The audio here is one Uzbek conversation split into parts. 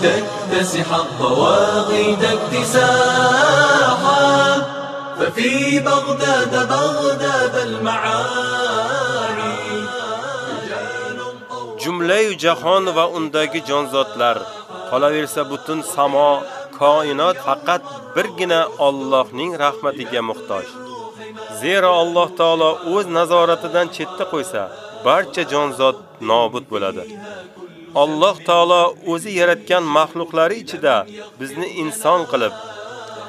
لتكتسح الضواغد اكتساحا ففي بغداد بغداد المعاني رجال طوال Jumlayu jahon va undagi jonzotlar qolaversa butun samo, koinot faqat birgina Allohning rahmatiga muhtoj. Zero Alloh taolo o'z nazoratidan chetda qo'ysa, barcha jonzot nobud bo'ladi. Alloh taolo o'zi yaratgan mahluqlari ichida bizni inson qilib,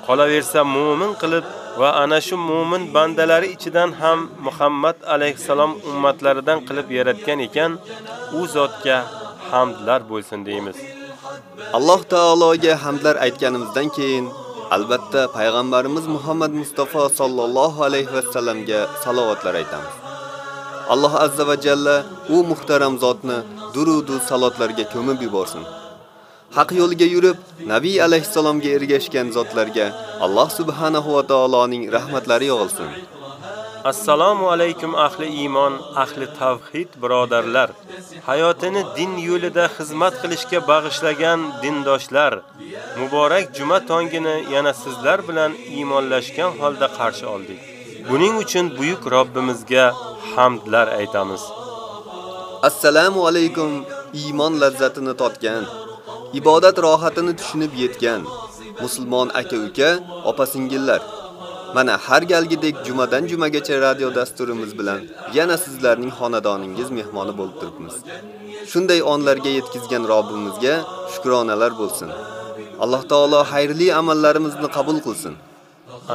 qolaversa mu'min qilib va ana shu mu'min bandalari ichidan ham Muhammad alayhisalom ummatlaridan qilib yaratgan ekan, u zotga hamdlar bo'lsin deymiz. Alloh taologa hamdlar aytganimizdan keyin albatta payg'ambarimiz Muhammad Mustafa sallallohu alayhi va sallamga salovatlar aytamiz. Alloh azza va jalla u muhtaram zotni durudu salotlarga ko'mib yuborsin. Haq yo'liga yurib, Nabiy alayhisalomga ergashgan zotlarga Alloh subhanahu va taoloning rahmatlari yog'ilsin. Assalomu alaykum ahli iymon, ahli tavhid birodarlar. Hayotini din yo'lida xizmat qilishga bag'ishlagan dindoshlar, muborak juma tongini yana sizlar bilan iymonlashgan holda qarshi oldik. Buning uchun buyuk Robbimizga hamdlar aytamiz. Assalomu alaykum iymon lazzatini totgan, ibodat rohatini tushunib yetgan musulmon aka-uka, opa-singillar. Mana har galgidek jumadan jumagacha radio dasturimiz bilan yana sizlarning xonadoningiz mehmoni bo'lib turibmiz. Shunday onlarga yetkizgan Robbimizga shukronalar bo'lsin. Alloh taolo xayrli amallarimizni qabul qilsin.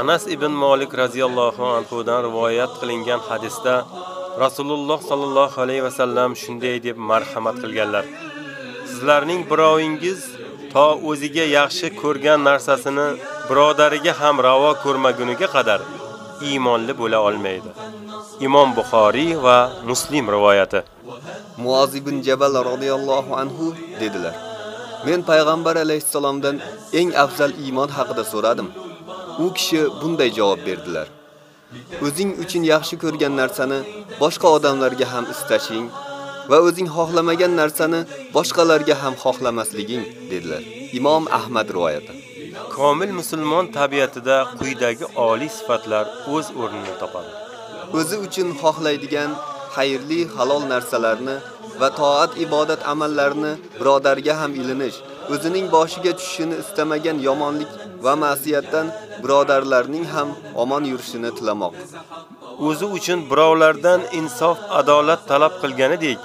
Anas ibn Malik radhiyallohu anhu dan rivoyat qilingan hadisda Rasululloh sallallohu alayhi va sallam shunday deb marhamat qilganlar. Sizlarning birovingiz to o'ziga yaxshi ko'rgan narsasini birodariga ham ravo ko'rmaguniga qadar iymonli bo'la olmaydi. Imom Buxoriy va Muslim rivoyati. Muoz ibn Jabal radhiyallohu anhu dedilar: Men payg'ambar alayhisalomdan eng afzal iymon haqida so'radim. U kishi bunday javob berdilar: O'zing uchun yaxshi ko'rgan narsani boshqa odamlarga ham istashing va o'zing xohlamagan narsani boshqalarga ham xohlamasliging dedilar. Imom Ahmad rivoyati. Komil musulmon tabiatida quyidagi oliy sifatlar o'z o'rnini topadi. O'zi uchun xohlaydigan xayrli halol narsalarni va toat ibodat amallarini birodarga ham ilinish, o'zining boshiga tushishini istamagan yomonlik va ma'siyatdan birodarlarning ham omon yurishini tilamoq. O'zi uchun birovlardan insof, adolat talab qilganidek,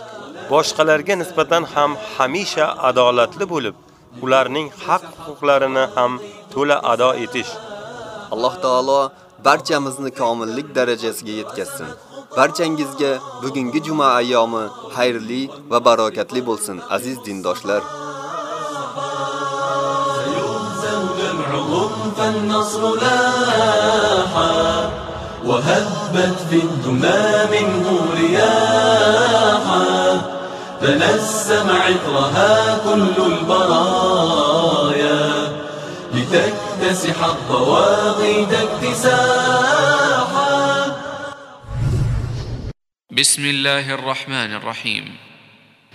boshqalarga nisbatan ham hamisha adolatli bo'lib, ularning haq huquqlarini ham to'la ado etish. Alloh taolo barchamizni komillik darajasiga yetkazsin. Barchangizga bugungi juma ayyomi xayrli va barokatli bo'lsin, aziz dindoshlar. فالنصر لاحا وهبت في الدمى منه رياحا تنسم عطرها كل البرايا لتكتسح الطواغيت اكتساحا. بسم الله الرحمن الرحيم.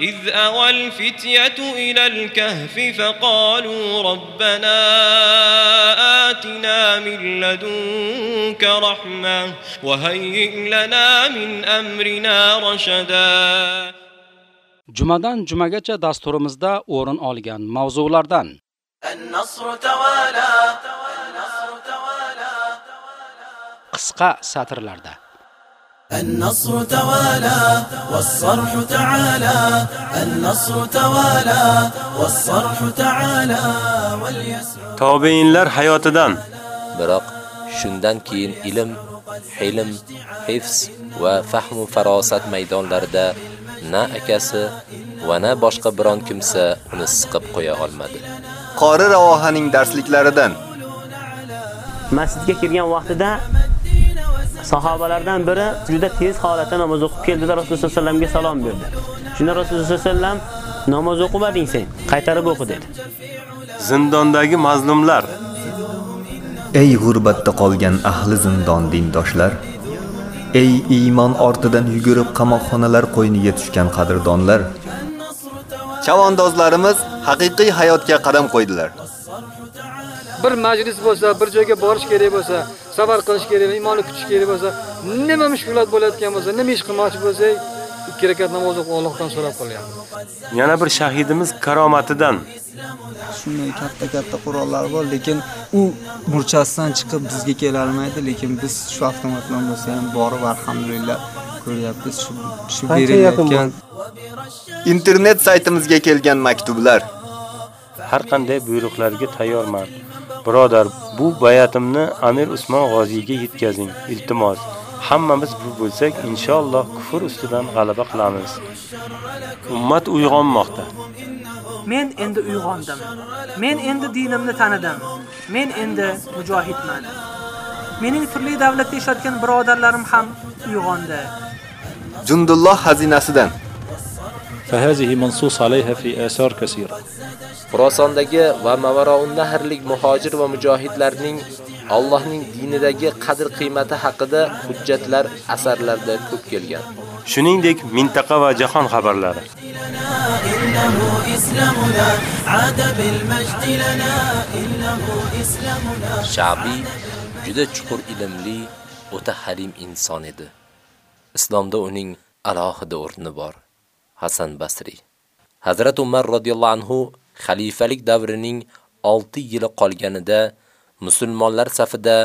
إذ أوى الفتية إلى الكهف فقالوا ربنا آتنا من لدنك رحمة وهيئ لنا من أمرنا رشدا. Jumadan jumagacha dasturimizda o'rin olgan mavzulardan النصر توالى النصر توالى qisqa satrlarda النصر توالى والصرح تعالى النصر توالى والصرح تعالى واليسر Tobeinlar hayotidan Biroq shundan keyin ilm, hilm, hifz va fahmu farosat maydonlarida na akasi va na boshqa biron kimsa uni siqib qo'ya olmadi. Qori Ravohaning darsliklaridan masjidga kirgan vaqtida sahobalardan biri juda tez holatda namoz o'qib keldida Rasululloh sollallohu alayhi vasallamga salom berdi. Shunda Rasululloh sollallohu alayhi vasallam namoz o'qimading sen, qaytarib o'qi dedi. zindondagi mazlumlar Ey g'urbatda qolgan ahli zindon dindoshlar, ey iymon ortidan yugurib qamoqxonalar qo'yniga tushgan qadrdonlar. Chavandozlarimiz haqiqiy hayotga qadam qo'ydilar. bir majlis bo'lsa, bir joyga borish kerak bo'lsa, safar qilish kerak, iymonni kutish kerak bo'lsa, nima mushkulat bo'layotgan bo'lsa, nima ish qilmoqchi bo'lsak, ikki rakat namoz o'qib Allohdan so'rab qolyapmiz. Yana bir shahidimiz karomatidan shunday katta-katta qurollar bor, lekin u murchasidan chiqib bizga kela olmaydi, lekin biz shu avtomat bilan bo'lsa ham borib alhamdulillah ko'ryapmiz shu shu berilayotgan Internet saytimizga kelgan maktublar. har qanday buyruqlarga tayyorman. Birodar, bu bayatimni Amir Usmon G'oziyga yetkazing, iltimos. Hammamiz bu bo'lsak, inshaalloh kufr ustidan g'alaba qilamiz. Ummat uyg'onmoqda. Men endi uyg'ondim. Men endi dinimni tanidim. Men endi mujohidman. Mening turli davlatda yashayotgan birodarlarim ham uyg'ondi. Jundulloh xazinasidan. فهذه منصوص عليها في آثار كثيرة Xurosondagi va Mavaroun nahrlik muhojir va mujohidlarning Allohning dinidagi qadr-qiymati haqida hujjatlar asarlarda ko'p kelgan. Shuningdek, mintaqa va jahon xabarlari. إنه إسلامنا عاد بالمجد لنا إنه إسلامنا Shabi juda chuqur ilmli, o'ta halim inson edi. Islomda uning alohida o'rni bor. Hasan Basri. Hazrat Umar radhiyallohu anhu xalifalik davrining 6 yili qolganida musulmonlar safida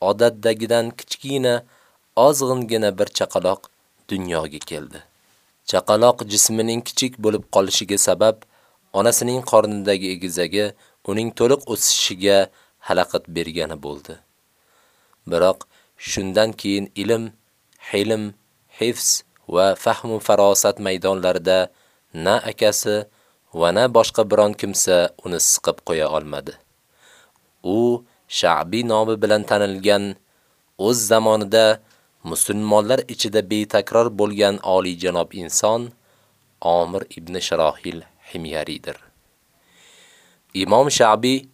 odatdagidan kichkina ozg'ingina bir chaqaloq dunyoga keldi. Chaqaloq jismining kichik bo'lib qolishiga sabab onasining qornidagi egizagi uning to'liq o'sishiga xalaqit bergani bo'ldi. Biroq shundan keyin ilm, hilm, hifz va fahmu farosat maydonlarida na akasi va na boshqa biron kimsa uni siqib qo'ya olmadi. U Sha'bi nomi bilan tanilgan o'z zamonida musulmonlar ichida betakror bo'lgan oliy janob inson Omir ibn Shirohil Himyaridir. Imom Sha'bi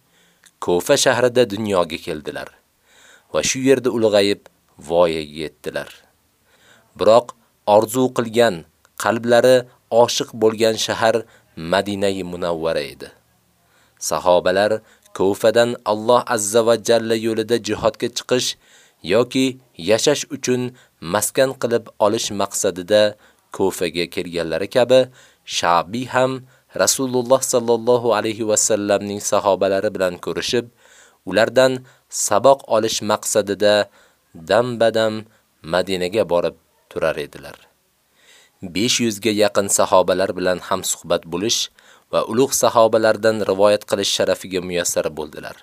Kufa shahrida dunyoga keldilar va shu yerda ulg'ayib voyaga yetdilar. Biroq orzu qilgan, qalblari oshiq bo'lgan shahar Madinai Munawvara edi. Sahobalar Kufadan Alloh azza va jalla yo'lida jihodga chiqish yoki yashash uchun maskan qilib olish maqsadida Kufaga kelganlari kabi Shabi ham Rasululloh sallallohu alayhi va sallamning sahobalari bilan ko'rishib, ulardan saboq olish maqsadida dam-badam Madinaga borib turar edilar. 500 ga yaqin sahobalar bilan ham suhbat bo'lish va ulug' sahobalardan rivoyat qilish sharafiga muyassar bo'ldilar.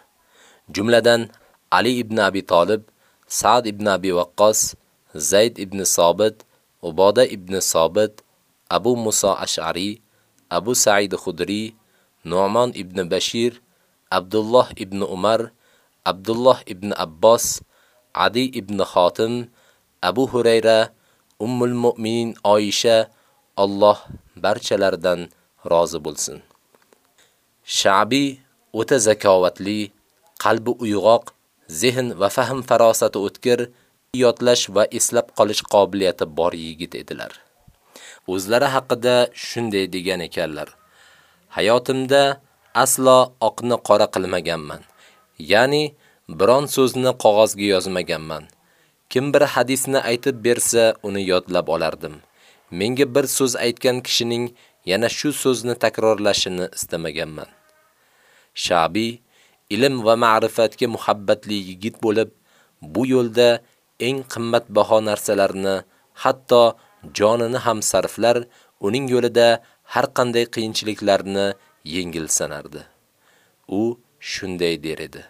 Jumladan Ali ibn Abi Talib, Sa'd ibn Abi Waqqas, Zayd ibn Sabit, Uboda ibn Sabit, Abu Musa Ash'ari, Abu Sa'id Khudri, Nu'man ibn Bashir, Abdullah ibn Umar, Abdullah ibn Abbas, Adi ibn Xotim, Abu Hurayra, Ummul Mu'minin Oyisha, Alloh barchalaridan rozi bo'lsin. Sha'bi o'ta zakovatli, qalbi uyg'oq, zehn va fahm farosati o'tkir, yodlash va eslab qolish qobiliyati bor yigit edilar. O'zlari haqida shunday degan ekanlar: Hayotimda aslo oqni qora qilmaganman. Ya'ni biron so'zni qog'ozga yozmaganman. Kim bir hadisni aytib bersa, uni yodlab olardim. Menga bir so'z aytgan kishining yana shu so'zni takrorlashini istamaganman. Shabi ilm va ma'rifatga muhabbatli yigit bo'lib, bu yo'lda eng qimmatbaho narsalarni, hatto jonini ham sarflar, uning yo'lida har qanday qiyinchiliklarni yengil sanardi. U shunday der edi: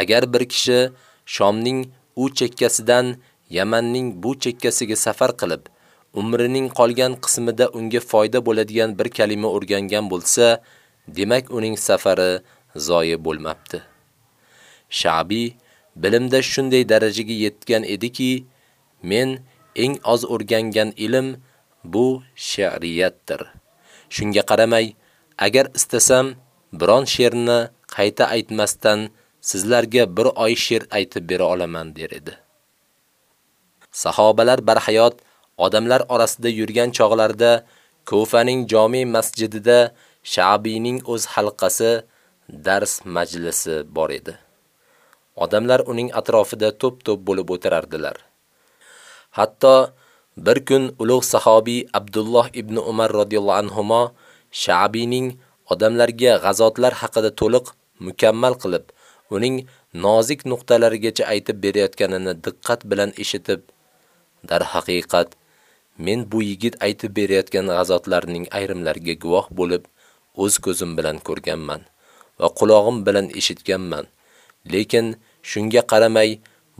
Agar bir kishi Shomning u chekkasidan Yamanning bu chekkasiga safar qilib, umrining qolgan qismida unga foyda bo'ladigan bir kalima o'rgangan bo'lsa, demak uning safari zoyi bo'lmabdi. Shabi bilimda shunday darajaga yetgan ediki, men eng oz o'rgangan ilm bu she'riyatdir. Shunga qaramay, agar istasam biron she'rni qayta aytmasdan sizlarga bir oy she'r aytib bera olaman der edi. Sahobalar barhayot odamlar orasida yurgan chog'larda Kufaning jami masjidida Sha'biyning o'z halqasi dars majlisi bor edi. Odamlar uning atrofida to'p-to'p bo'lib o'tirardilar. Hatto bir kun ulug' sahobiy Abdulloh ibn Umar radhiyallohu anhuma Sha'biyning odamlarga g'azotlar haqida to'liq, mukammal qilib, uning nozik nuqtalarigacha aytib berayotganini diqqat bilan eshitib, dar haqiqat men bu yigit aytib berayotgan g'azotlarning ayrimlariga guvoh bo'lib, o'z ko'zim bilan ko'rganman va quloqim bilan eshitganman. Lekin shunga qaramay,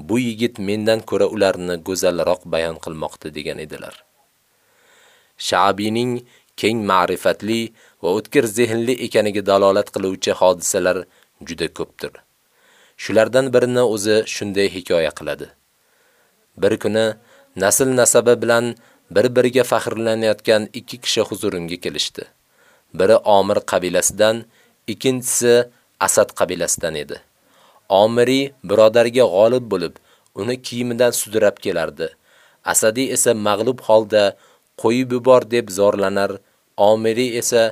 bu yigit mendan ko'ra ularni go'zalroq bayon qilmoqda degan edilar. Sha'bining keng ma'rifatli va o'tkir zehnli ekaniga dalolat qiluvchi hodisalar juda ko'pdir. Shulardan birini o'zi shunday hikoya qiladi. Bir kuni nasl nasabi bilan bir-biriga faxrlanayotgan ikki kishi huzurimga kelishdi. Biri Omir qabilasidan, ikkinchisi Asad qabilasidan edi. Omiri birodariga g'olib bo'lib, uni kiyimidan sudrab kelardi. Asadi esa mag'lub holda qo'yib yubor deb zorlanar, Omiri esa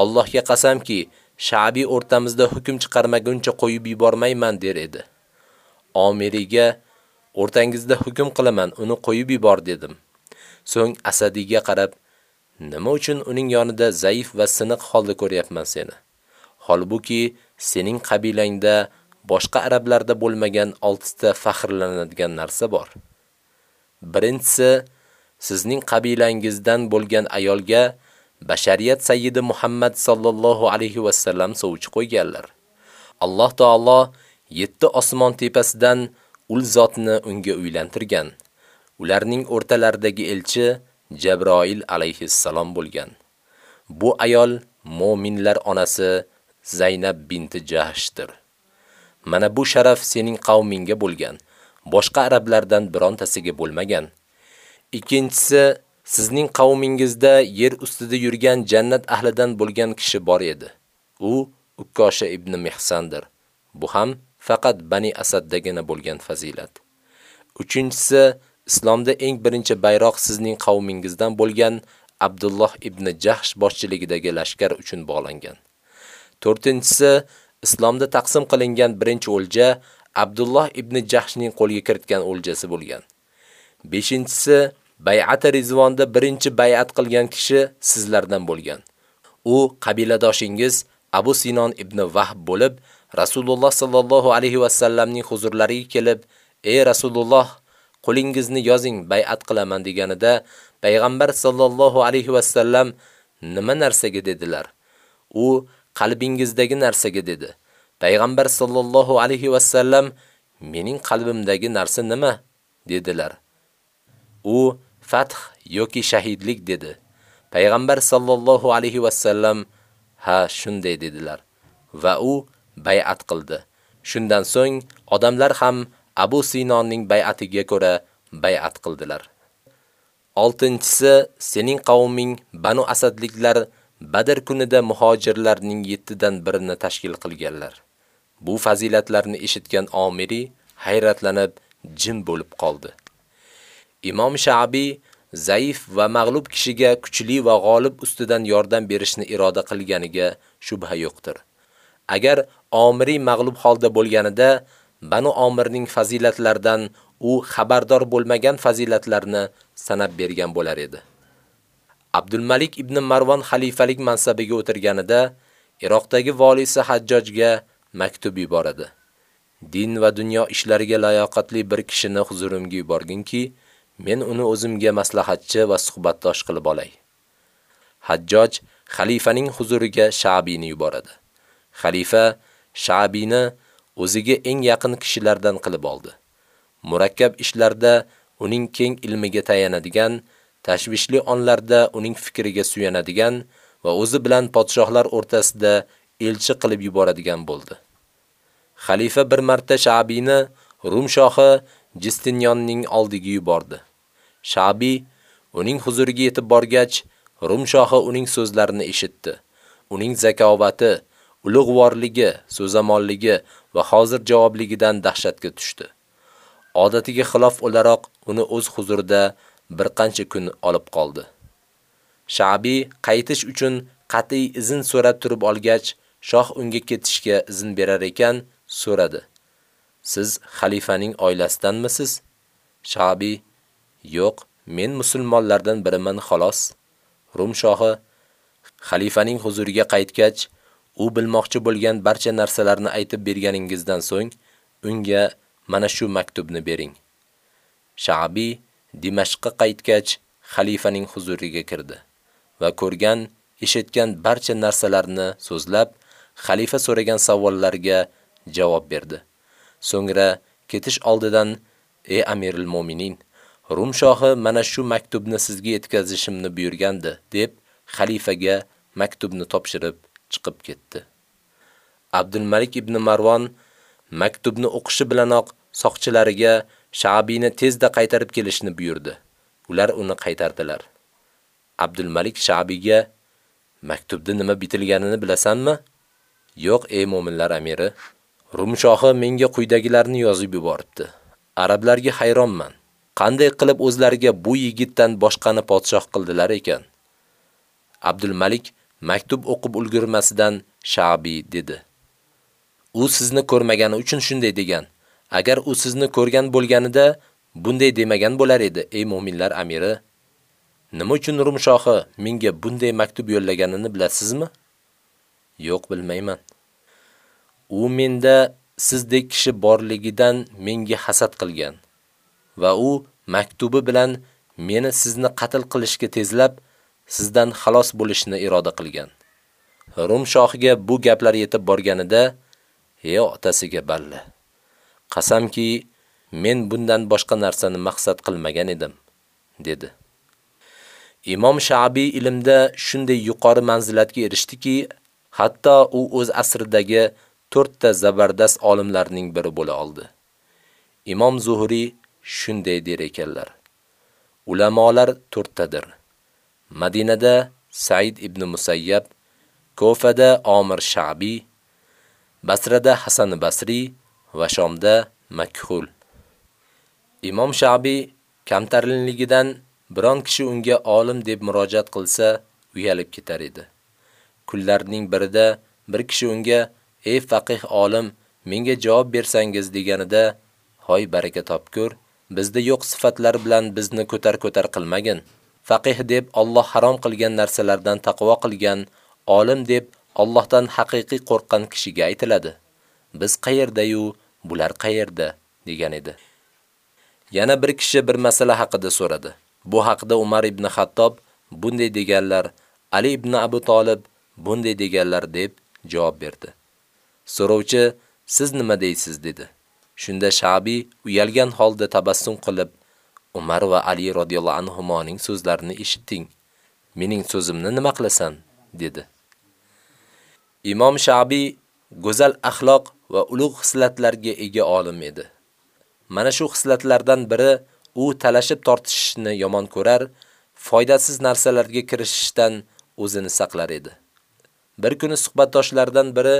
Allohga qasamki, Sha'bi o'rtamizda hukm chiqarmaguncha qo'yib yubormayman der edi. Omiriga o'rtangizda hukm qilaman, uni qo'yib yubor dedim. So'ng Asadiga qarab, nima uchun uning yonida zaif va siniq holda ko'ryapman seni? Holbuki sening qabilangda boshqa arablarda bo'lmagan 6 ta faxrlanadigan narsa bor. Birinchisi, sizning qabilangizdan bo'lgan ayolga bashariyat sayyidi Muhammad sallallohu alayhi va sallam sovchi qo'yganlar. Alloh taolo 7 osmon tepasidan ul zotni unga uylantirgan. Ularning o'rtalaridagi elchi Jabroil alayhissalom bo'lgan. Bu ayol mu'minlar onasi Zaynab binti Jahshdir. Mana bu sharaf sening qavmingga bo'lgan. Boshqa arablardan birontasiga bo'lmagan. Ikkinchisi, sizning qavmingizda yer ustida yurgan jannat ahlidan bo'lgan kishi bor edi. U Ukkosha ibn Mihsandir. Bu ham faqat Bani Asaddagina bo'lgan fazilat. Uchinchisi, islomda eng birinchi bayroq sizning qavmingizdan bo'lgan Abdulloh ibn Jahsh boshchiligidagi lashkar uchun bog'langan. To'rtinchisi, islomda taqsim qilingan birinchi o'lja Abdulloh ibn Jahshning qo'lga kiritgan o'ljasi bo'lgan. Beshinchisi, bay'at Rizvonda birinchi bay'at qilgan kishi sizlardan bo'lgan. U qabiladoshingiz Abu Sinon ibn Vahb bo'lib, Rasululloh sallallohu alayhi va sallamning huzurlariga kelib, "Ey Rasululloh, qo'lingizni yozing, bay'at qilaman" deganida, payg'ambar sallallohu alayhi va sallam nima narsaga dedilar? U qalbingizdagi narsaga dedi. Payg'ambar sallallohu alayhi va sallam mening qalbimdagi narsa nima? dedilar. U fath yoki shahidlik dedi. Payg'ambar sallallohu alayhi va sallam ha shunday dedilar va u bay'at qildi. Shundan so'ng odamlar ham Abu Sinonning bay'atiga ko'ra bay'at qildilar. Oltinchisi, sening qavming Banu Asadliklar Badr kunida muhojirlarning 7 dan birini tashkil qilganlar. Bu fazilatlarni eshitgan Omiri hayratlanib jim bo'lib qoldi. Imom Sha'bi zaif va mag'lub kishiga kuchli va g'olib ustidan yordam berishni iroda qilganiga shubha yo'qdir. Agar Omiri mag'lub holda bo'lganida Banu Omirning fazilatlaridan u xabardor bo'lmagan fazilatlarni sanab bergan bo'lar edi. Abdul Malik ibn Marvon xalifalik mansabiga o'tirganida Iroqdagi valisi Hajjojga maktub yuboradi. Din va dunyo ishlariga layoqatli bir kishini huzurimga yuborginki, men uni o'zimga maslahatchi va suhbatdosh qilib olay. Hajjoj xalifaning huzuriga Sha'bini yuboradi. Xalifa Sha'bini o'ziga eng yaqin kishilardan qilib oldi. Murakkab ishlarda uning keng ilmiga tayanadigan, tashvishli onlarda uning fikriga suyanadigan va o'zi bilan podshohlar o'rtasida elchi qilib yuboradigan bo'ldi. Xalifa bir marta Sha'bini Rum shohi Jistinyonning oldiga yubordi. Sha'bi uning huzuriga yetib borgach, Rum shohi uning so'zlarini eshitdi. Uning zakovati, ulug'vorligi, so'zamonligi va hozir javobligidan dahshatga tushdi. Odatiga xilof o'laroq uni o'z huzurida bir qancha kun olib qoldi. Sha'bi qaytish uchun qat'iy izn so'rab turib olgach, shoh unga ketishga izin berar ekan, so'radi: "Siz xalifaning oilasidanmisiz?" Shabi: "Yo'q, men musulmonlardan biriman xolos." Rum shohi xalifaning huzuriga qaytgach, u bilmoqchi bo'lgan barcha narsalarni aytib berganingizdan so'ng, unga mana shu maktubni bering. Shabi Dimashqqa qaytgach, xalifaning huzuriga kirdi va ko'rgan, eshitgan barcha narsalarni so'zlab, xalifa so'ragan savollarga javob berdi. So'ngra ketish oldidan: "Ey Amirul Mu'minin, Rum shohi mana shu maktubni sizga yetkazishimni buyurgandi", deb xalifaga maktubni topshirib chiqib ketdi. Abdul Malik ibn Marvon maktubni o'qishi bilanoq soqchilariga Sha'bini tezda qaytarib kelishni buyurdi. Ular uni qaytardilar. Abdul Malik Sha'biga maktubda nima bitilganini bilasanmi? Yo'q, ey mu'minlar amiri. Rum shohi menga quyidagilarni yozib yuboribdi. Arablarga hayronman. Qanday qilib o'zlariga bu yigitdan boshqani podshoh qildilar ekan? Abdul Malik maktub o'qib ulgurmasidan Sha'bi dedi. U sizni ko'rmagani uchun shunday degan. Agar u sizni ko'rgan bo'lganida bunday demagan bo'lar edi, ey mu'minlar amiri. Nima uchun Rum shohi menga bunday maktub yo'llaganini bilasizmi? Yo'q, bilmayman. U menda sizdek kishi borligidan menga hasad qilgan va u maktubi bilan meni sizni qatl qilishga tezlab, sizdan xalos bo'lishni iroda qilgan. Rum shohiga bu gaplar yetib borganida, "Ey otasiga balla. Qasamki, men bundan boshqa narsani maqsad qilmagan edim", dedi. Imom Sha'bi ilmda shunday yuqori manzilatga erishdiki, hatto u o'z asridagi 4 ta zabardast olimlarning biri bo'la oldi. Imom Zuhri shunday der ekanlar. Ulamolar 4 tadir. Madinada Said ibn Musayyab, Kofada Omir Sha'bi, Basrada Hasan Basri va Shomda Makhul. Imom Sha'bi kamtarinligidan biron kishi unga olim deb murojaat qilsa, uyalib ketar edi. Kunlarning birida bir kishi unga: "Ey faqih olim, menga javob bersangiz" deganida, "Hoy baraka topkur, bizda yo'q sifatlar bilan bizni ko'tar-ko'tar qilmagin. Faqih deb Alloh harom qilgan narsalardan taqvo qilgan, olim deb Allohdan haqiqiy qo'rqgan kishiga aytiladi. Biz qayerda-yu, bular qayerda?" degan edi. Yana bir kishi bir masala haqida so'radi. Bu haqida Umar ibn Xattob bunday deganlar, Ali ibn Abu Talib bunday deganlar deb javob berdi. So'rovchi, siz nima deysiz dedi. Shunda Shabi uyalgan holda tabassum qilib, Umar va Ali radhiyallohu anhumoning so'zlarini eshitding. Mening so'zimni nima qilasan? dedi. Imom Shabi go'zal axloq va ulug' xislatlarga ega olim edi. Mana shu xislatlardan biri u talashib tortishishni yomon ko'rar, foydasiz narsalarga kirishishdan o'zini saqlar edi. Bir kuni suhbatdoshlaridan biri: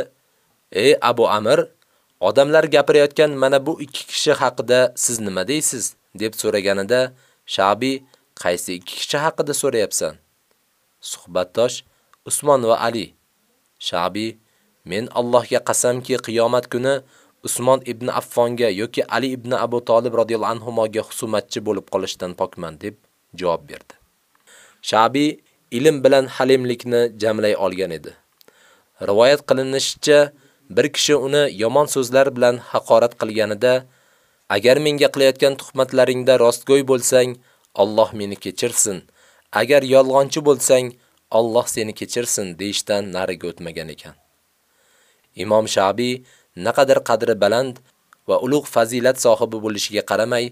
"Ey Abu Amr, odamlar gapirayotgan mana bu ikki kishi haqida siz nima deysiz?" deb so'raganida, Shabi: "Qaysi ikki kishi haqida so'rayapsan?" Suhbatdosh: "Usmon va Ali." Shabi: "Men Allohga qasamki, qiyomat kuni Usmon ibn Affonga yoki Ali ibn Abu Talib radhiyallohu anhumoga husumatchi bo'lib qolishdan pokman deb javob berdi. Shabi ilm bilan halimlikni jamlay olgan edi. Rivoyat qilinishicha, bir kishi uni yomon so'zlar bilan haqorat qilganida, agar menga qilayotgan tuhmatlaringda rostgo'y bo'lsang, Alloh meni kechirsin. Agar yolg'onchi bo'lsang, Alloh seni kechirsin deyishdan nariga o'tmagan ekan. Imom Shabi naqadar qadri baland va ulug' fazilat sohibi bo'lishiga qaramay,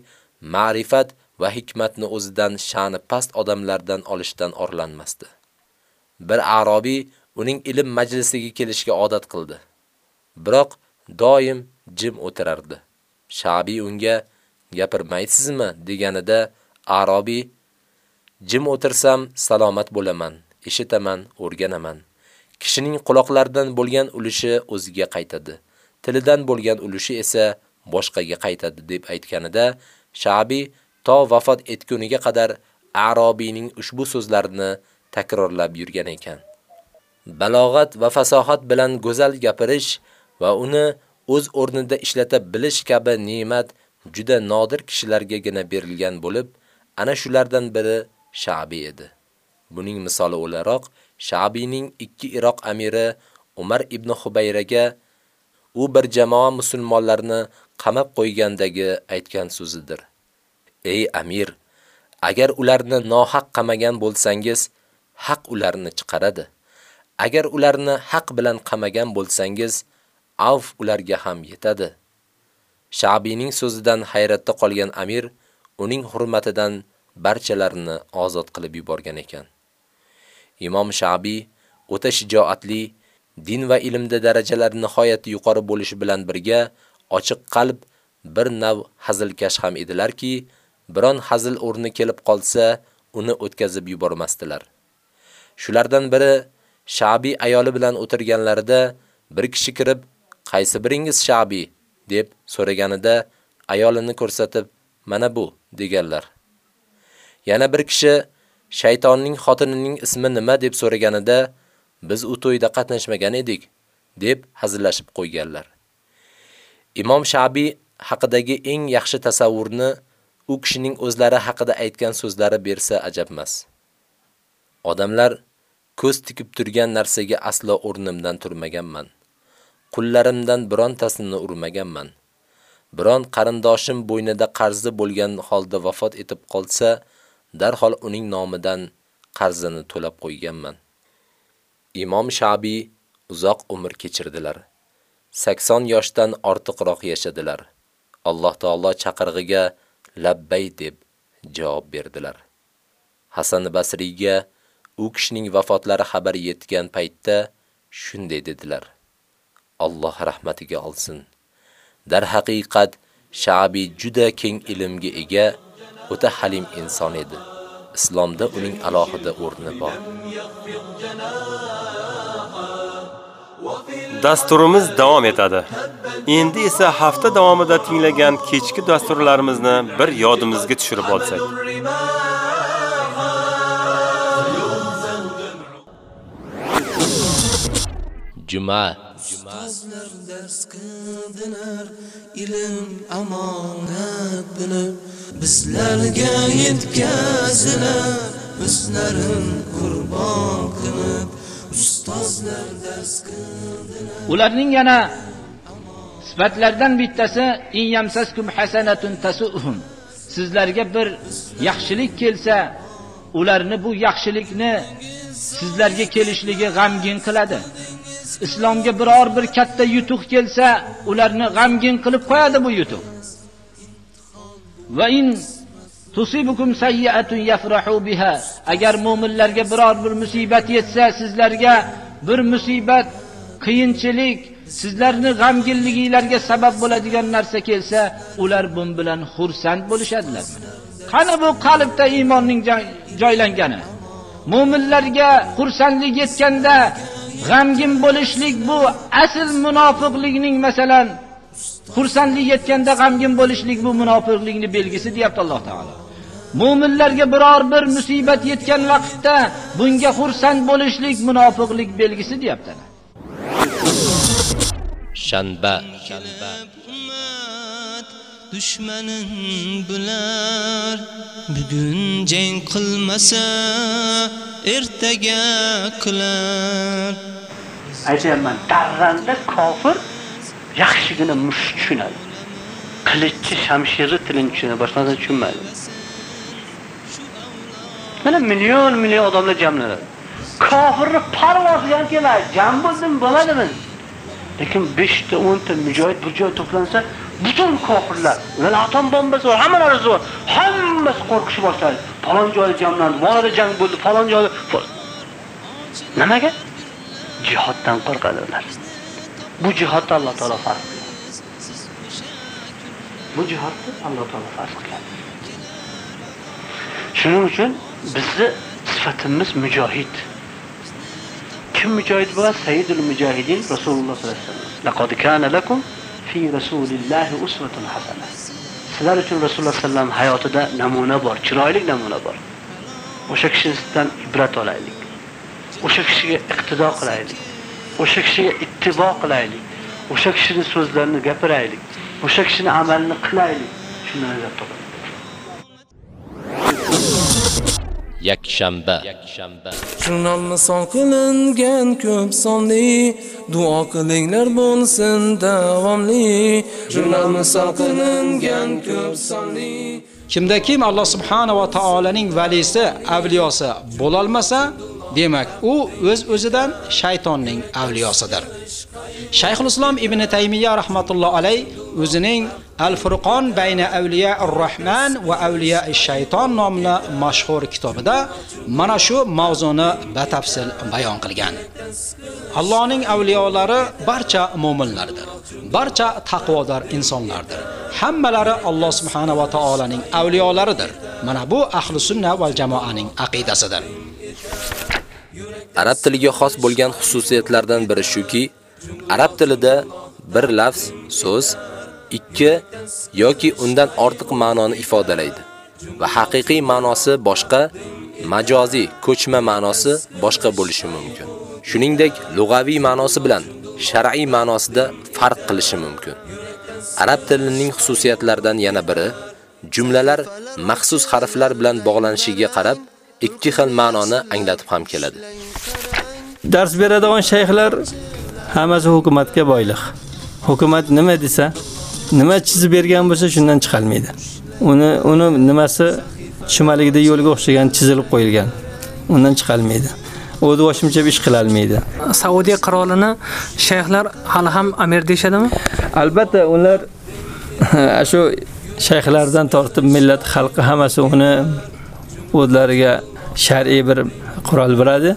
ma'rifat va hikmatni o'zidan sha'ni past odamlardan olishdan orlanmasdi. Bir arobiy uning ilm majlisiga kelishga odat qildi. Biroq doim jim o'tirardi. Shabi unga gapirmaysizmi deganida Arabi jim o'tirsam salomat bo'laman, eshitaman, o'rganaman. Kishining quloqlardan bo'lgan ulushi o'ziga qaytadi. tilidan bo'lgan ulushi esa boshqaga qaytadi deb aytganida Shabi to vafot etguniga qadar Arobiyning ushbu so'zlarini takrorlab yurgan ekan. balog'at va fasohat bilan go'zal gapirish va uni o'z o'rnida ishlata bilish kabi ne'mat juda nodir kishilargagina berilgan bo'lib, ana shulardan biri Sha'bi edi. Buning misoli o'laroq Sha'bining ikki Iroq amiri Umar ibn Hubayraga u bir jamoa musulmonlarni qamab qo'ygandagi aytgan so'zidir. Ey amir, agar ularni nohaq qamagan bo'lsangiz, haq ularni chiqaradi. Agar ularni haq bilan qamagan bo'lsangiz, avf ularga ham yetadi. Sha'bining so'zidan hayratda qolgan amir uning hurmatidan barchalarini ozod qilib yuborgan ekan. Imom Sha'bi o'ta shijoatli, din va ilmda darajalari nihoyatda yuqori bo'lishi bilan birga ochiq qalb bir nav hazilkash ham edilarki, biron hazil o'rni kelib qolsa, uni o'tkazib yubormasdilar. Shulardan biri Sha'bi ayoli bilan o'tirganlarida bir kishi kirib, "Qaysi biringiz Sha'bi?" deb so'raganida ayolini ko'rsatib, "Mana bu" deganlar. Yana bir kishi shaytonning xotinining ismi nima deb so'raganida, "Biz u to'yda qatnashmagan edik" deb hazillashib qo'yganlar. Imom Sha'bi haqidagi eng yaxshi tasavvurni u kishining o'zlari haqida aytgan so'zlari bersa ajabmas. Odamlar ko'z tikib turgan narsaga aslo o'rnimdan turmaganman. Qullarimdan birontasini urmaganman. Biron qarindoshim bo'ynida qarzi bo'lgan holda vafot etib qolsa, darhol uning nomidan qarzini to'lab qo'yganman. Imom Sha'bi uzoq umr kechirdilar. 80 yoshdan ortiqroq yashadilar. Alloh taolo chaqirig'iga labbay deb javob berdilar. Hasan Basriyga u kishining vafotlari xabari yetgan paytda shunday dedilar: Alloh rahmatiga olsin. Dar haqiqat Sha'bi juda keng ilmga ega, o'ta halim inson edi. Islomda uning alohida o'rni bor. Dasturimiz davom etadi. Endi esa hafta davomida tinglagan kechki dasturlarimizni bir yodimizga tushirib olsak. Juma Ustozlar dars qildilar, ilm amonat bilib, bizlarga yetkazilar, o'zlarin qurbon qilib, ustozlar dars qildilar. Ularning yana sifatlardan bittasi in yamsaskum hasanatun tasuhum. Sizlarga bir yaxshilik kelsa, ularni bu yaxshilikni sizlarga kelishligi g'amgin qiladi. Islomga biror bir katta yutuq kelsa, ularni g'amgin qilib qo'yadi bu yutuq. Va in tusibukum sayyi'atun yafrahu biha. Agar mu'minlarga biror bir musibat yetsa, sizlarga bir musibat, qiyinchilik, sizlarni g'amginliginglarga sabab bo'ladigan narsa kelsa, ular bun bilan xursand bo'lishadilar. Qani bu qalbda iymonning joylangani? Mu'minlarga xursandlik yetganda g'amgin bo'lishlik bu asl munofiqlikning masalan xursandlik yetganda g'amgin bo'lishlik bu munofiqlikning belgisi deyapti Alloh taolo. Mu'minlarga biror bir musibat yetgan vaqtda bunga xursand bo'lishlik munofiqlik belgisi deyapti. Shanba dushmanin bular. Bugun jang qilmasa ertaga qilar aytyapman darranda kofir yaxshigina mush tushunadi. Qilichchi shamshirni tilini tushunadi boshqasini tushunmaydi. Mana million million odamlar jamlanadi kofirni parvosiga ham kelmaydi jam bo'ldim bo'ladimi? Lekin 5 ta 10 ta mujohid bir joyga to'plansa butun kofirlar ular atom bombasi bor hammalari bor hammasi qo'rqishni boshlaydi falon joyda jamlandi mana jang bo'ldi falon joyda nimaga? Jihoddan qo'rqadi ular. Bu jihodda alloh taolo farq bu jihodda alloh taolo farq qiladi. Shuning uchun bizni sifatimiz mujohid. Kim mujohid bo'ladi sayyidul mujohidin rasululloh sollallohu alayhi vasallam laqad kana lakum fi rasulillahi uswatun hasana sizlar uchun rasululloh sallam hayotida namuna bor chiroyli namuna bor o'sha kishidan ibrat olaylik o'sha kishiga iqtido qilaylik. O'sha kishiga ittibo qilaylik. O'sha kishining so'zlarini gapiraylik. O'sha kishining amalini qilaylik. Shundan najot topamiz. Yakshanba. Jurnalni son qilingan ko'p sonli. Duo qilinglar bo'lsin davomli. Jurnalni son qilingan ko'p sonli. Kimda kim Alloh subhanahu va taolaning valisi, avliyosi bo'lolmasa, demak u o'z o'zidan shaytonning avliyosidir. Shayxul Islom Ibn Taymiyya rahmatulloh alay o'zining Al-Furqon bayna awliya rahman va awliya shayton nomli mashhur kitobida mana shu mavzuni batafsil bayon qilgan. Allohning avliyolari barcha mu'minlardir. Barcha taqvodor insonlardir. Hammalari Alloh subhanahu va taolaning avliyolaridir. Mana bu ahli sunna va jamoaning aqidasidir. Arab tiliga xos bo'lgan xususiyatlardan biri shuki, arab tilida bir lafz, so'z ikki yoki undan ortiq ma'noni ifodalaydi va haqiqiy ma'nosi boshqa, majoziy, ko'chma ma'nosi boshqa bo'lishi mumkin. Shuningdek, lug'aviy ma'nosi bilan shar'iy ma'nosida farq qilishi mumkin. Arab tilining xususiyatlaridan yana biri jumlalar maxsus harflar bilan bog'lanishiga qarab ikki xil ma'noni anglatib ham keladi. Dars beradigan shayxlar hammasi hukumatga boyliq. Hukumat nima desa, nima chizib bergan bo'lsa shundan chiqalmaydi. Uni uni nimasi chimaligida yo'lga o'xshagan chizilib qo'yilgan. Undan chiqalmaydi. O'zi boshimcha ish qila olmaydi. Saudiya qirolini shayxlar hali ham amir deyshadimi? Albatta, ular shu shayxlardan tortib millat xalqi hammasi uni o'zlariga shar'iy bir qurol beradi.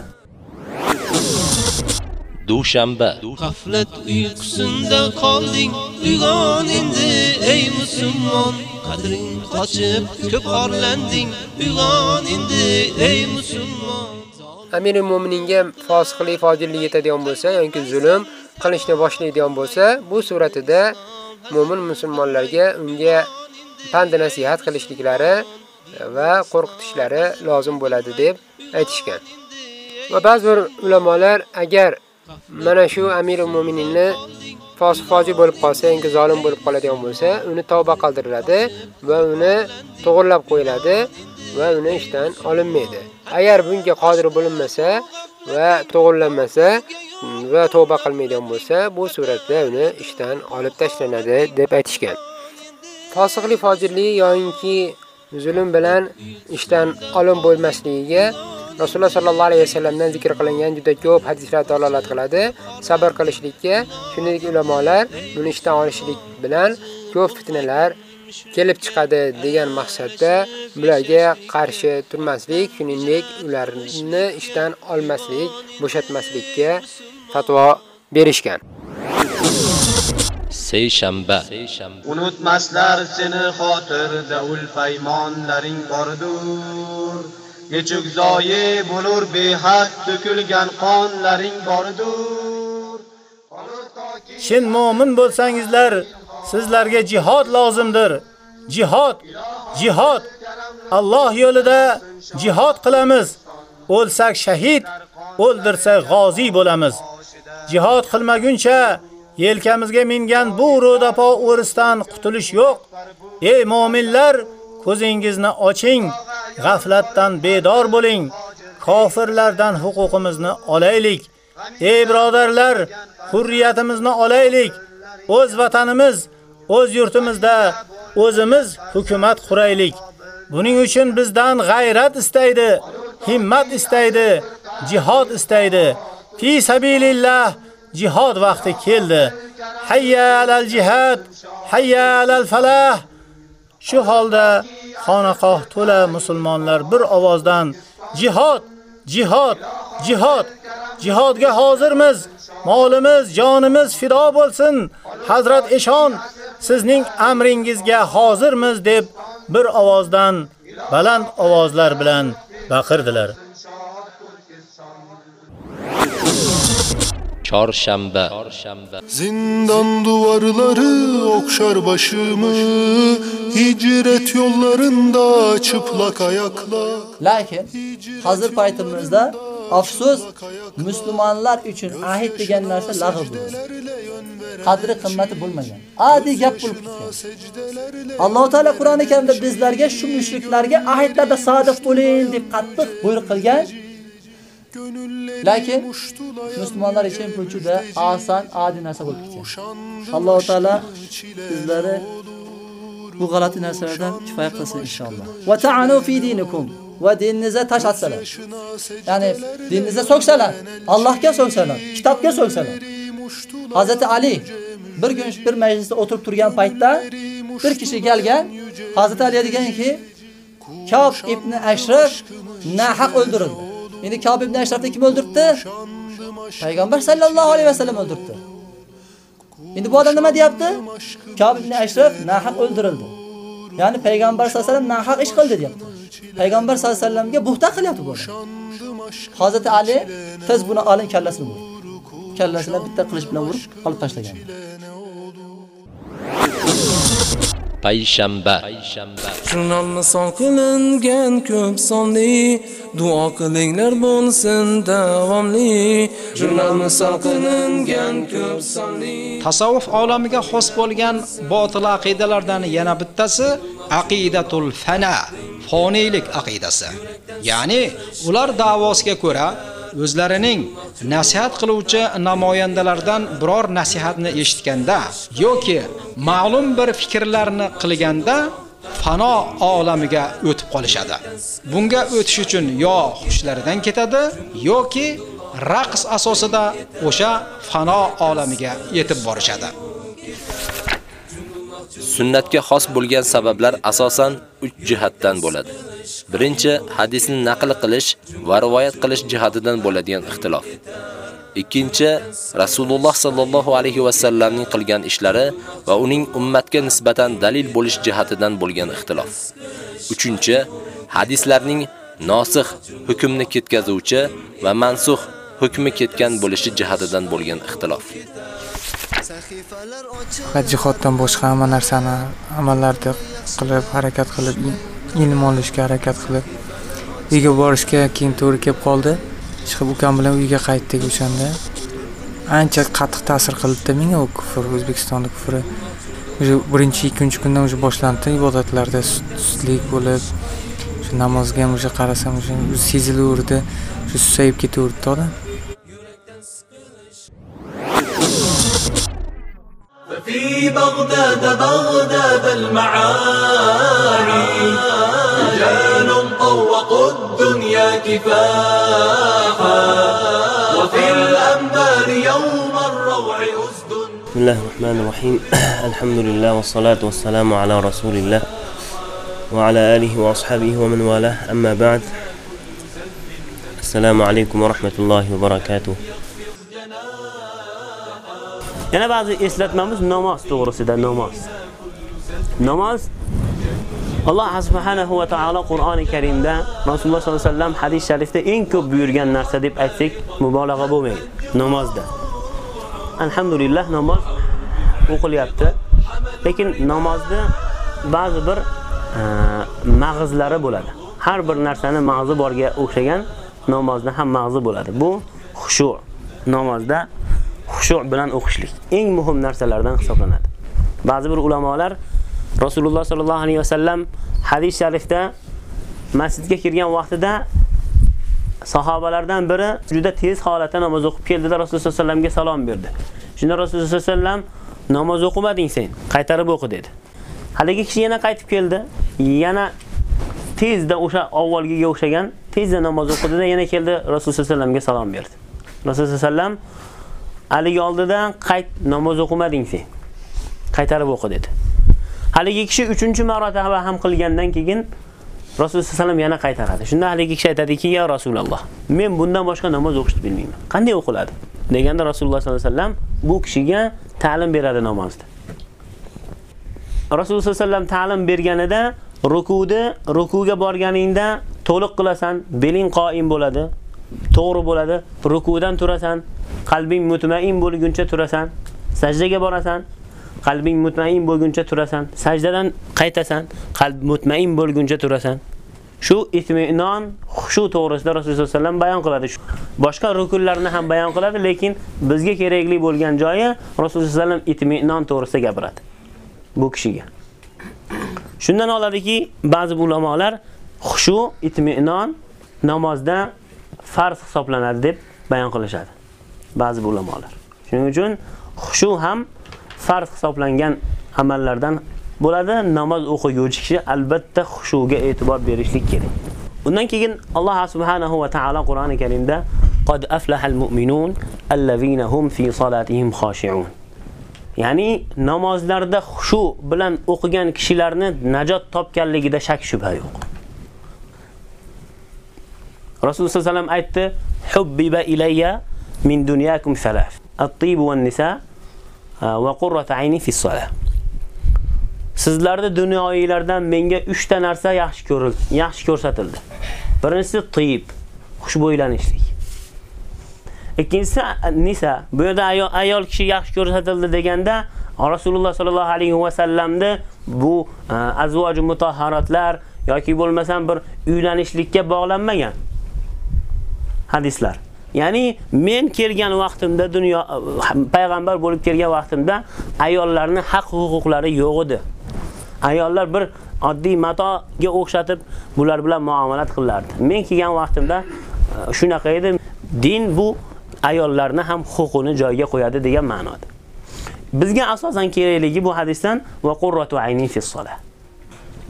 Dushanba G'aflat uyqusinda qolding, uyg'on endi ey musulmon. Qadring qochib, ko'p orlanding, uyg'on endi ey musulmon. Amirul Mo'mininga fosiqlik, fojirlik yetadigan bo'lsa yoki zulm qilishni boshlaydigan bo'lsa, bu suratida mo'min musulmonlarga unga pand nasihat qilishliklari va qo'rqitishlari lozim bo'ladi deb aytishgan. Va ba'zi bir ulamolar agar mana shu Amirul Mo'mininni fosiq fojir bo'lib qolsa, yoki zolim bo'lib qoladigan bo'lsa, uni tavba qildiriladi va uni to'g'irlab qo'yiladi va uni ishdan olinmaydi. Agar bunga qodir bo'linmasa va to'g'irlanmasa va tavba qilmaydigan bo'lsa, bu suratda uni ishdan olib tashlanadi deb aytishgan. Fosiqlik, fojirlik yoki zulm bilan ishdan olin bo'lmasligiga Rasululloh sallallohu alayhi vasallamdan zikr qilingan juda ko'p hadislar dalolat qiladi. Sabr qilishlikka, shuningdek ulamolar buni ishdan olishlik bilan ko'p fitnalar kelib chiqadi degan maqsadda bularga qarshi turmaslik, shuningdek ularni ishdan olmaslik, bo'shatmaslikka fatvo berishgan. Seyshanba Unutmaslar seni xotirda ul paymonlaring bordur. Nechuk zoyi bo'lur behad to'kilgan qonlaring bordur. Shin mu'min bo'lsangizlar, sizlarga jihad lozimdir. Jihad, jihad. Alloh yo'lida jihad qilamiz. O'lsak shahid, o'ldirsak g'ozi bo'lamiz. Jihad qilmaguncha yelkamizga mingan bu ro'dapo o'risdan qutulish yo'q. Ey mu'minlar, ko'zingizni oching, g'aflatdan bedor bo'ling. Kofirlardan huquqimizni olaylik. Ey birodarlar, hurriyatimizni olaylik. O'z vatanimiz, o'z yurtimizda o'zimiz hukumat quraylik. Buning uchun bizdan g'ayrat istaydi, himmat istaydi, jihad istaydi. Fi sabilillah jihad vaqti keldi. Hayya alal jihad, hayya alal falah. Shu holda xonaqoh to'la musulmonlar bir ovozdan jihad, jihad, jihad, jihodga hozirmiz. Molimiz, jonimiz fido bo'lsin. Hazrat Eshon, sizning amringizga hozirmiz deb bir ovozdan baland ovozlar bilan baqirdilar. Chorshanba Zindan duvarları okşar başımı Hicret yollarında çıplak ayakla Lakin hozir paytimizda Afsus, musulmonlar uchun ahd degan narsa lag'v bo'ldi. Qadri qimmati bo'lmagan. Adi gap bo'lib ketgan. Alloh taolo Qur'oni Karimda bizlarga shu mushriklarga ahdlarda sodiq bo'ling deb qattiq buyruq qilgan. Lekin musulmonlar uchun bu juda oson, adi narsa bo'lib ketgan. Alloh taolo bizlari bu g'alati narsalardan kifoya qilsin inshaalloh. Va ta'anu fi dinikum va diningizni tashlatsalar. Ya'ni diningizni so'ksalar, Allohga so'ksalar, kitobga so'ksalar. Hazrati Ali bir kun bir majlisda o'tirib turgan paytda bir kishi kelgan, Hazrati Ali deganki, Kab ibn Ashraf nahaq o'ldirildi. Endi Kab ibn Ashrafni kim o'ldirdi? Payg'ambar sallallohu alayhi vasallam o'ldirdi. Endi bu odam nima deyapti? Kab ibn Ashraf nahaq o'ldirildi. Ya'ni payg'ambar sallallohu alayhi vasallam nahaq ish qildi deyapti. Payg'ambar sallallohu alayhi vasallamga buxta qilyapti bu. Hazrati Ali tez buni olin kallasini urdi. Kallasini bitta qilich bilan urib olib tashlagan. payshanba Jurnalni son qilingan ko'p sonli duo qilinglar bo'lsin davomli Jurnalni salqiningan ko'p sonli Tasavvuf olamiga xos bo'lgan botil aqidalardan yana bittasi aqidatul fana, foniylik aqidasi. Ya'ni ular davosiga ko'ra o'zlarining nasihat qiluvchi namoyandalardan biror nasihatni eshitganda yoki ma'lum bir fikrlarni qilganda fano olamiga o'tib qolishadi. Bunga o'tish uchun yo xushlaridan ketadi yoki raqs asosida o'sha fano olamiga yetib borishadi. Sunnatga xos bo'lgan sabablar asosan 3 jihatdan bo'ladi. Birinchi, hadisni naql qilish va rivoyat qilish jihatidan bo'ladigan ixtilof. Ikkinchi, Rasululloh sallallohu alayhi va sallamning qilgan ishlari va uning ummatga nisbatan dalil bo'lish jihatidan bo'lgan ixtilof. Uchinchi, hadislarning nosix hukmni ketkazuvchi va mansux hukmi ketgan bo'lishi jihatidan bo'lgan ixtilof. Faqat jihoddan boshqa hamma narsani amallarda qilib, harakat qilib, ilm olishga harakat qilib, uyga borishga keyin to'g'ri kelib qoldi. Chiqib ukam bilan uyga qaytdik o'shanda. Ancha qattiq ta'sir qildi menga u kufr, O'zbekistonda kufri. O'sha birinchi, ikkinchi kundan o'sha boshlandi ibodatlarda sustlik bo'lib, shu namozga ham o'sha qarasam o'sha sezilaverdi, shu susayib ketaverdi odam. في بغداد بغداد المعاني رجال طوقوا الدنيا كفاحا بسم الله الرحمن الرحيم الحمد لله والصلاة والسلام على رسول الله وعلى آله وأصحابه ومن والاه أما بعد السلام عليكم ورحمة الله وبركاته أنا بعض إسلات ماموز نماز تغرس ده نماز نماز الله سبحانه وتعالى قرآن الكريم ده رسول الله صلى الله عليه وسلم حديث شريف ده إنكو بيرجان نرسدب أثيك مبالغة بومي نماز دا Alhamdulillah namoz o'qilyapti. Lekin namozda ba'zi bir e, mag'izlari bo'ladi. Har bir narsani mag'zi borga o'xshagan namozda ham mag'zi bo'ladi. Bu xushu. Namozda xushu bilan o'qishlik eng muhim narsalardan hisoblanadi. Ba'zi bir ulamolar Rasululloh sallallohu alayhi vasallam hadis sharifda masjidga kirgan vaqtida sahobalardan biri juda tez holatda namoz o'qib keldida Rasululloh sollallohu alayhi vasallamga salom berdi. Shunda Rasululloh sollallohu alayhi vasallam namoz o'qimading sen, qaytarib o'qi dedi. Haligi kishi yana qaytib keldi, yana tezda o'sha avvalgiga o'xshagan tezda namoz o'qidida yana keldi Rasululloh sollallohu alayhi vasallamga salom berdi. Rasululloh sollallohu alayhi vasallam Haligi oldidan qayt namoz o'qimading sen. Qaytarib o'qi dedi. Haligi kishi 3-marotaba ham qilgandan keyin Rasululloh sallam yana qaytaradi. Shunda haligi kishi aytadiki, "Ya Rasululloh, men bundan boshqa namoz o'qishni bilmayman. Qanday o'qiladi?" Deganda Rasululloh sallallohu alayhi vasallam bu kishiga ta'lim beradi namozda. Rasululloh sallallohu alayhi vasallam ta'lim berganida rukuni rukuga borganingda to'liq qilasan, beling qoim bo'ladi, to'g'ri bo'ladi, rukudan turasan, qalbing mutmain bo'lguncha turasan, sajdaga borasan, qalbing mutmain bo'lguncha turasan, sajdadan qaytasan, qalb mutmain bo'lguncha turasan. Shu itminon, xushu to'g'risida Rasululloh sollallohu alayhi vasallam bayon qiladi. Boshqa rukunlarni ham bayon qiladi, lekin bizga kerakli bo'lgan joyi Rasululloh sollallohu alayhi vasallam itminon to'g'risida gapiradi. Bu kishiga. Shundan oladiki, ba'zi ulamolar xushu, itminon namozda farz hisoblanadi deb bayon qilishadi. Ba'zi ulamolar. Shuning uchun xushu ham farz hisoblangan amallardan bo'ladi. Namoz o'qiguvchi kishi albatta xushuga e'tibor berishlik kerak. Undan keyin Alloh subhanahu va taolo Qur'oni Karimda qad aflahal mu'minun allazina hum fi salatihim khashi'un. Ya'ni namozlarda xushu bilan o'qigan kishilarni najot topganligida shak shubha yo'q. Rasululloh sallam alayhi vasallam aytdi: "Hubbiba ilayya min dunyakum salaf at-tib wan nisa va qurrat ayni fi salat Sizlarda dunyoiylardan menga 3 ta narsa yaxshi ko'rildi, yaxshi ko'rsatildi. Birinchisi tiyib, xushbo'ylanishlik. Ikkinchisi nisa. Bu yerda ayol, ayol kishi yaxshi ko'rsatildi deganda Rasululloh sollallohu alayhi va sallamni bu e, azvoju mutahharatlar yoki bo'lmasam bir uylanishlikka bog'lanmagan hadislar. Ya'ni men kelgan vaqtimda dunyo e, payg'ambar bo'lib kelgan vaqtimda ayollarning haq huquqlari yo'q edi. Ayollar bir oddiy matoga o'xshatib bular bilan muomalat qilardi. Men kelgan vaqtimda e, shunaqa edi. Din bu ayollarni ham huquqini joyiga qo'yadi degan ma'noda. Bizga asosan kerakligi bu hadisdan va qurratu ayni fi solah.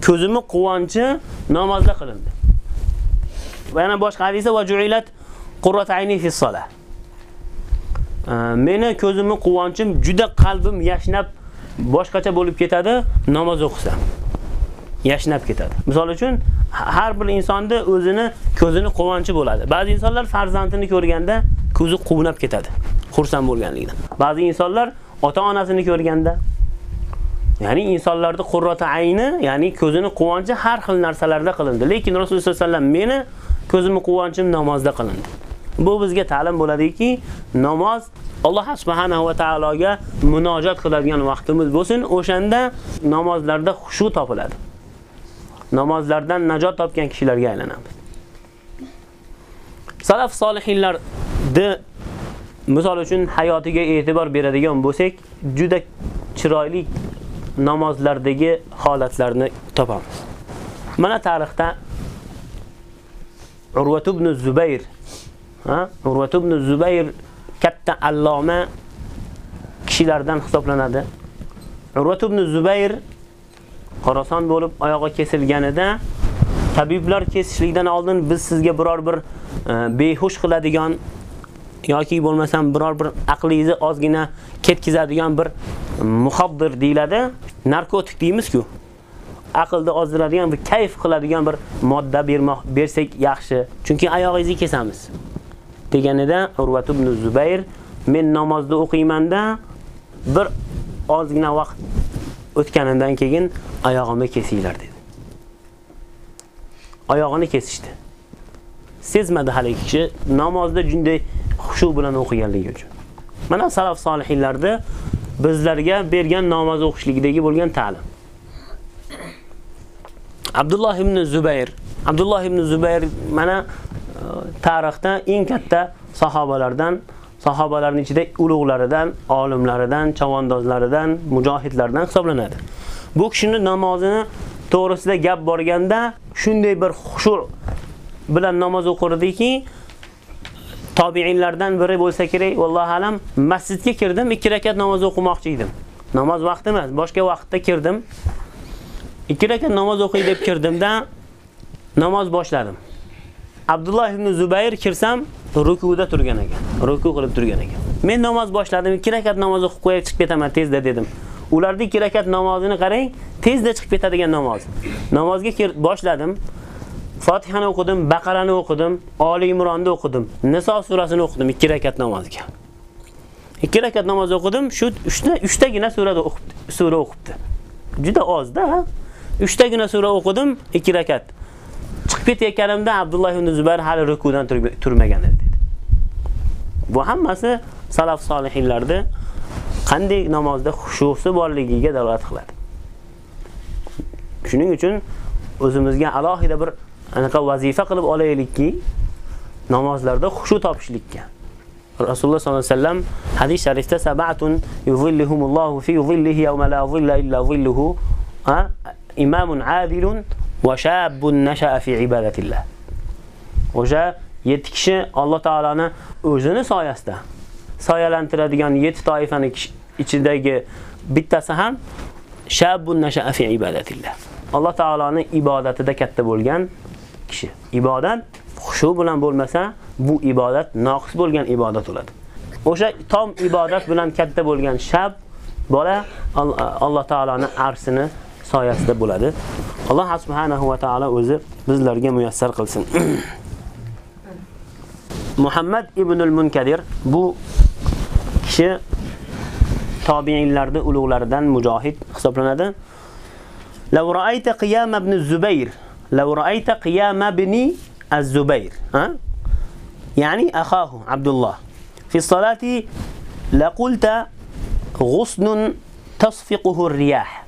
Ko'zimni quvonchi namozda qilindi. Va yana boshqa hadisda va ju'ilat qurratu ayni fi solah. E, meni ko'zimni quvonchim juda qalbim yashnab boshqacha bo'lib ketadi namoz o'qisa. Yashnab ketadi. Misol uchun har bir insonda o'zini ko'zini quvonchi bo'ladi. Ba'zi insonlar farzandini ko'rganda ko'zi quvnab ketadi, xursand bo'lganligidan. Ba'zi insonlar ota-onasini ko'rganda Ya'ni insonlarda qurrota ayni, ya'ni ko'zini quvonchi har xil narsalarda qilindi. Lekin Rasululloh sollallohu alayhi vasallam meni ko'zimni quvonchim namozda qilindi. Bu bizga ta'lim bo'ladiki, namoz Alloh subhanahu va taologa munojat qiladigan vaqtimiz bo'lsin, o'shanda namozlarda xushu topiladi. Namozlardan najot topgan kishilarga aylanamiz. Salaf solihlarni misol uchun hayotiga e'tibor beradigan bo'lsak, juda chiroyli namozlardagi holatlarni topamiz. Mana tarixda Urvat ibn Zubayr, ha? Urvat ibn Zubayr katta alloma kishilardan hisoblanadi. Urvat ibn Zubayr Qoroson bo'lib oyog'i kesilganida tabiblar kesishlikdan oldin biz sizga biror bir e, behush qiladigan yoki bo'lmasam biror bir aqlingizni ozgina ketkizadigan bir muhabdir deyiladi. Narkotik deymiz-ku. Aqlni ozdiradigan bir kayf qiladigan bir modda bermoq bersak yaxshi. Chunki oyog'ingizni kesamiz. Deganida Urvat ibn Zubayr men namozda o'qiymanda bir ozgina vaqt o'tganidan keyin oyog'imni kesinglar dedi. Oyog'ini kesishdi. Sezmadi hali kishi namozda junday xushu bilan o'qiganligi uchun. Mana salaf solihlarni bizlarga bergan namoz o'qishligidagi bo'lgan ta'lim. Abdulloh ibn Zubayr, Abdulloh ibn Zubayr mana tarixda eng katta sahobalardan, sahobalarning ichida ulug'laridan, olimlaridan, chavandozlaridan, mujohidlardan hisoblanadi. Bu kishining namozini to'g'risida gap borganda shunday bir xushu bilan namoz o'qirdiki, tobiinlardan biri bo'lsa kerak, vallohu alam, masjidga kirdim, 2 rakat namoz o'qimoqchi edim. Namoz vaqti emas, boshqa vaqtda kirdim. 2 rakat namoz o'qiy deb kirdimda namoz boshladim. Abdulloh ibn Zubayr kirsam rukuda turgan ekan. Ruku qilib turgan ekan. Men namoz boshladim, 2 rakat namoz o'qib qo'yib chiqib ketaman tezda dedim. Ularda 2 rakat namozini qarang, tezda chiqib ketadigan namoz. Namozga boshladim. Fatihani o'qidim, Baqarani o'qidim, Oli Imronni o'qidim, Niso surasini o'qidim 2 rakat namozga. 2 rakat namoz o'qidim, shu 3 ta 3 tagina surada o'qibdi, sura o'qibdi. Juda ozda, 3 tagina sura o'qidim, 2 rakat. Chiqib ketayotganimda Abdulloh ibn Zubayr hali rukudan turmagan edi dedi. Bu hammasi salaf solihinlarda qanday namozda xushusi borligiga dalolat qiladi. Shuning uchun o'zimizga alohida bir anaqa vazifa qilib olaylikki, namozlarda xushu topishlikka. Rasululloh sollallohu alayhi vasallam hadis sharifda sab'atun yuzilluhumullohu fi yuzillihi yawma la zilla illa zilluhu imamun adilun va shabun nasha'a fi ibadatillah. O'sha yetti kishi Alloh taolani o'zini soyasida soyalantiradigan yetti toifani ichidagi bittasi ham shabun nasha'a fi ibadatillah. Alloh taoloning ibodatida katta bo'lgan kishi. Ibodat xushu bilan bo'lmasa, bu ibodat noqis bo'lgan ibodat bo'ladi. O'sha tom ibodat bilan katta bo'lgan shab bola Alloh taoloning arsini soyasida bo'ladi. Alloh subhanahu va taolo o'zi bizlarga muyassar qilsin. Muhammad ibn al-Munkadir bu kishi tabiinlarda ulug'laridan mujohid hisoblanadi. Law ra'ayta qiyam ibn Zubayr, law ra'ayta qiyam ibn az-Zubayr, ha? يعني أخاه عبد الله في الصلاة لقلت غصن تصفقه الرياح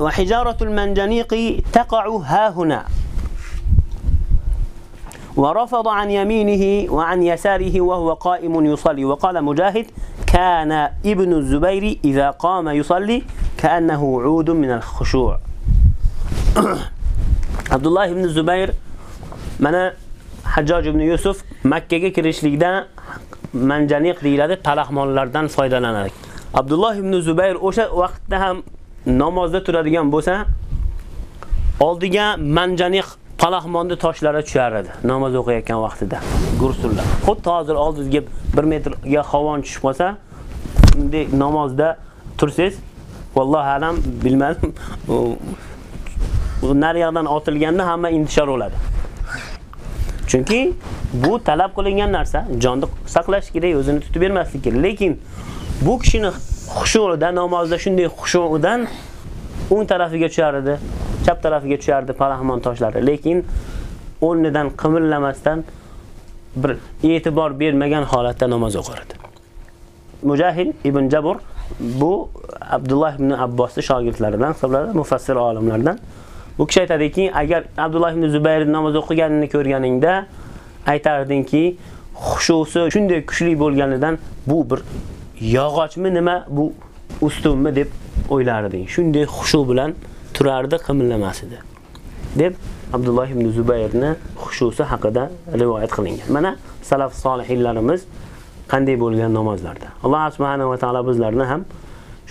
وحجارة المنجنيق تقع ها هنا. ورفض عن يمينه وعن يساره وهو قائم يصلي. وقال مجاهد كان ابن الزبير إذا قام يصلي كأنه عود من الخشوع. عبد الله بن الزبير من Hajjoj ibn Yusuf Makka ga kirishlikda manjaniq deyiladi, talaxmonlardan foydalanadi. Abdulloh ibn Zubayr o'sha vaqtda ham namozda turadigan bo'lsa, oldiga manjaniq palahmonni toshlari tushar edi namoz o'qiyotgan vaqtida. Gursullar. Xuddi hozir oldingizga 1 metrga havon tushib qolsa, bunday namozda tursiz, vallohu alam bilmadim. Nariyoqdan otilganda hamma intishor bo'ladi. Chunki bu talab qilingan narsa, jonni saqlash kerak, o'zini tutib bermaslik kerak. Lekin bu kishini xushuida, namozda shunday xushuidan o'ng tarafiga tushar edi, chap tarafiga tushardi palahmon toshlari. Lekin o'rnidan qimillamasdan bir e'tibor bermagan holatda namoz o'qir edi. Mujahid ibn Jabr bu Abdullah ibn Abbosning shogirdlaridan hisoblanadi, mufassir olimlardan. Bu kishi aytadiki, agar Abdullah ibn Zubayr namoz o'qiganini ko'rganingda aytardingki, xushusi shunday kuchli bo'lganidan bu bir yog'ochmi nima, bu ustunmi deb o'ylarding. Shunday xushu bilan turardi, qimillamas edi. deb Abdulloh ibn Zubayrni xushusi haqida rivoyat qilingan. Mana salaf solihlarimiz qanday bo'lgan namozlarda. Alloh subhanahu va taolo bizlarni ham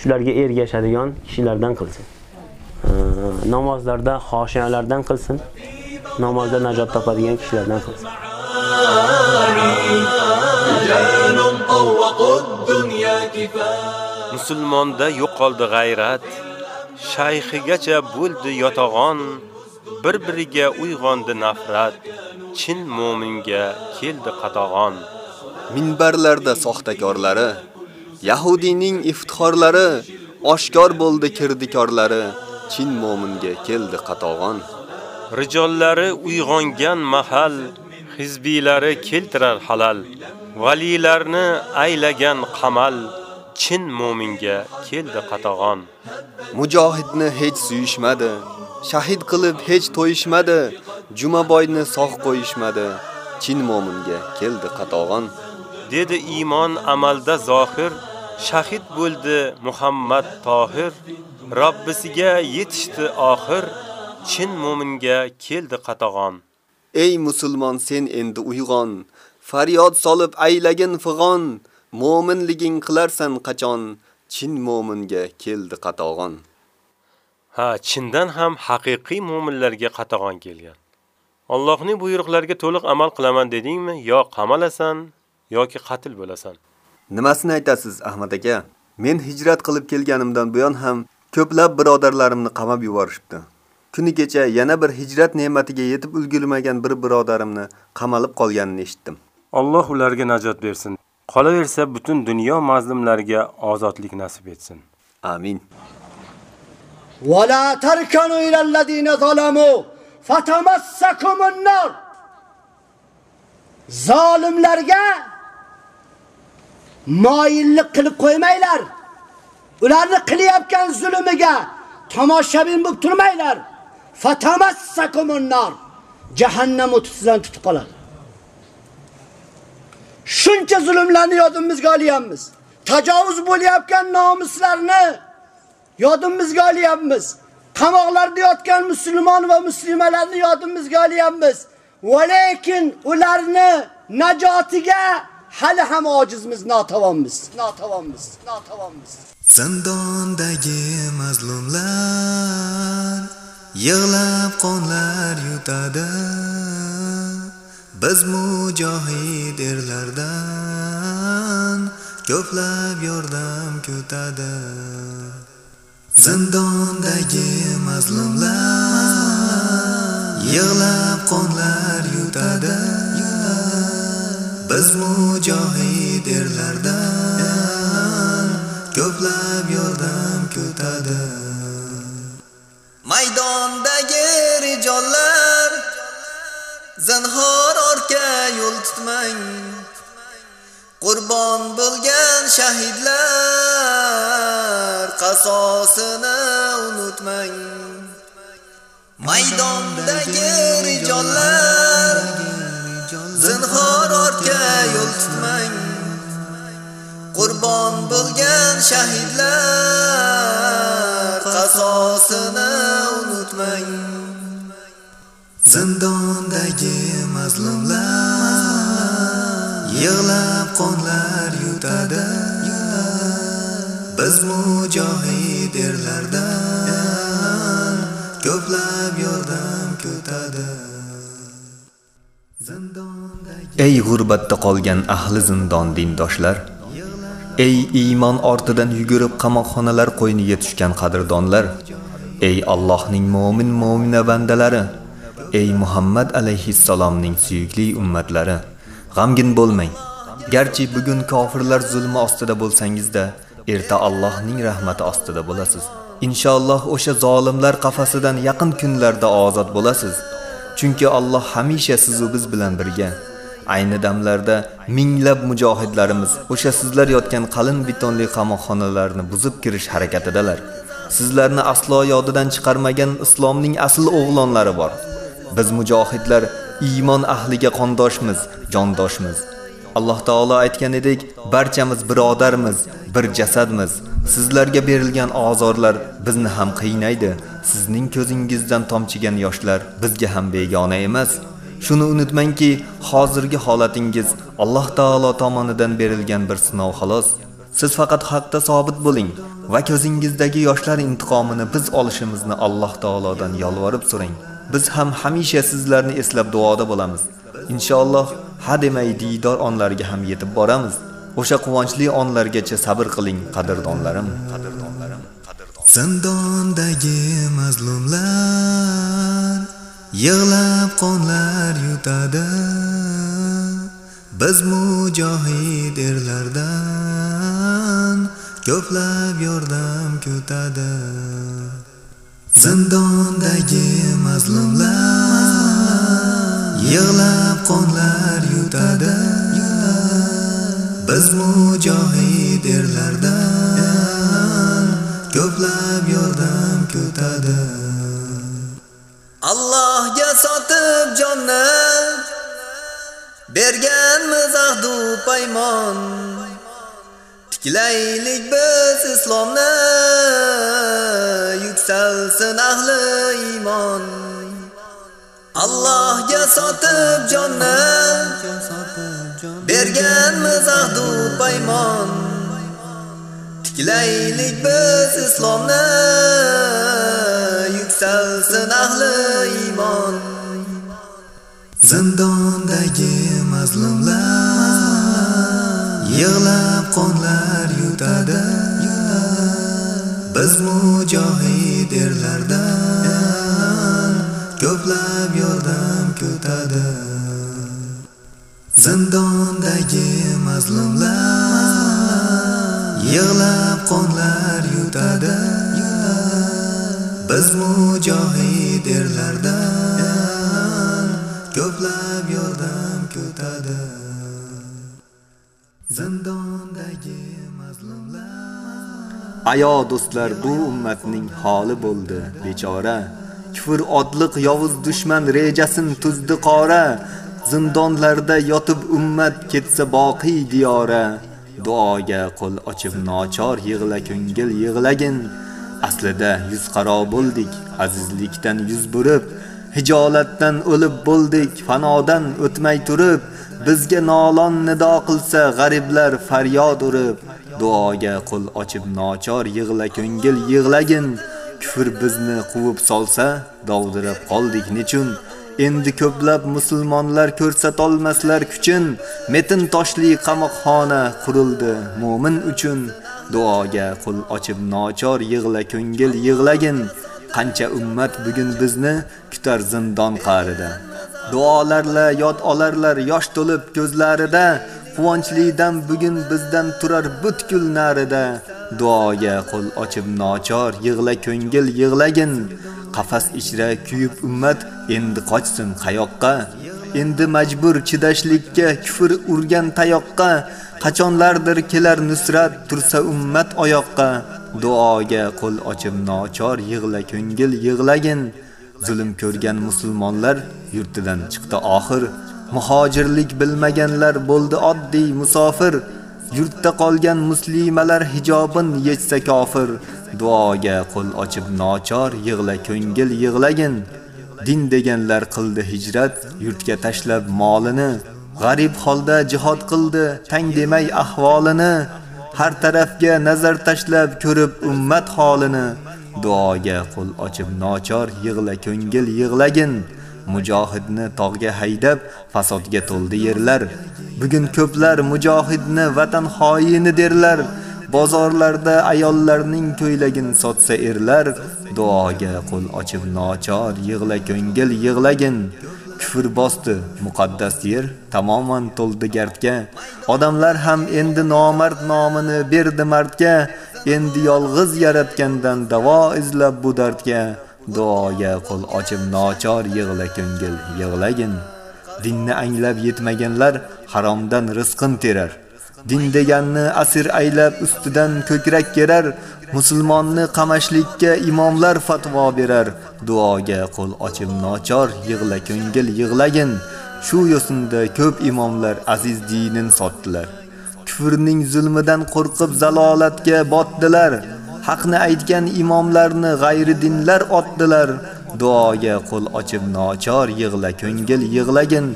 shularga ergashadigan kishilardan qilsin. namozlarda xoshiyalardan qilsin, namozda najot topadigan kishilardan qilsin. Musulmonda yo'qoldi g'ayrat, shayxigacha bo'ldi yotog'on, bir-biriga uyg'ondi nafrat, chin mo'minga keldi qatag'on. Minbarlarda soxtakorlari, Yahudiyning iftixorlari, oshkor bo'ldi kirdikorlari. chin mo'minga keldi qatog'on. Rijollari uyg'ongan mahal, hizbiylari keltirar halal. Valilarni aylagan qamal, chin mo'minga keldi qatog'on. Mujohidni hech suyishmadi, shahid qilib hech to'yishmadi, Jumaboyni sog' qo'yishmadi, chin mo'minga keldi qatog'on. Dedi iymon amalda zohir, shahid bo'ldi Muhammad Tohir. Robbisiga yetishdi oxir, chin mo'minga keldi qatag'on. Ey musulmon, sen endi uyg'on, faryod solib aylagin fig'on, mo'minliging qilarsan qachon, chin mo'minga keldi qatag'on. Ha, chindan ham haqiqiy mo'minlarga qatag'on kelgan. Allohning buyruqlariga to'liq amal qilaman dedingmi, yo qamalasan yoki qatl bo'lasan. Nimasini aytasiz, Ahmad aka? Men hijrat qilib kelganimdan buyon ham Ko'plab birodarlarimni qamab yuborishibdi. Kuni kecha yana bir hijrat ne'matiga yetib ulgurmagan bir birodarimni qamalib qolganini eshitdim. Alloh ularga najot bersin. Qolaversa butun dunyo mazlumlarga ozodlik nasib etsin. Amin. Wa la tarkanu ilal ladina zalamu fatamassakumun nar. Zolimlarga moyillik qilib qo'ymanglar. Ularni qilyapgan zulmiga tomoshabin bo'lib turmanglar. Fatamassakumun nar. jahannam o'tisidan tutib qoladi. Shuncha zulmlarni yodimizga olyapmiz. Tajovuz bo'layotgan nomuslarni yodimizga olyapmiz. Qamoqlarda yotgan musulmon va muslimalarni yodimizga olyapmiz. Va lekin ularni najotiga hali ham ojizmiz, notavonmiz. Notavonmiz, notavonmiz. Zindondagi mazlumlar yig'lab qonlar yutadi. Biz mujohid erlardan ko'plab yordam kutadi. Zindondagi mazlumlar yig'lab qonlar yutadi. Biz mujohid erlardan ko'plab yordam kutadi. Maydondagi rijollar zinhor orqa yo'l tutmang. Qurbon bo'lgan shahidlar qasosini unutmang. Maydondagi rijollar zinhor orqa yo'l tutmang. Qurbon bo'lgan shahidlar qasosini unutmang. Zindondagi mazlumlar yig'lab qonlar yutadi. Biz mujohid erlardan ko'plab yordam kutadi. Ey g'urbatda qolgan ahli zindon dindoshlar, ey iymon ortidan yugurib qamoqxonalar qo'yniga tushgan qadrdonlar, ey Allohning mo'min mo'mina bandalari, ey Muhammad alayhissalomning suyukli ummatlari, g'amgin bo'lmang. Garchi bugun kofirlar zulmi ostida bo'lsangizda erta Allohning rahmati ostida bo'lasiz. Inshaalloh o'sha zolimlar qafasidan yaqin kunlarda ozod bo'lasiz. Chunki Alloh hamisha siz va biz bilan birga. Ayni damlarda minglab mujohidlarimiz o'sha sizlar yotgan qalin betonli qamoqxonalarni buzib kirish harakatidalar. Sizlarni aslo yodidan chiqarmagan islomning asl o'g'lonlari bor. Biz mujohidlar iymon ahliga qondoshmiz, jondoshmiz. Alloh taolo aytgan edik, barchamiz birodarmiz, bir jasadmiz. Sizlarga berilgan azorlar bizni ham qiynaydi. Sizning ko'zingizdan tomchigan yoshlar bizga ham begona emas. Shuni unutmangki, hozirgi holatingiz Alloh taolo tomonidan berilgan bir sinov xolos. Siz faqat haqda sobit bo'ling va ko'zingizdagi yoshlar intiqomini biz olishimizni Alloh taolodan yolvorib so'rang. Biz ham hamisha sizlarni eslab duoda bo'lamiz. Inshaalloh ha demay diydor onlarga ham yetib boramiz. O'sha quvonchli onlargacha sabr qiling, qadrdonlarim, qadrdonlarim, qadrdonlarim. Zindondagi mazlumlar yig'lab qonlar yutadi. Biz mujohid erlardan ko'plab yordam kutadi. Zindondagi mazlumlar yig'lab qonlar yutadi. Biz mujohid erlardan ko'plab yordam kutadi. Allohga sotib jonni berganmiz ahdu paymon. Tiklaylik biz islomni yuksalsin ahli iymon. Allohga sotib jonni berganmiz ahdu paymon. Tiklaylik biz islomni yuksalsin ahli iymon. Zindondagi mazlumlar yig'lab qonlar yutadi. Biz mujohid erlardan ko'plab yordam kutadi. Zindondagi mazlumlar yig'lab qonlar yutadi. Biz mujohid erlardan ko'plab yordam kutadi. Zindondagi mazlumlar Ayo do'stlar, bu ummatning holi bo'ldi, bechora. kufr odliq yovuz dushman rejasin tuzdi qora zindonlarda yotib ummat ketsa boqiy diyora duoga qo'l ochib nochor yig'la ko'ngil yig'lagin aslida yuz qaro bo'ldik azizlikdan yuz burib hijolatdan o'lib bo'ldik fanodan o'tmay turib bizga nolon nido qilsa g'ariblar faryod urib duoga qo'l ochib nochor yig'la ko'ngil yig'lagin kufr bizni quvib solsa dovdirab qoldik nechun? Endi ko'plab musulmonlar ko'rsatolmaslar kuchin metin toshli qamoqxona qurildi mu'min uchun. Duoga qo'l ochib nochor yig'la ko'ngil yig'lagin. Qancha ummat bugun bizni kutar zindon qa'rida. Duolarla yod olarlar yosh to'lib ko'zlarida. Quvonchlidan bugun bizdan turar butkul narida. Duoga qo'l ochib nochor yig'la ko'ngil yig'lagin. Qafas ichra kuyib ummat endi qochsin qayoqqa? Endi majbur chidashlikka kufr urgan tayoqqa qachonlardir kelar nusrat tursa ummat oyoqqa. Duoga qo'l ochib nochor yig'la ko'ngil yig'lagin. Zulm ko'rgan musulmonlar yurtidan chiqdi oxir. Muhojirlik bilmaganlar bo'ldi oddiy musofir. Yurtda qolgan muslimalar hijobin yechsa kofir. Duoga qo'l ochib nochor yig'la ko'ngil yig'lagin. Din deganlar qildi hijrat yurtga tashlab molini. G'arib holda jihad qildi tang demay ahvolini. Har tarafga nazar tashlab ko'rib ummat holini. Duoga qo'l ochib nochor yig'la ko'ngil yig'lagin. Mujohidni tog'ga haydab fasodga to'ldi yerlar. Bugun ko'plar mujohidni vatan xoyini derlar. Bozorlarda ayollarning ko'ylagin sotsa erlar duoga qo'l ochib nochor yig'la ko'ngil yig'lagin. Kufr bosdi muqaddas yer tamoman to'ldi gardga. Odamlar ham endi nomard nomini berdi mardga. Endi yolg'iz yaratgandan davo izlab bu dardga. Duoga qo'l ochib nochor yig'la ko'ngil yig'lagin. Dinni anglab yetmaganlar haromdan rizqin terar. Din deganni asir aylab ustidan ko'krak kerar musulmonni qamashlikka imomlar fatvo berar. Duoga qo'l ochib nochor yig'la ko'ngil yig'lagin. Shu yo'sinda ko'p imomlar aziz dinin sotdilar. Kufrning zulmidan qo'rqib zalolatga botdilar. Haqni aytgan imomlarni g'ayri dinlar otdilar. Duoga qo'l ochib nochor yig'la ko'ngil yig'lagin.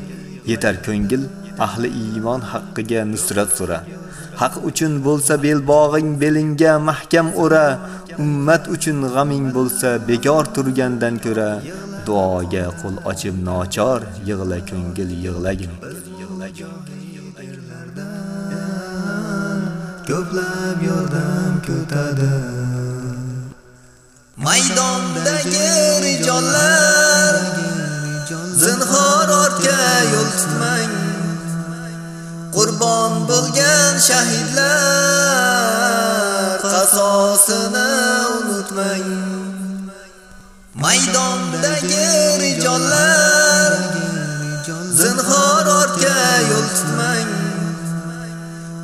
Yetar ko'ngil ahli iymon haqqiga nusrat so'ra haq uchun bo'lsa belbog'ing belingga mahkam o'ra ummat uchun g'aming bo'lsa bekor turgandan ko'ra duoga qo'l ochib nochor yig'la ko'ngil yig'lagin. Ko'plab yordam ko'tadi. Maydondagi rijollar zinhor ortga yo'l tutmang qurbon bo'lgan shahidlar qasosini unutmang. Maydondagi rijollar zinhor ortga yo'l tutmang.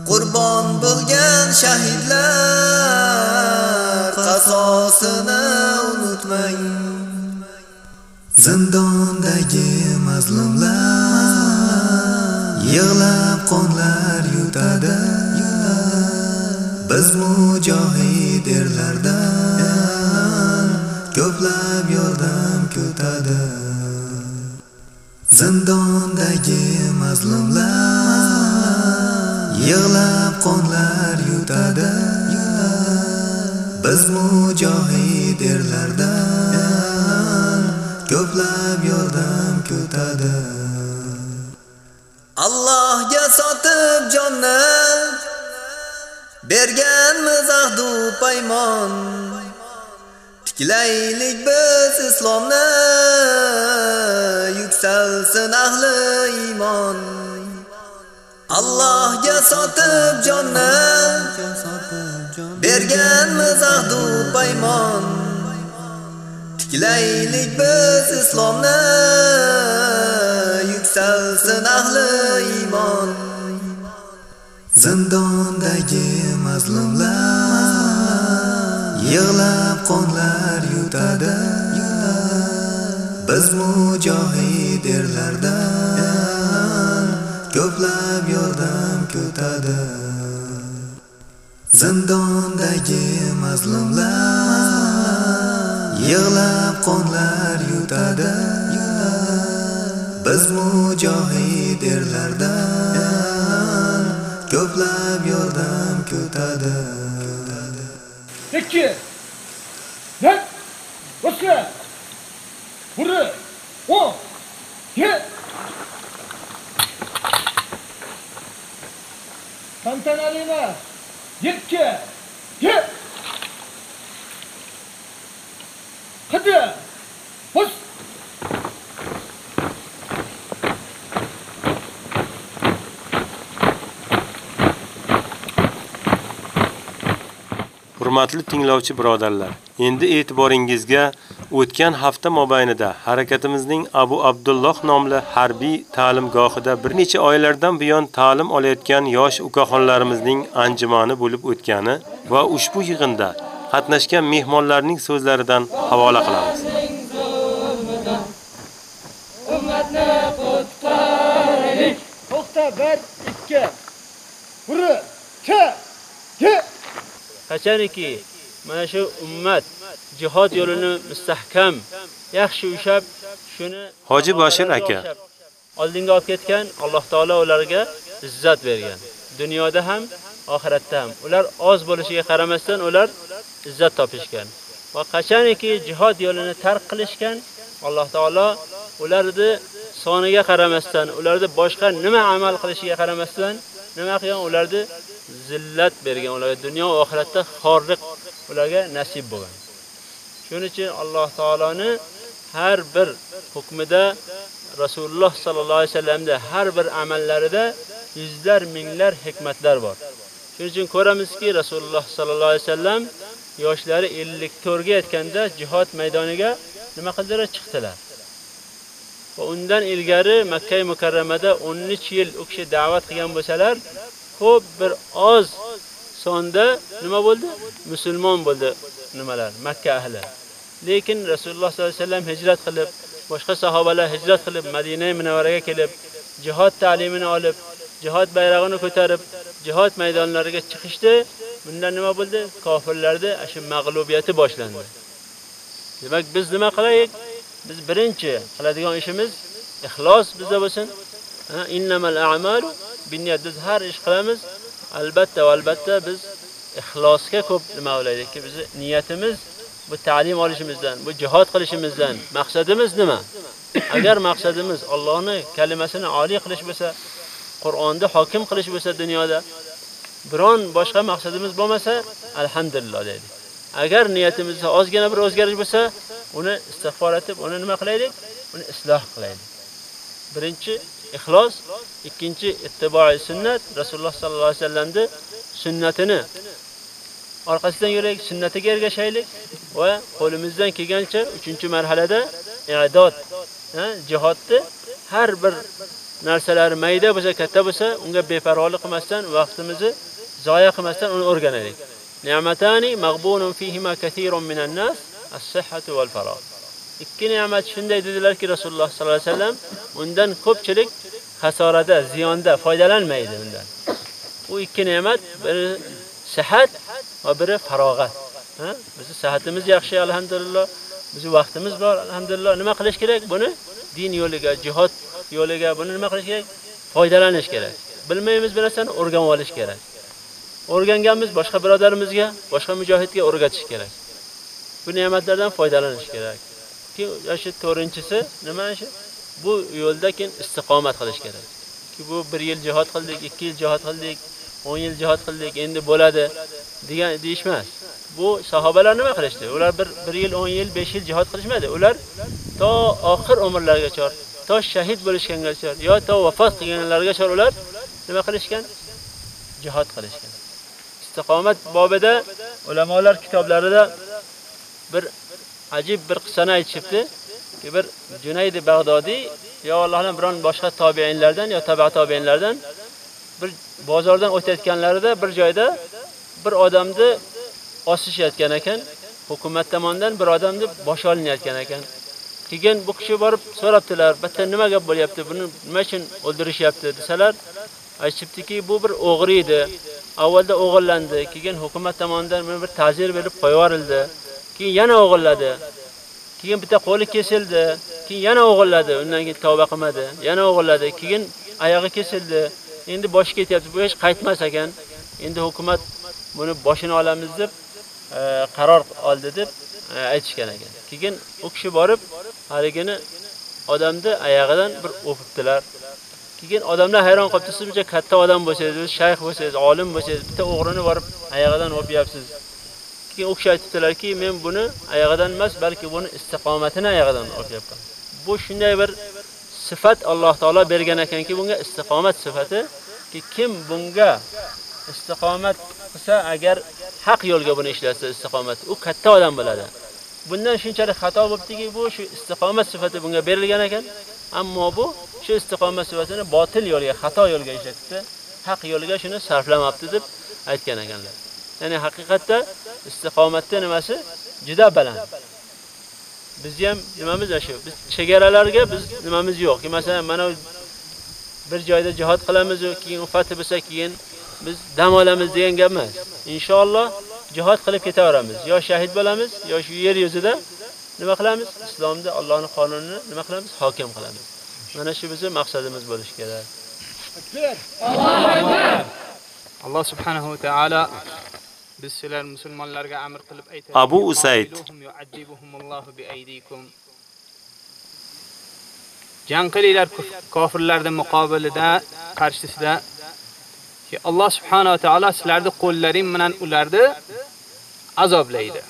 Qurbon bo'lgan shahidlar qasosini unutmang. Zindondagi mazlumlar yig'lab qonlar yutadi. Biz mujohid erlardan ko'plab yordam kutadi zindondagi mazlumlar yig'lab qonlar yutadi. Biz mujohid erlardan ko'plab yordam kutadi Allohga sotib jonni berganmiz ahdu paymon. Tiklaylik biz islomni yuksalsin ahli iymon. Allohga sotib jonni berganmiz ahdu paymon. Tiklaylik biz islomni yuksalsin ahli iymon. Zindondagi mazlumlar yig'lab qonlar yutadi. Biz mujohid erlardan ko'plab yordam kutadi zindondagi mazlumlar yig'lab qonlar yutadi. Biz mujohid erlardan ko'plab yordam kutadi ikki net boshqa buri o'n ye. Tantanalimi yetki ye. Hadi bosh Hurmatli tinglovchi birodarlar, endi e'tiboringizga o'tgan hafta mobaynida harakatimizning Abu Abdulloh nomli harbiy ta'limgohida bir necha oylardan buyon ta'lim olayotgan yosh ukaxonlarimizning anjumani bo'lib o'tgani va ushbu yig'inda qatnashgan mehmonlarning so'zlaridan havola qilamiz. ummatni qutqaraylik to'xta 1 2 buri ke ye qachoniki mana shu ummat jihod yo'lini mustahkam yaxshi ushab shuni Hoji Bashir aka oldinga olib ketgan Alloh taolo ularga izzat bergan. Dunyoda ham, oxiratda ham. Ular oz bo'lishiga qaramasdan ular izzat topishgan. Va qachoniki jihod yo'lini tark qilishgan, Alloh taolo ularni soniga qaramasdan, ularni boshqa nima amal qilishiga qaramasdan, nima qilgan ularni zillat bergan, ularga dunyo va oxiratda xorliq ularga nasib bo'lgan. Shuning uchun Alloh taoloni har bir hukmida Rasululloh sallallohu alayhi vasallamda har bir amallarida yuzlar minglar hikmatlar bor. Shuning uchun ko'ramizki, Rasululloh sallallohu alayhi vasallam yoshlari 54 ga yetganda jihod maydoniga nima qildilar? Chiqdilar. Va undan ilgari Makka mukarramada 13 yil o'kishi da'vat qilgan bo'lsalar, ko'p bir oz sonda nima bo'ldi? Musulmon bo'ldi nimalar? Makka ahli. Lekin Rasululloh sollallohu alayhi vasallam hijrat qilib, boshqa sahobalar hijrat qilib Madina munavvaraga kelib, jihod ta'limini olib, jihod bayrog'ini ko'tarib, jihod maydonlariga chiqishdi. Bundan nima bo'ldi? Kofirlarda shu mag'lubiyati boshlandi. Demak, biz nima qilaylik? Biz birinchi qiladigan ishimiz ixlos bizda bo'lsin. Innamal a'malu binniyat. Biz har ish qilamiz. Albatta va albatta biz ixlosga ko'p nima qilaylikki, bizni niyatimiz bu ta'lim olishimizdan, bu jihad qilishimizdan maqsadimiz nima? Agar maqsadimiz Allohning kalimasini oliy qilish bo'lsa, Qur'onni hokim qilish bo'lsa dunyoda, biron boshqa maqsadimiz bo'lmasa, alhamdulillah deylik. Agar niyatimizda ozgina bir o'zgarish bo'lsa, uni istig'for etib, uni nima qilaylik? Uni isloh qilaylik. Birinchi ixlos, ikkinchi ittiboi sunnat, Rasululloh sallallohu alayhi vasallamning sunnatini orqasidan yuraylik, sunnatiga ergashaylik va qo'limizdan kelgancha 3-marhalada i'dod, jihodni har bir narsalar mayda bo'lsa, katta bo'lsa, unga beparvolik qilmasdan, vaqtimizni zoya qilmasdan uni o'rganaylik. Ni'matani maghbunun fihima kathirun minan nas as-sihhatu wal faragh. Ikki ne'mat shunday dedilarki Rasululloh sallallohu alayhi vasallam, undan ko'pchilik xasorada, ziyonda foydalanmaydi undan. Bu ikki ne'mat biri sihat va biri farog'at. Ha? Bizning sihatimiz yaxshi alhamdulillah. Bizning vaqtimiz bor alhamdulillah. Nima qilish kerak? Buni din yo'liga, jihad yo'liga buni nima qilish kerak? Foydalanish kerak. Bilmaymiz bir narsani o'rganib olish kerak. O'rganganmiz boshqa birodarimizga, boshqa mujohidga o'rgatish kerak. Bu ne'matlardan foydalanish kerak. Ki shu 4-chisi nima shu? Bu yo'lda keyin istiqomat qilish kerak. Ki bu 1 yil jihod qildik, 2 yil jihod qildik, 10 yil jihod qildik, endi bo'ladi degan deyishmas. Bu sahobalar nima qilishdi? Ular bir 1 yil, 10 yil, 5 yil jihod qilishmadi. Ular to oxir umrlarigacha, to shahid bo'lishgangacha, yo to vafot qilganlargacha ular nima qilishgan? Jihod qilishgan. Istiqomat bobida ulamolar kitoblarida bir ajib bir qissani aytishibdi. Bir Junayd Bag'dodiy yo Allohdan biron boshqa tobiinlardan yo tabi'at tobiinlardan bir bozordan o'tayotganlarida bir joyda bir odamni osishayotgan ekan, hukumat tomonidan bir odamni bosh olinayotgan ekan. keyin bu kishi borib so'rabdilar, "Bitta nima gap bo'lyapti? Buni nima uchun o'ldirishyapti?" desalar, aytibdiki, bu bir o'g'ri edi. Avvalda o'g'irlandi, keyin hukumat tomonidan buni bir ta'zir berib qo'yib. Keyin yana o'g'illadi. Keyin bitta qo'li kesildi, keyin yana o'g'illadi, undan keyin tavba qilmadi. Yana o'g'illadi, keyin oyog'i kesildi. Endi boshi ketyapti, bu hech qaytmas ekan. Endi hukumat buni boshini olamiz deb e, qaror oldi deb e, aytishgan ekan. Keyin u kishi borib haligini odamni oyog'idan bir o'pibdilar. Keyin odamlar hayron qolibdi, siz buncha katta odam bo'lsangiz, shayx bo'lsangiz, olim bo'lsangiz, bitta o'g'rini borib oyog'idan o'pyapsiz. Keyin u kishi aytibdilarki, men buni oyog'idan emas, balki buni istiqomatini oyog'idan o'pyapman. Bu shunday bir sifat Alloh taolo bergan ekanki, bunga istiqomat sifati ki kim bunga istiqomat qilsa, agar haq yo'lga buni ishlatsa istiqomat, u katta odam bo'ladi. Bundan shunchalik xato bo'libdiki, bu shu istiqomat sifati bunga berilgan ekan, ammo bu shu istiqomat sifatini botil yo'lga, xato yo'lga ishlatdi, haq yo'lga shuni sarflamabdi deb aytgan ekanlar. Ya'ni haqiqatda istiqomatda nimasi juda baland. Biz ham nimamiz shu. Biz chegaralarga biz nimamiz yo'q. Masalan, mana bir joyda jihad qilamiz yoki keyin fath bo'lsa keyin biz dam olamiz degan gap emas. Inshaalloh jihad qilib ketaveramiz. Yo shahid bo'lamiz, yo shu yer yuzida nima qilamiz? Islomda Allohning qonunini nima qilamiz? Hokim qilamiz. Mana shu bizning maqsadimiz bo'lishi kerak. Alloh subhanahu va taolo biz sizlar musulmonlarga amr qilib aytadi. Abu Usayd Jang qilinglar kofirlarning muqobilida, qarshisida ki Alloh subhanahu va taolo sizlarni qo'llaring bilan ularni azoblaydi.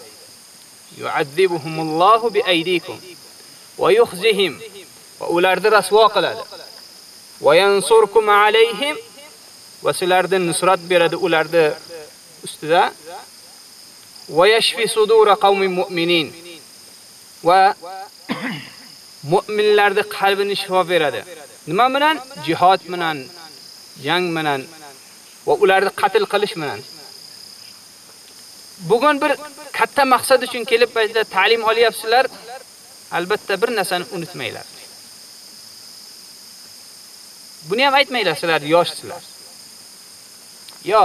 Yu'azzibuhumullohu bi aydikum va yukhzihim va ularni rasvo qiladi. Va yansurkum alayhim va sizlarga nusrat beradi ularni ustida va yashfi sudura qaumin mu'minin va mu'minlarning qalbini shifo beradi. Nima bilan? Jihad bilan, jang bilan va ularni qatl qilish bilan. Bugun bir katta maqsad uchun kelib bizda ta'lim olyapsizlar. Albatta bir narsani unutmanglar. Buni ham aytmanglar sizlar yoshsizlar. Yo.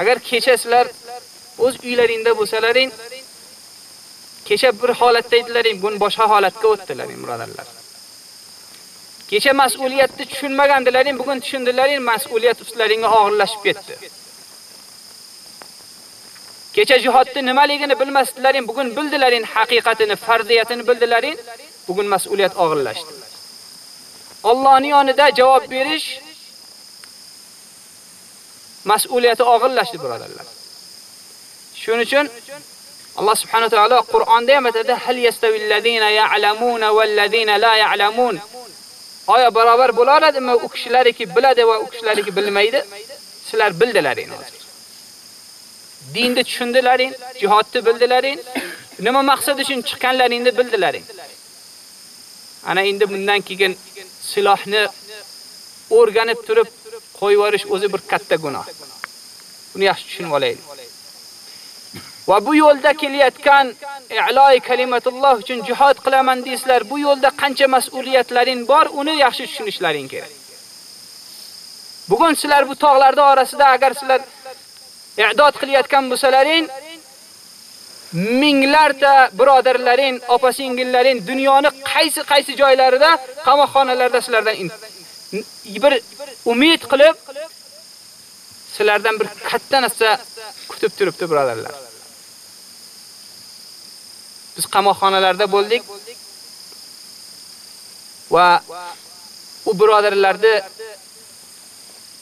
Agar kecha sizlar o'z uylaringda bo'lsalaring, kecha bir holatda edilaring, bugun boshqa holatga o'tdilaring, birodarlar. Kecha mas'uliyatni tushunmagandilaring, bugun tushundilaring, mas'uliyat ustlaringga og'irlashib ketdi. Kecha jihodni nimaligini bilmasdilaring, bugun bildilaring, haqiqatini, farziyatini bildilaring, bugun mas'uliyat og'irlashdi. Allohning yonida javob berish mas'uliyati og'irlashdi, birodarlar. Shuning uchun Alloh subhanahu va taolo Qur'onda ham aytadi: "Hal yastavillazina ya'lamuna vallazina la ya'lamun." Oya barobar bo'ladimi u kishilariki biladi va u kishilariki bilmaydi? Sizlar bildilaring hozir. Dinni tushundilaring, jihodni bildilaring, nima maqsad uchun chiqqanlaringni bildilaring. Ana endi bundan keyin silohni o'rganib turib qo'yib yuborish o'zi bir katta gunoh. Buni yaxshi tushunib olaylik. Va bu yo'lda kelayotgan i'loi kalimatulloh uchun jihad qilaman deysizlar. Bu yo'lda qancha mas'uliyatlaring bor, uni yaxshi tushunishlaring kerak. Bugun sizlar bu tog'larda orasida agar sizlar i'dod qilayotgan bo'lsalaring, minglarta birodarlaring, opa-singillaring dunyoni qaysi-qaysi joylarida, qamoqxonalarda sizlardan bir umid qilib sizlardan bir katta narsa kutib turibdi, birodarlar. Biz qamoqxonalarda bo'ldik va u birodarlarni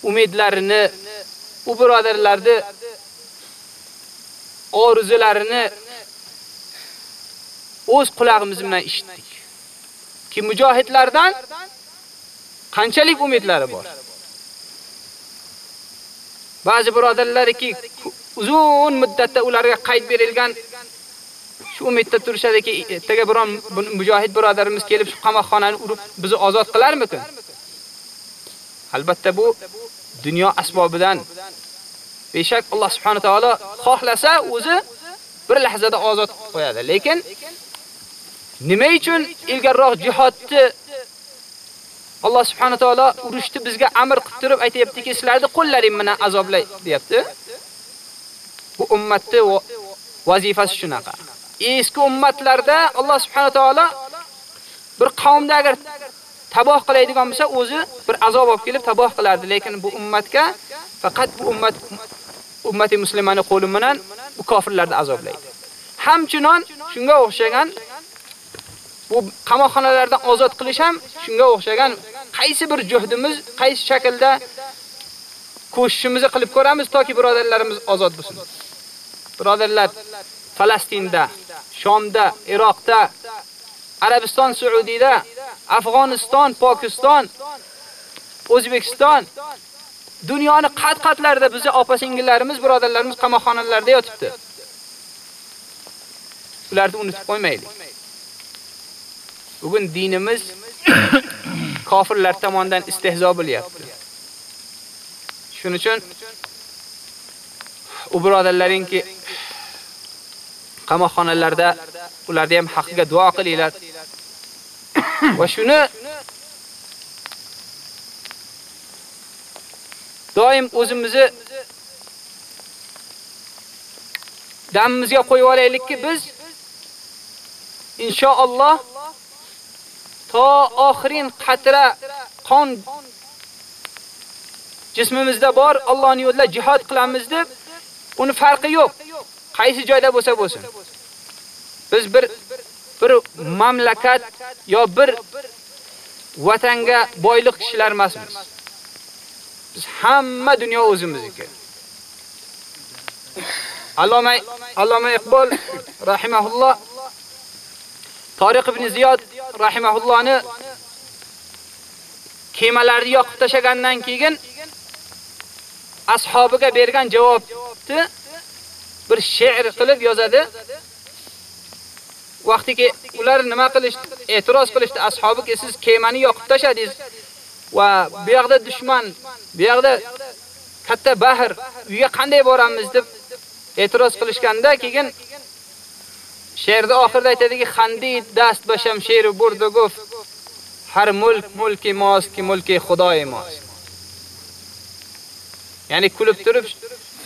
umidlarini, u birodarlarni orzularini o'z qulog'imiz bilan eshitdik. Ki mujohidlardan qanchalik umidlari bor. Ba'zi birodarlarki uzun muddatda ularga qayd berilgan shu umidda turishadiki, ertaga biron mujohid birodarimiz kelib shu qamoqxonani urib bizni ozod qilarmikin? Albatta bu dunyo asbobidan beshak Alloh subhanahu taolo xohlasa o'zi bir lahzada ozod qo'yadi. Lekin Nima uchun ilgarroq jihodni Alloh subhanahu taolo urushni bizga amr qilib turib aytayaptiki, sizlarni qo'llaring bilan azoblay deyapti. Bu ummatni vazifasi shunaqa. Eski ummatlarda Alloh subhanahu taolo bir qavmda agar taboh qiladigan bo'lsa, o'zi bir azob olib kelib taboh qilardi, lekin bu ummatga faqat bu ummat ummati musulmoni qo'li bilan bu kofirlarni azoblaydi. Hamchinon shunga o'xshagan bu qamoqxonalardan ozod qilish ham shunga o'xshagan qaysi bir juhdimiz, qaysi shaklda ko'shishimizni qilib ko'ramiz toki birodarlarimiz ozod bo'lsin. Birodarlar, Falastinda, Shomda, Iroqda, Arabiston, Saudiyada, Afg'oniston, Pokiston, O'zbekiston dunyoni qat-qatlarida bizni opa-singillarimiz, birodarlarimiz qamoqxonalarda yotibdi. Ularni unutib qo'ymaylik. Bugun dinimiz kofirlar tomonidan istehzo bo'lyapti. Shuning uchun u birodarlaringki qamoqxonalarda ularga ham haqqiga duo qilinglar. Va shuni doim o'zimizni damimizga qo'yib olaylikki, biz inshaalloh to oxirin qatra qon jismimizda bor Allohning yo'lida jihad qilamiz deb uni farqi yo'q. Qaysi joyda bo'lsa bo'lsin. Biz bir bir mamlakat yo bir vatanga boylik kishilar emasmiz. Biz hamma dunyo o'zimizniki. Alloma Alloma Iqbol rahimahulloh Tariq ibn Ziyod rahimahullohni kemalarni yoqib tashagandan keyin ashabiga bergan javobni bir she'r qilib yozadi. Vaqtiki ular nima qilishdi? E'tiroz qilishdi ashabiga siz kemani yoqib tashadingiz va bu yoqda dushman, bu yoqda katta bahr, uyga qanday boramiz deb e'tiroz qilishganda keyin she'rda oxirida aytadiki, xandid dast ba shamshir burdu guft har mulk mulki mos ki mulki xudoy mos. Ya'ni kulib turib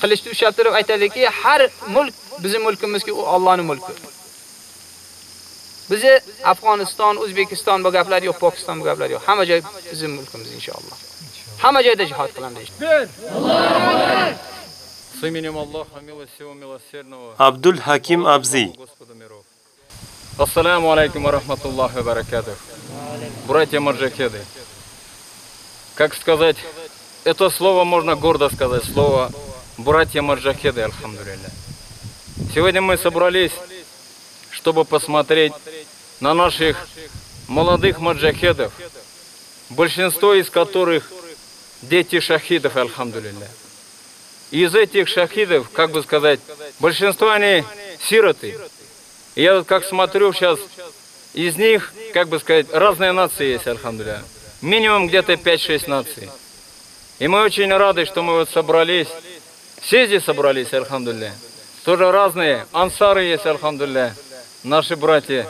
qilishni ushlab turib aytadiki, har mulk bizning mulkimizki, u Allohning mulki. Bizi Afg'oniston, O'zbekiston bu gaplar yo'q, Pokiston bu gaplar yo'q. Hamma joy bizning mulkimiz inshaalloh. Hamma joyda jihad qilamiz. Allohu С именем Аллаха, милостивого, милосердного. Абдул Хаким Абзи. Ассаламу алейкум рахматуллахи баракатух. Братья маджахеды. Как сказать, это слово можно гордо сказать, слово братья маджахеды, альхамдулилля. Сегодня мы собрались, чтобы посмотреть на наших молодых маджахедов, большинство из которых дети шахидов, альхамдулилля. Из этих шахидов, как бы сказать, большинство они сироты. Я вот как смотрю сейчас, из них, как бы сказать, разные нации есть, альхамдуля. Минимум где-то 5-6 наций. И мы очень рады, что мы вот собрались. Все здесь собрались, альхамдуля. Тоже разные. Ансары есть, альхамдуля. Наши братья.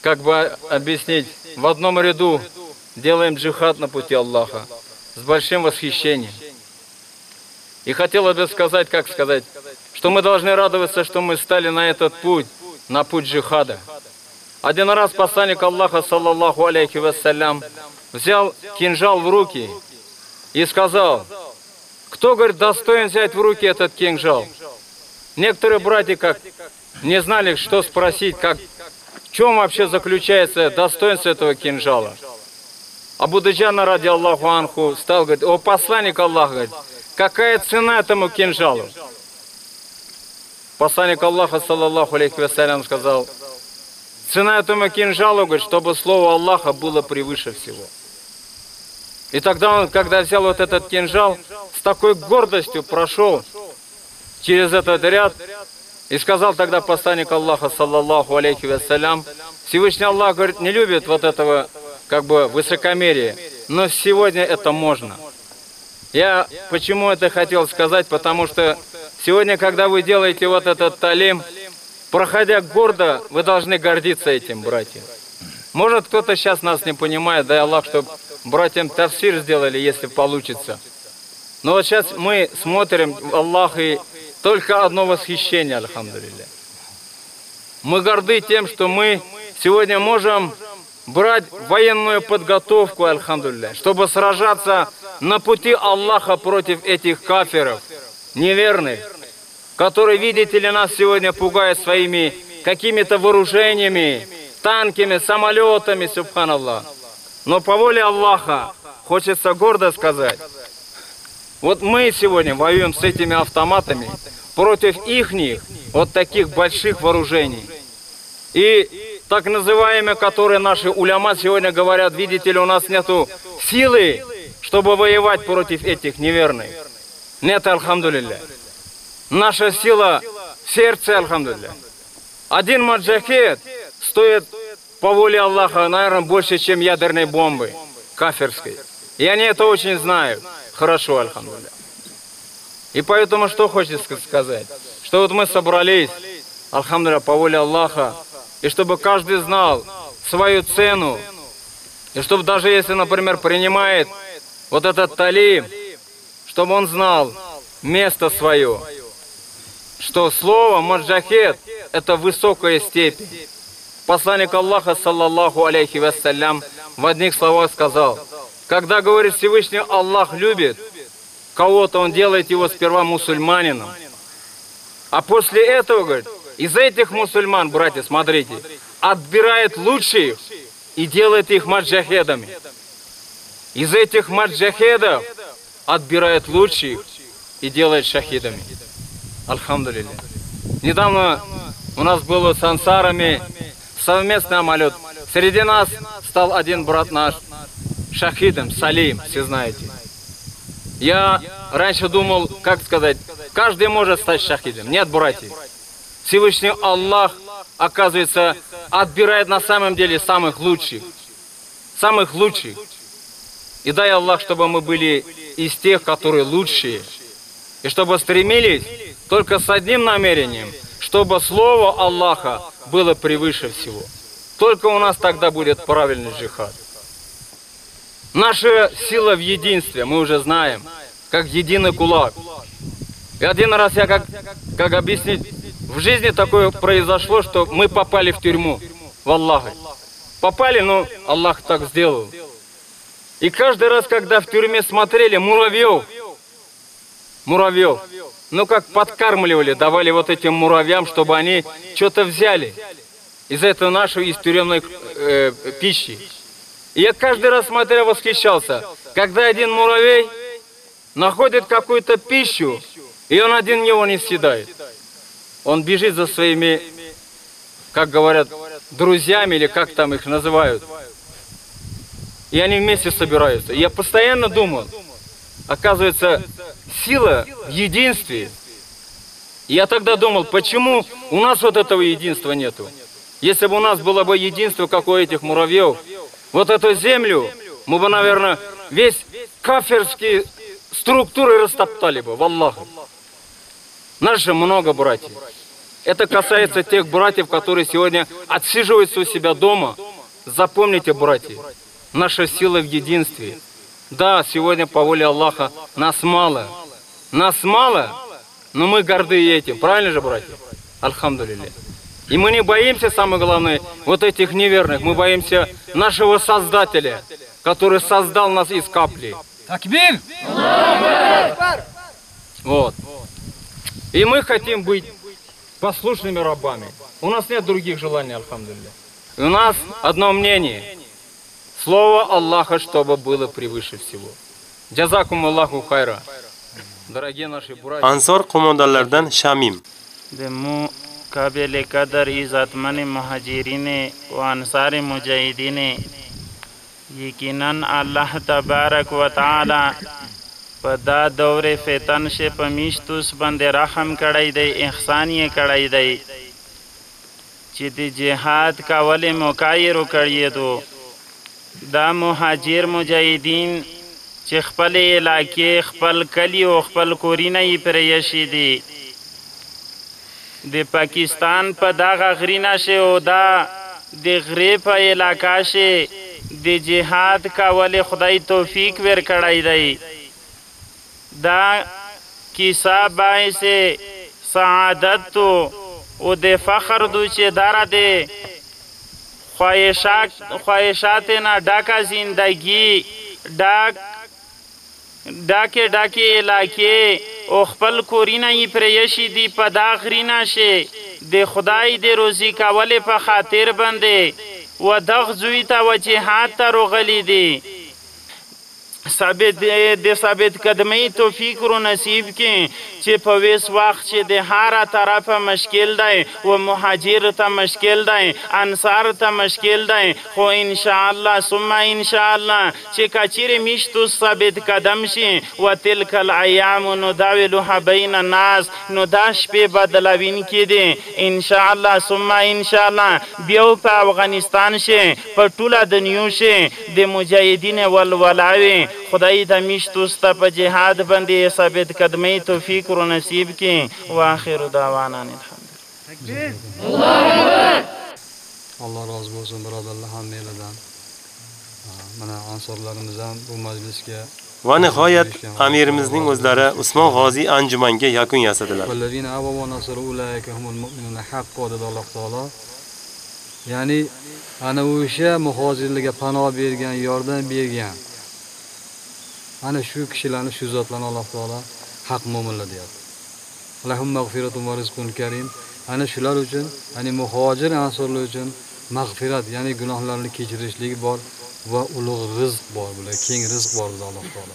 Как бы объяснить, в одном ряду делаем джихад на пути Аллаха. С большим восхищением. И хотела бы сказать, как сказать, что мы должны радоваться, что мы стали на этот путь, на путь джихада. Один раз посланник Аллаха, саллаллаху алейхи вассалям, взял кинжал в руки и сказал, кто, говорит, достоин взять в руки этот кинжал? Некоторые братья как не знали, что спросить, как, в чем вообще заключается достоинство этого кинжала. Абу Даджана ради Аллаху Анху стал говорить, о посланник Аллаха, говорит, какая цена этому кинжалу? Посланник Аллаха, саллаллаху алейхи вассалям, сказал, цена этому кинжалу, говорит, чтобы слово Аллаха было превыше всего. И тогда он, когда взял вот этот кинжал, с такой гордостью прошел через этот ряд и сказал тогда посланник Аллаха, саллаллаху алейхи вассалям, Всевышний Аллах, говорит, не любит вот этого, как бы, высокомерия, но сегодня это можно. Я почему это хотел сказать, потому что сегодня, когда вы делаете вот этот талим, проходя гордо, вы должны гордиться этим, братья. Может, кто-то сейчас нас не понимает, дай Аллах, чтобы братьям тавсир сделали, если получится. Но вот сейчас мы смотрим Аллах и только одно восхищение, альхамдулилля. Мы горды тем, что мы сегодня можем брать военную подготовку, альхамдулилля, чтобы сражаться на пути Аллаха против этих кафиров, неверных, которые, видите ли, нас сегодня пугают своими какими-то вооружениями, танками, самолетами, субханаллах. Но по воле Аллаха хочется гордо сказать, вот мы сегодня воюем с этими автоматами против ихних вот таких больших вооружений. И так называемые, которые наши уляма сегодня говорят, видите ли, у нас нету силы, чтобы воевать против этих неверных. Нет, альхамдулилля. Наша сила в сердце, альхамдулилля. Один маджахет стоит по воле Аллаха, наверное, больше, чем ядерной бомбы кафирской. И они это очень знают. Хорошо, альхамдулилля. И поэтому что хочется сказать? Что вот мы собрались, альхамдулилля, по воле Аллаха, и чтобы каждый знал свою цену, и чтобы даже если, например, принимает вот этот талим, чтобы он знал место свое, что слово маджахет – это высокая степень. Посланник Аллаха, саллаллаху алейхи вассалям, в одних словах сказал, когда, говорит Всевышний, Аллах любит кого-то, Он делает его сперва мусульманином. А после этого, говорит, из этих мусульман, братья, смотрите, отбирает лучших и делает их маджахедами. Из этих маджахедов отбирает лучших и делает шахидами. Альхамдулилля. Недавно у нас было с ансарами совместный амалет. Среди нас стал один брат наш шахидом, Салим, все знаете. Я раньше думал, как сказать, каждый может стать шахидом. Нет, братья. Всевышний Аллах, оказывается, отбирает на самом деле самых лучших. Самых лучших. И дай Аллах, чтобы мы были из тех, которые лучшие. И чтобы стремились только с одним намерением, чтобы Слово Аллаха было превыше всего. Только у нас тогда будет правильный джихад. Наша сила в единстве, мы уже знаем, как единый кулак. И один раз я как, как объяснить, в жизни такое произошло, что мы попали в тюрьму, в Аллаха. Попали, но Аллах так сделал. И каждый раз, когда в тюрьме смотрели муравьев, муравьев, ну как подкармливали, давали вот этим муравьям, чтобы они что-то взяли из этой нашей, из тюремной э, пищи. И я каждый раз смотря восхищался, когда один муравей находит какую-то пищу, и он один его не съедает. Он бежит за своими, как говорят, друзьями, или как там их называют. И они вместе собираются. Я постоянно думал, оказывается, сила в единстве. Я тогда думал, почему у нас вот этого единства нету? Если бы у нас было бы единство, как у этих муравьев, вот эту землю, мы бы, наверное, весь кафирские структуры растоптали бы, в Аллаху. Нас же много братьев. Это касается тех братьев, которые сегодня отсиживаются у себя дома. Запомните, братья, наша сила в единстве. Да, сегодня по воле Аллаха нас мало. Нас мало, но мы горды этим. Правильно же, братья? Альхамдулилля. И мы не боимся, самое главное, вот этих неверных. Мы боимся нашего Создателя, который создал нас из капли. Такбир! Вот. И мы хотим быть послушными рабами. У нас нет других желаний, альхамдулилля. И у нас одно мнение. Слово Аллаха, чтобы было превыше всего. Джазакум Аллаху хайра. Дорогие наши братья. Ansor qo'mondonlaridan Shamim. دمو قابل قدر عزتمن مهاجرین و انصار مجاهدین یقینا الله تبارک و تعالی په دا دور فتن شه په میشتوس باندې رحم کړی دی احسان یې کړی دی چې د جهاد کولې موقع کړی دو دا مهاجر مجاهدین چې خپل علاقې خپل کلی او خپل کورینه یې پرې یشي دي د پاکستان په دغه غرینه شه او دا د غری په علاقہ شه د جهاد کول خدای توفیق ور کړای دی. دا کیسه باعث سعادت او د فخر دو چې دارا د خواهشات خواهشات نه ډاکه زندگی ډاک ډاکه ډاکه علاقې او خپل کورینه یې پرېشي دی په دا غرینه شي د خدای د روزي کولې په خاطر باندې و دغ زوی ته وجهات ته روغلی دی ثابت د ثابت قدمي توفیق رو نصیب کړي چې په ویس وخت چې د هر طرفه مشکل دی و مهاجر ته مشکل دی انصار ته مشکل دی. خو ان شاء الله ثم ان شاء الله چې کچیر میشتو ثابت قدم شي و تلک الايام نداولها بین الناس نو دا شپې بدلوین کې دي ان شاء الله ثم ان شاء الله بیا په افغانستان شي په ټوله دنیا شي د مجاهدین ولولاوي خدای د میشتو ستا په جهاد باندې ثابت قدمي توفیق ورو نصیب کړي واخر دعوانا alloh rozi bo'lsin birodarlar hammanglardan mana ansorlarimiz ham bu majlisga va nihoyat amirimizning o'zlari Usmon G'oziy anjumanga yakun yasadilar. والذين آووا ونصروا أولئك هم المؤمنون حقا dedi Alloh taolo. Ya'ni ana o'sha muhojirlarga panoh bergan, yordam bergan. Ana shu kishilarni, shu zotlarni Alloh taolo haq mo'minlar deyapti. Va karim. Ana shular uchun, ya'ni muhojir ansorlar uchun mag'firat, ya'ni gunohlarni kechirishlik bor va ulug' rizq bor bular, keng rizq bor dedi Alloh taolo.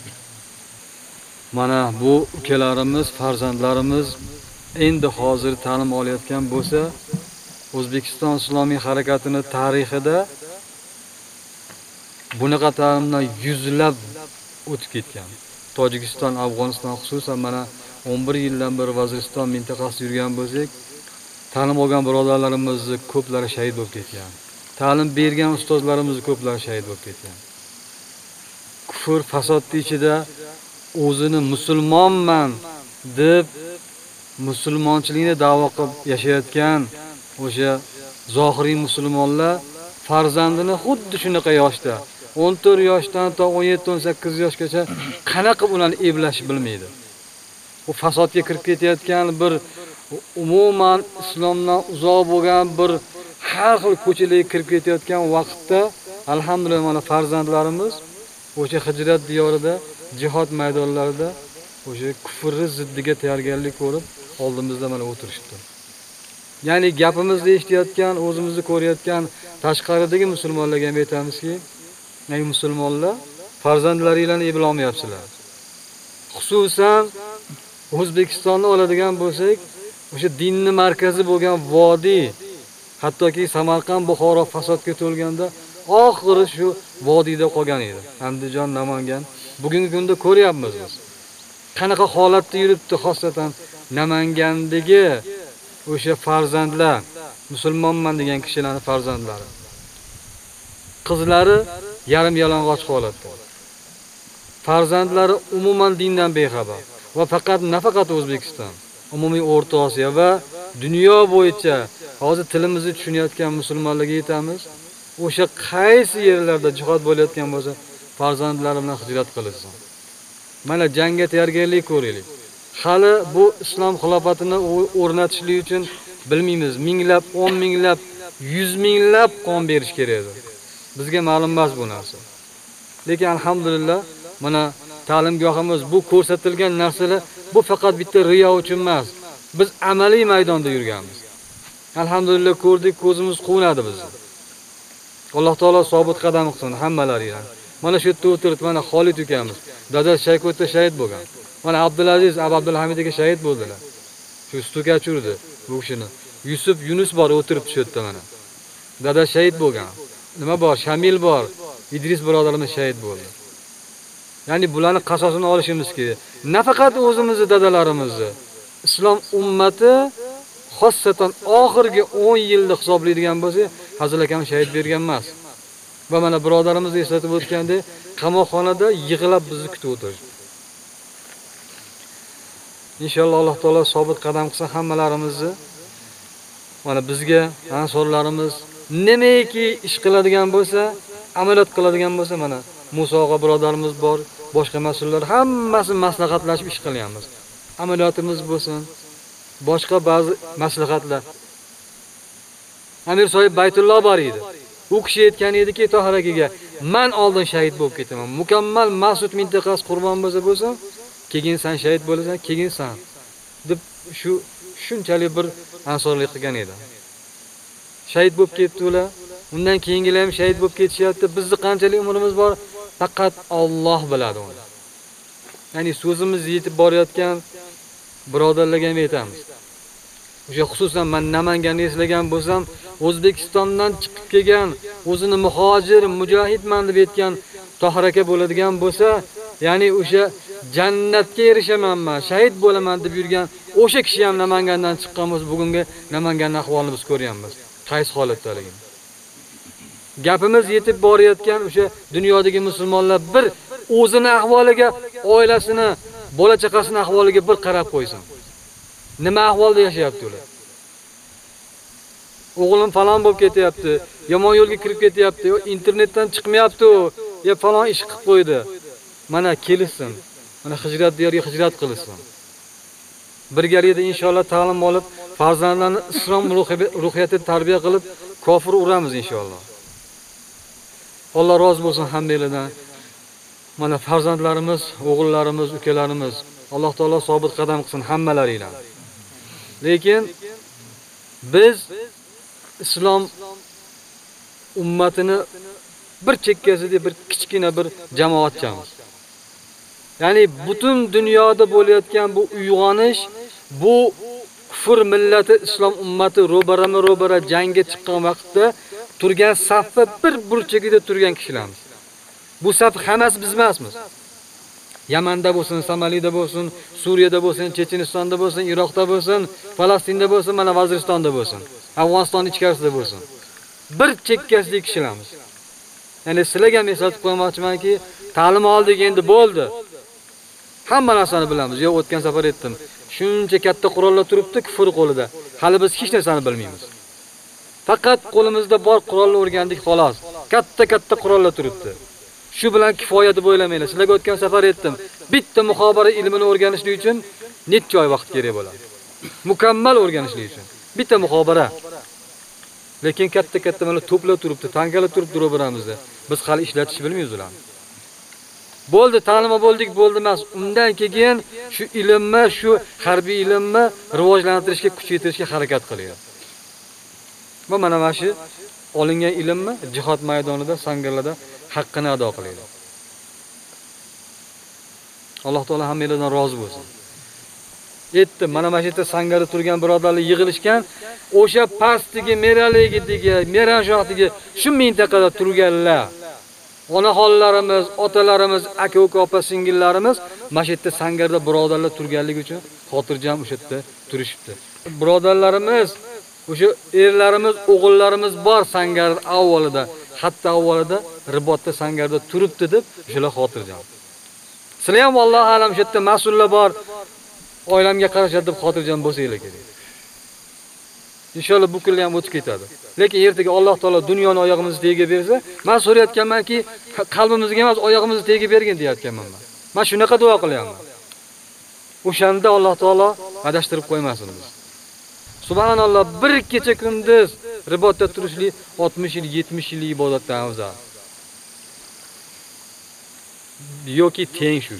Mana bu ukalarimiz, farzandlarimiz endi hozir ta'lim olayotgan bo'lsa, O'zbekiston islomiy harakatini tarixida bunaqa ta'limlar yuzlab o'tib ketgan. Tojikiston, Afg'oniston xususan mana 11 yildan beri Vaziriston mintaqasida yurgan bo'lsak, ta'lim olgan birodarlarimizni ko'plari shahid bo'lib ketgan. Ta'lim bergan ustozlarimizni ko'plari shahid bo'lib ketgan. Kufr fasodni ichida o'zini musulmonman deb musulmonchilikni da'vo qilib yashayotgan o'sha zohiriy musulmonlar farzandini xuddi shunaqa yoshda 14 yoshdan to 17-18 yoshgacha qanaqa ularni eblash bilmaydi. U fasodga kirib ketayotgan bir umuman islomdan uzoq bo'lgan bir har xil ko'chalarga kirib ketayotgan vaqtda alhamdulillah mana farzandlarimiz o'sha hijrat diyorida, jihod maydonlarida o'sha kufrni ziddiga tayyorgarlik ko'rib oldimizda mana o'tirishibdi. Ya'ni gapimizni eshitayotgan, o'zimizni ko'rayotgan tashqaridagi musulmonlarga ham aytamizki, ey musulmonlar, farzandlaringlarni eplay olmayapsizlar. Xususan O'zbekistonni oladigan bo'lsak, o'sha dinni markazi bo'lgan vodiy, hattoki Samarqand, Buxoro fasodga to'lganda oxiri shu vodiyda qolgan edi. Andijon, Namangan. Bugungi kunda ko'ryapmiz biz. Qanaqa holatda yuribdi, xosatan Namangandagi o'sha farzandlar, musulmonman degan kishilarning farzandlari. Qizlari yarim yalang'och holatda. Farzandlari umuman dindan bexabar va faqat nafaqat O'zbekiston, umumiy O'rta Osiyo va dunyo bo'yicha hozir tilimizni tushunayotgan musulmonlarga yetamiz o'sha qaysi yerlarda jihad bo'layotgan bo'lsa, farzandlari bilan hijrat qilasiz. Mana jangga tayyorgarlik ko'raylik. Hali bu islom xilofatini o'rnatishlik uchun bilmaymiz, minglab, 10 minglab, 100 minglab qon berish kerak edi. Bizga ma'lum emas bu narsa. Lekin alhamdulillah mana ta'limgohimiz bu ko'rsatilgan narsalar bu faqat bitta riyo uchun emas. Biz amaliy maydonda yurganmiz. Alhamdulillah ko'rdik, ko'zimiz quvnadi bizni. Alloh taolo sobit qadam qilsin hammalaringlar. Mana shu yerda o'tirib, mana Xolid ukamiz, dadasi Shaykotda shahid bo'lgan. Mana Abdulaziz Abu aka shahid bo'ldilar. Shu stuka urdi bu kishini. Yusuf Yunus bor o'tiribdi shu yerda mana. Dada shahid bo'lgan. Nima bor? Shamil bor. Idris birodarimiz shahid bo'ldi. Ya'ni bularni qasosini olishimiz kerak. Nafaqat o'zimizni dadalarimizni, islom ummati xossatan oxirgi 10 yilni hisoblaydigan bo'lsa, Hazil akam shahid bergan emas. Va mana birodarimiz eslatib o'tgandek, qamoqxonada yig'lab bizni kutib o'tirishdi Inshaalloh Alloh taolo sobit qadam qilsa hammalarimizni mana bizga ansorlarimiz nimaiki ish qiladigan bo'lsa, amaliyot qiladigan bo'lsa, mana Muso og'a birodarimiz bor, boshqa mas'ullar hammasi maslahatlashib ish qilyapmiz. Amaliyotimiz bo'lsin, boshqa ba'zi maslahatlar. Amir Soyib Baytulloh bor edi. U kishi aytgan ediki Tohir akaga, "Men oldin shahid bo'lib ketaman. Mukammal Mas'ud mintaqasi qurbon bo'lsa bo'lsam, keyin sen shahid bo'lasan, keyin sen." deb shu shunchalik bir ansorlik qilgan edi. Shahid bo'lib ketdi ular. Undan keyingilar ham shahid bo'lib ketishyapti. Bizni qanchalik umrimiz bor, faqat Alloh biladi uni. Ya'ni so'zimiz yetib borayotgan birodarlarga ham aytamiz. O'sha xususan men Namanganni eslagan bo'lsam, O'zbekistondan chiqib kelgan, o'zini muhojir, mujohidman deb aytgan Tohir aka bo'ladigan bo'lsa, ya'ni o'sha jannatga erishamanman, shahid bo'laman deb yurgan o'sha kishi ham Namangandan chiqqan bo'lsa, bugungi namanganni ahvolini biz ko'ryapmiz. Qaysi holatdaligini. Gapimiz yetib borayotgan o'sha dunyodagi musulmonlar bir o'zini ahvoliga, oilasini, bola chaqasini ahvoliga bir qarab qo'ysin. Nima ahvolda yashayapti ular? O'g'lim falon bo'lib ketyapti, yomon yo'lga kirib ketyapti, yo internetdan chiqmayapti, yo falon ish qilib qo'ydi. Mana kelsin. Mana hijrat diyoriga hijrat qilsin. Birgalikda inshaalloh ta'lim olib, farzandlarni islom ruhiyatida tarbiya qilib, kofir uramiz inshaalloh. Alloh rozi bo'lsin hammanglardan. Mana farzandlarimiz, o'g'illarimiz, ukalarimiz Alloh taolo sobit qadam qilsin hammalaringlarni Lekin biz islom ummatini bir chekkasida bir kichkina bir jamoatchamiz. Ya'ni butun dunyoda bo'layotgan bu uyg'onish, bu kufr millati islom ummati ro'barama ro'bara jangga chiqqan vaqtda turgan safda bir burchagida turgan kishilarmiz. Bu saf hammasi biz emasmiz. Yamanda bo'lsin, Somalida bo'lsin, Suriyada bo'lsin, Chechenistonda bo'lsin, Iroqda bo'lsin, Falastinda bo'lsin, mana Vaziristonda bo'lsin, Afg'oniston ichkarisida bo'lsin. Bir chekkasli kishilarmiz. Ya'ni sizlarga ham eslatib qo'ymoqchimanki, ta'lim oldik endi bo'ldi. Hamma narsani bilamiz. Yo o'tgan safar aytdim. Shuncha katta qurollar turibdi kufr qo'lida. Hali biz hech narsani bilmaymiz. Faqat qo'limizda bor qurolni o'rgandik xolos. Katta-katta qurollar turibdi. Shu bilan kifoya deb o'ylamanglar. Sizlarga o'tgan safar aytdim. Bitta muxobara ilmini o'rganishlik uchun necha oy vaqt kerak bo'ladi? Mukammal o'rganishlik uchun. Bitta muxobara. Lekin katta-katta mana to'plab turibdi, tangalar turibdi ro'baramizda. Biz hali ishlatish bilmaymiz ularni. Bo'ldi, ta'limga bo'ldik, bo'ldi emas. Undan keyin shu ilmni, shu harbiy ilmni rivojlantirishga, kuchaytirishga harakat qilyapti. Va mana mana shu olingan ilmni jihod maydonida, sangarlarda haqqini ado qiladi. Alloh taolo hammangizdan rozi bo'lsin. Yetdi, mana mana shu yerda sangarda turgan birodarlar yig'ilishgan, o'sha pastdagi Meraligidagi, Meranjoqdagi shu mintaqada turganlar onaxonlarimiz, otalarimiz, aka uka opa singillarimiz mana shu yerda sangarda birodarlar turganligi uchun xotirjam o'sha yerda turishibdi. Birodarlarimiz, o'sha erlarimiz, o'g'illarimiz bor sangar avvalida, hatto avvalida ribotda sangarda turibdi deb o'shalar xotirjam. Sizlar ham Alloh alam shu yerda mas'ullar bor, oilamga qarashadi deb xotirjam bo'lsanglar kerak. Inshaalloh bu kunlar ham o'tib ketadi. Lekin ertaga Alloh taolo dunyoni oyog'imizni tagiga bersa, men so'rayotganmanki, qalbimizga emas, oyog'imizni tagiga bergin deyotganman men. Men shunaqa duo qilyapman. O'shanda Alloh taolo adashtirib qo'ymasin bizni Subhanalloh, bir kecha kunduz ribotda turishlik 60 yil, 70 yillik ibodatdan afzal. yoki teng shu.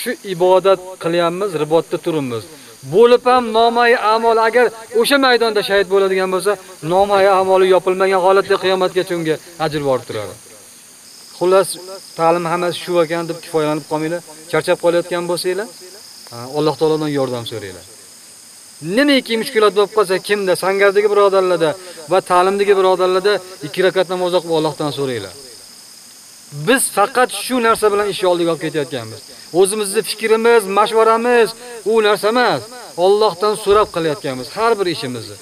Shu ibodat qilyapmiz, ribotda turibmiz. Bo'lib ham nomay amol agar o'sha maydonda shahid bo'ladigan bo'lsa, nomay amoli yopilmagan holatda qiyomatgacha unga ajr borib turadi. Xullas, ta'lim hammasi shu ekan deb kifoyalanib qolmanglar. Charchab qolayotgan bo'lsanglar, Alloh taolodan yordam so'ranglar. Nimaki mushkulot bo'lib qolsa, kimda, sangardagi birodarlarda va ta'limdagi birodarlarda ikki rakat namoz o'qib Allohdan so'ranglar. Biz faqat shu narsa bilan ish oldiga olib ketayotganmiz. O'zimizning fikrimiz, mashvaramiz u narsa emas. Allohdan so'rab qilayotganmiz har bir ishimizni.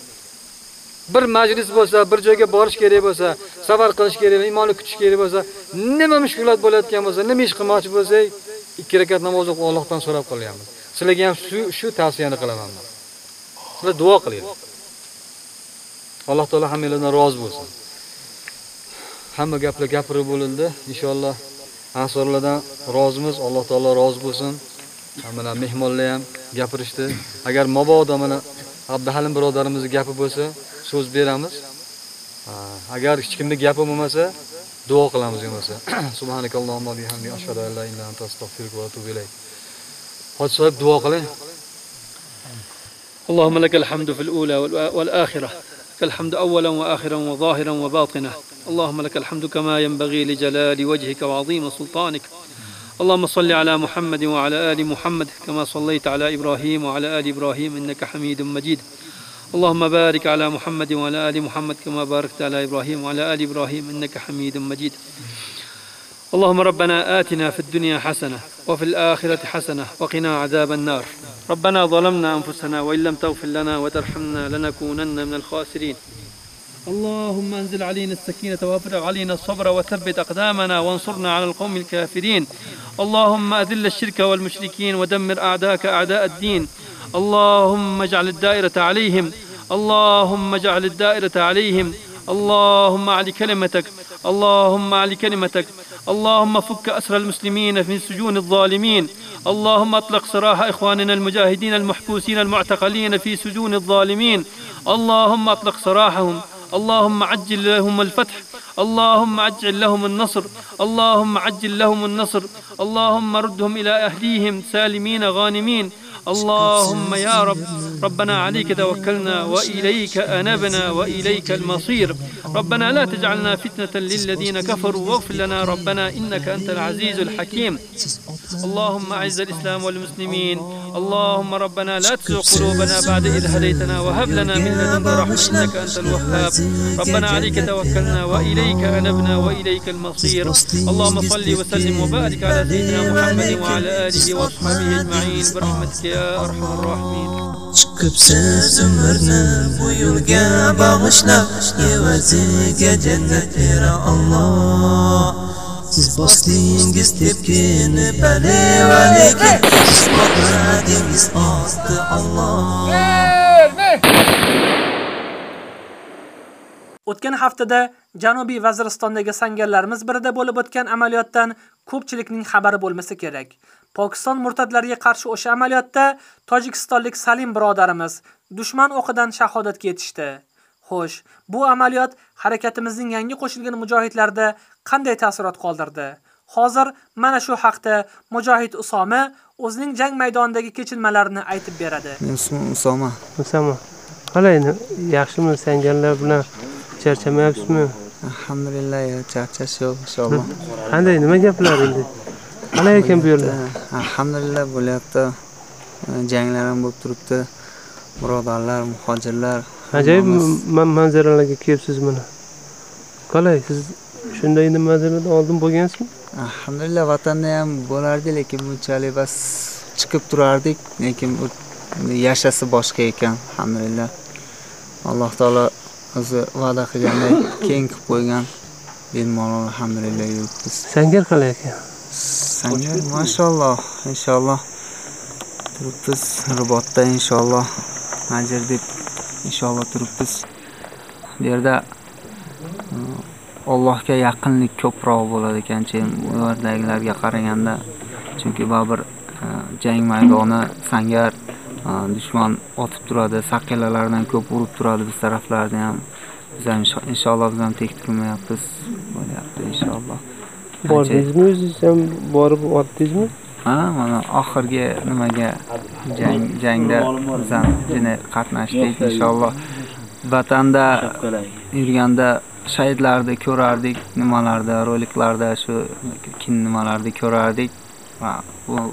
Bir majlis bo'lsa, bir joyga borish kerak bo'lsa, safar qilish kerak, iymonni kutish kerak bo'lsa, nima mushkulot bo'layotgan bo'lsa, nima ish qilmoqchi bo'lsak, ikki rakat namoz o'qib Allohdan so'rab qilyapmiz. Sizlarga ham shu shu tavsiyani qilaman. Sizlar duo qilinglar. alloh taolo hammalaringizdan rozi bo'lsin hamma gaplar gapirib bo'lindi inshaalloh ansorlardan rozimiz alloh taolo rozi bo'lsin mana mehmonlar ham gapirishdi agar mabodo mana abduhalim birodarimizni gapi bo'lsa so'z beramiz Ha, agar hech kimni gapi bo'lmasa duo qilamiz bo'lmasa subhanakallohumma bihamdi ashhadu an la ilaha illa anta astag'firuka va atubu ilayk hoji sohib duo qiling اللهم لك الحمد في الأولى والآ- والآخرة لك الحمد أولا وآخرا وظاهرا وباطنا اللهم لك الحمد كما ينبغي لجلال وجهك وعظيم سلطانك. اللهم صل على محمد وعلى آل محمد كما صليت على إبراهيم وعلى آل إبراهيم إنك حميد مجيد. اللهم بارك على محمد وعلى آل محمد كما باركت على إبراهيم وعلى آل إبراهيم إنك حميد مجيد. اللهم ربنا آتنا في الدنيا حسنة وفي الآخرة حسنة وقنا عذاب النار. ربنا ظلمنا أنفسنا وإن لم تغفر لنا وترحمنا لنكونن من الخاسرين. اللهم انزل علينا السكينة وافرغ علينا الصبر وثبت أقدامنا وانصرنا على القوم الكافرين. اللهم أذل الشرك والمشركين ودمر أعداءك أعداء الدين. اللهم اجعل الدائرة عليهم. اللهم اجعل الدائرة عليهم. اللهم أعل كلمتك. اللهم أعل كلمتك. اللهم فك أسر المسلمين من سجون الظالمين. اللهم أطلق سراح إخواننا المجاهدين المحبوسين المعتقلين في سجون الظالمين. اللهم أطلق سراحهم اللهم عجل لهم الفتح. اللهم عجل لهم النصر. اللهم عجل لهم النصر. اللهم ردهم إلى أهليهم سالمين غانمين. اللهم يا رب ربنا عليك توكلنا وإليك أنبنا وإليك المصير. ربنا لا تجعلنا فتنة للذين كفروا واغفر لنا ربنا إنك أنت العزيز الحكيم. اللهم أعز الإسلام والمسلمين. اللهم ربنا لا تزغ قلوبنا بعد إذ هديتنا وهب لنا من لدنك رحمة إنك أنت الوهاب. ربنا عليك توكلنا وإليك أنبنا وإليك المصير. اللهم صل وسلم وبارك على سيدنا محمد وعلى آله وصحبه أجمعين برحمتك ya arhamar rohimin chiqib siz umrni bu yo'lga bag'ishlab evaziga jannat bera Alloh siz bosdingiz tepkini bale va lekin siz osti Alloh O'tgan haftada Janubiy Vaziristondagi sangarlarimiz birida bo'lib o'tgan amaliyotdan ko'pchilikning xabari bo'lmasa kerak. Pokiston murtadlariga qarshi o'sha amaliyotda tojikistonlik Salim birodarimiz dushman o'qidan shahodatga yetishdi. Xo'sh, bu amaliyot harakatimizning yangi qo'shilgan mujohidlarda qanday taassurot qoldirdi? Hozir mana shu haqda mujohid Usoma o'zining jang maydonidagi kechinmalarini aytib beradi. Usoma. Usama, qalay yaxshimi sangarlar bilan charchamayapsizmi? Alhamdulillah, charchash yo'q inshaalloh. Qanday nima gaplar endi? Qalay ekan bu yerda? Alhamdulillah bo'lyapti. Janglar ham bo'lib turibdi. Birodarlar, muhojirlar. Ajoyib manzaralarga kelibsiz mana. Qalay siz shunday manzaralardan oldin bo'lgansizmi? Alhamdulillah vatanda ham bo'lardi, lekin bunchalik bas chiqib turardik, lekin yashasi boshqa ekan, alhamdulillah. Alloh taolo o'zi va'da qilganday keng qilib qo'ygan. Bemalol alhamdulillah yuribmiz. Sangar qalay ekan? Sangar mashalloh, inshaalloh turibmiz ribotda inshaalloh ajr deb inshaalloh turibmiz. Bu yerda e, Allohga yaqinlik ko'proq bo'ladi ekanchi bu yerdagilarga qaraganda. Chunki baribir e, jang maydoni sangar e, dushman otib turadi, saqilalardan ko'p urib turadi biz taraflarda ham. Biz ham inshaalloh biz ham tek turmayapmiz. Bo'lyapti inshaalloh. Bordingizmi o'zingiz ham borib otdingizmi? Ha, mana oxirgi nimaga jang jangda biz ham yana qatnashdik inshaalloh. Vatanda yurganda shahidlarni ko'rardik, nimalarda, roliklarda shu kin nimalarni ko'rardik.